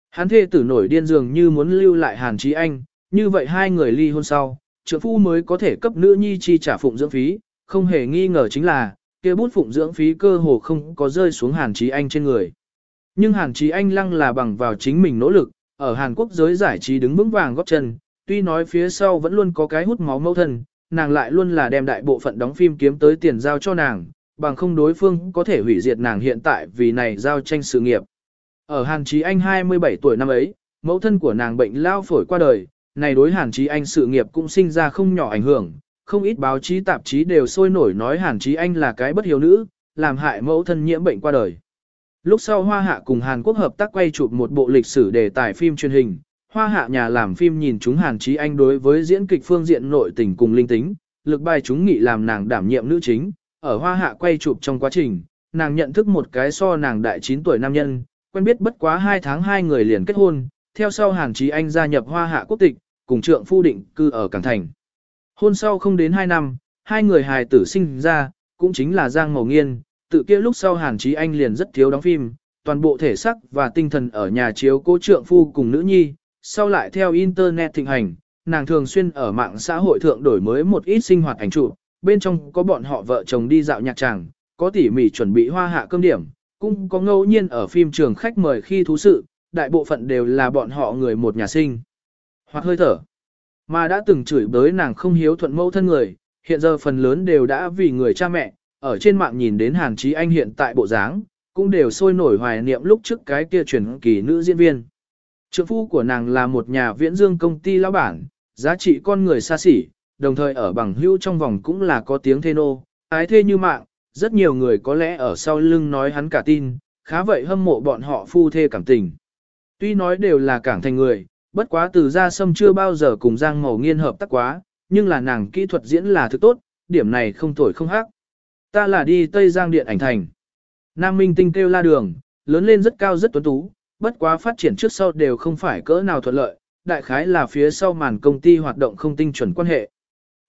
hắn thê tử nổi điên dường như muốn lưu lại Hàn Trí Anh, như vậy hai người ly hôn sau, trưởng phu mới có thể cấp nữ nhi chi trả phụng dưỡng phí, không hề nghi ngờ chính là, kia bút phụng dưỡng phí cơ hồ không có rơi xuống Hàn Chí Anh trên người. Nhưng Hàn Chí Anh lăng là bằng vào chính mình nỗ lực, ở Hàn Quốc giới giải trí đứng vững vàng góp chân, tuy nói phía sau vẫn luôn có cái hút máu mâu thân, nàng lại luôn là đem đại bộ phận đóng phim kiếm tới tiền giao cho nàng, bằng không đối phương có thể hủy diệt nàng hiện tại vì này giao tranh sự nghiệp. Ở Hàn Chí Anh 27 tuổi năm ấy, mẫu thân của nàng bệnh lao phổi qua đời, này đối Hàn Chí Anh sự nghiệp cũng sinh ra không nhỏ ảnh hưởng, không ít báo chí tạp chí đều sôi nổi nói Hàn Chí Anh là cái bất hiếu nữ, làm hại mẫu thân nhiễm bệnh qua đời. Lúc sau Hoa Hạ cùng Hàn Quốc hợp tác quay chụp một bộ lịch sử đề tài phim truyền hình, Hoa Hạ nhà làm phim nhìn chúng Hàn Chí Anh đối với diễn kịch phương diện nội tình cùng linh tính, lực bài chúng nghị làm nàng đảm nhiệm nữ chính, ở Hoa Hạ quay chụp trong quá trình, nàng nhận thức một cái so nàng đại 9 tuổi nam nhân, quen biết bất quá 2 tháng hai người liền kết hôn, theo sau Hàn Chí Anh gia nhập Hoa Hạ quốc tịch, cùng trượng phu định cư ở Cảng Thành. Hôn sau không đến 2 năm, hai người hài tử sinh ra, cũng chính là Giang Mậu Nghiên, tự kia lúc sau Hàn chí Anh liền rất thiếu đóng phim, toàn bộ thể sắc và tinh thần ở nhà chiếu cố trượng phu cùng nữ nhi, sau lại theo Internet thịnh hành, nàng thường xuyên ở mạng xã hội thượng đổi mới một ít sinh hoạt ảnh chụp, bên trong có bọn họ vợ chồng đi dạo nhạc tràng, có tỉ mỉ chuẩn bị hoa hạ cơm điểm, cũng có ngẫu nhiên ở phim trường khách mời khi thú sự, đại bộ phận đều là bọn họ người một nhà sinh. Hoặc hơi thở. Mà đã từng chửi bới nàng không hiếu thuận mẫu thân người, hiện giờ phần lớn đều đã vì người cha mẹ, ở trên mạng nhìn đến Hàn Chí Anh hiện tại bộ dáng, cũng đều sôi nổi hoài niệm lúc trước cái kia truyền kỳ nữ diễn viên. Trượng phu của nàng là một nhà viễn dương công ty lão bản, giá trị con người xa xỉ, đồng thời ở bằng hữu trong vòng cũng là có tiếng thê nô, ái thê như mạng, rất nhiều người có lẽ ở sau lưng nói hắn cả tin, khá vậy hâm mộ bọn họ phu thê cảm tình. Tuy nói đều là cảng thành người, bất quá từ ra sâm chưa bao giờ cùng Giang Màu Nghiên hợp tác quá, nhưng là nàng kỹ thuật diễn là thực tốt, điểm này không thổi không hắc. Ta là đi Tây Giang Điện ảnh thành. Nam Minh Tinh kêu la đường, lớn lên rất cao rất tuấn tú, bất quá phát triển trước sau đều không phải cỡ nào thuận lợi, đại khái là phía sau màn công ty hoạt động không tinh chuẩn quan hệ.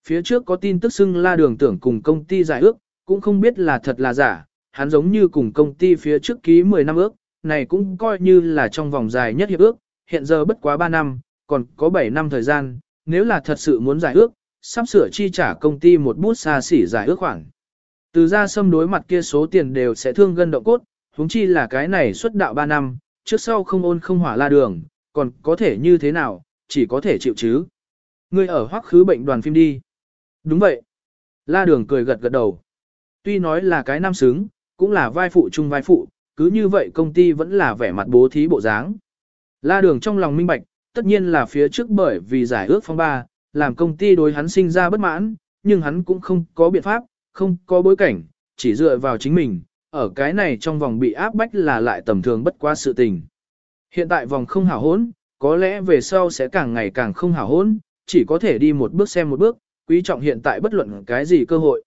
Phía trước có tin tức xưng la đường tưởng cùng công ty giải ước, cũng không biết là thật là giả, hắn giống như cùng công ty phía trước ký 10 năm ước, này cũng coi như là trong vòng dài nhất hiệp ước, hiện giờ bất quá 3 năm, còn có 7 năm thời gian, nếu là thật sự muốn giải ước, sắp sửa chi trả công ty một bút xa xỉ giải ước khoản. Từ ra xâm đối mặt kia số tiền đều sẽ thương gân động cốt, huống chi là cái này xuất đạo 3 năm, trước sau không ôn không hỏa la đường, còn có thể như thế nào, chỉ có thể chịu chứ. Ngươi ở hoắc khứ bệnh đoàn phim đi. Đúng vậy. La đường cười gật gật đầu. Tuy nói là cái nam xứng, cũng là vai phụ chung vai phụ, cứ như vậy công ty vẫn là vẻ mặt bố thí bộ dáng. La đường trong lòng minh bạch, tất nhiên là phía trước bởi vì giải ước phong ba, làm công ty đối hắn sinh ra bất mãn, nhưng hắn cũng không có biện pháp, không có bối cảnh, chỉ dựa vào chính mình, ở cái này trong vòng bị áp bách là lại tầm thường bất qua sự tình. Hiện tại vòng không hảo hốn, có lẽ về sau sẽ càng ngày càng không hảo hốn, chỉ có thể đi một bước xem một bước, quý trọng hiện tại bất luận cái gì cơ hội.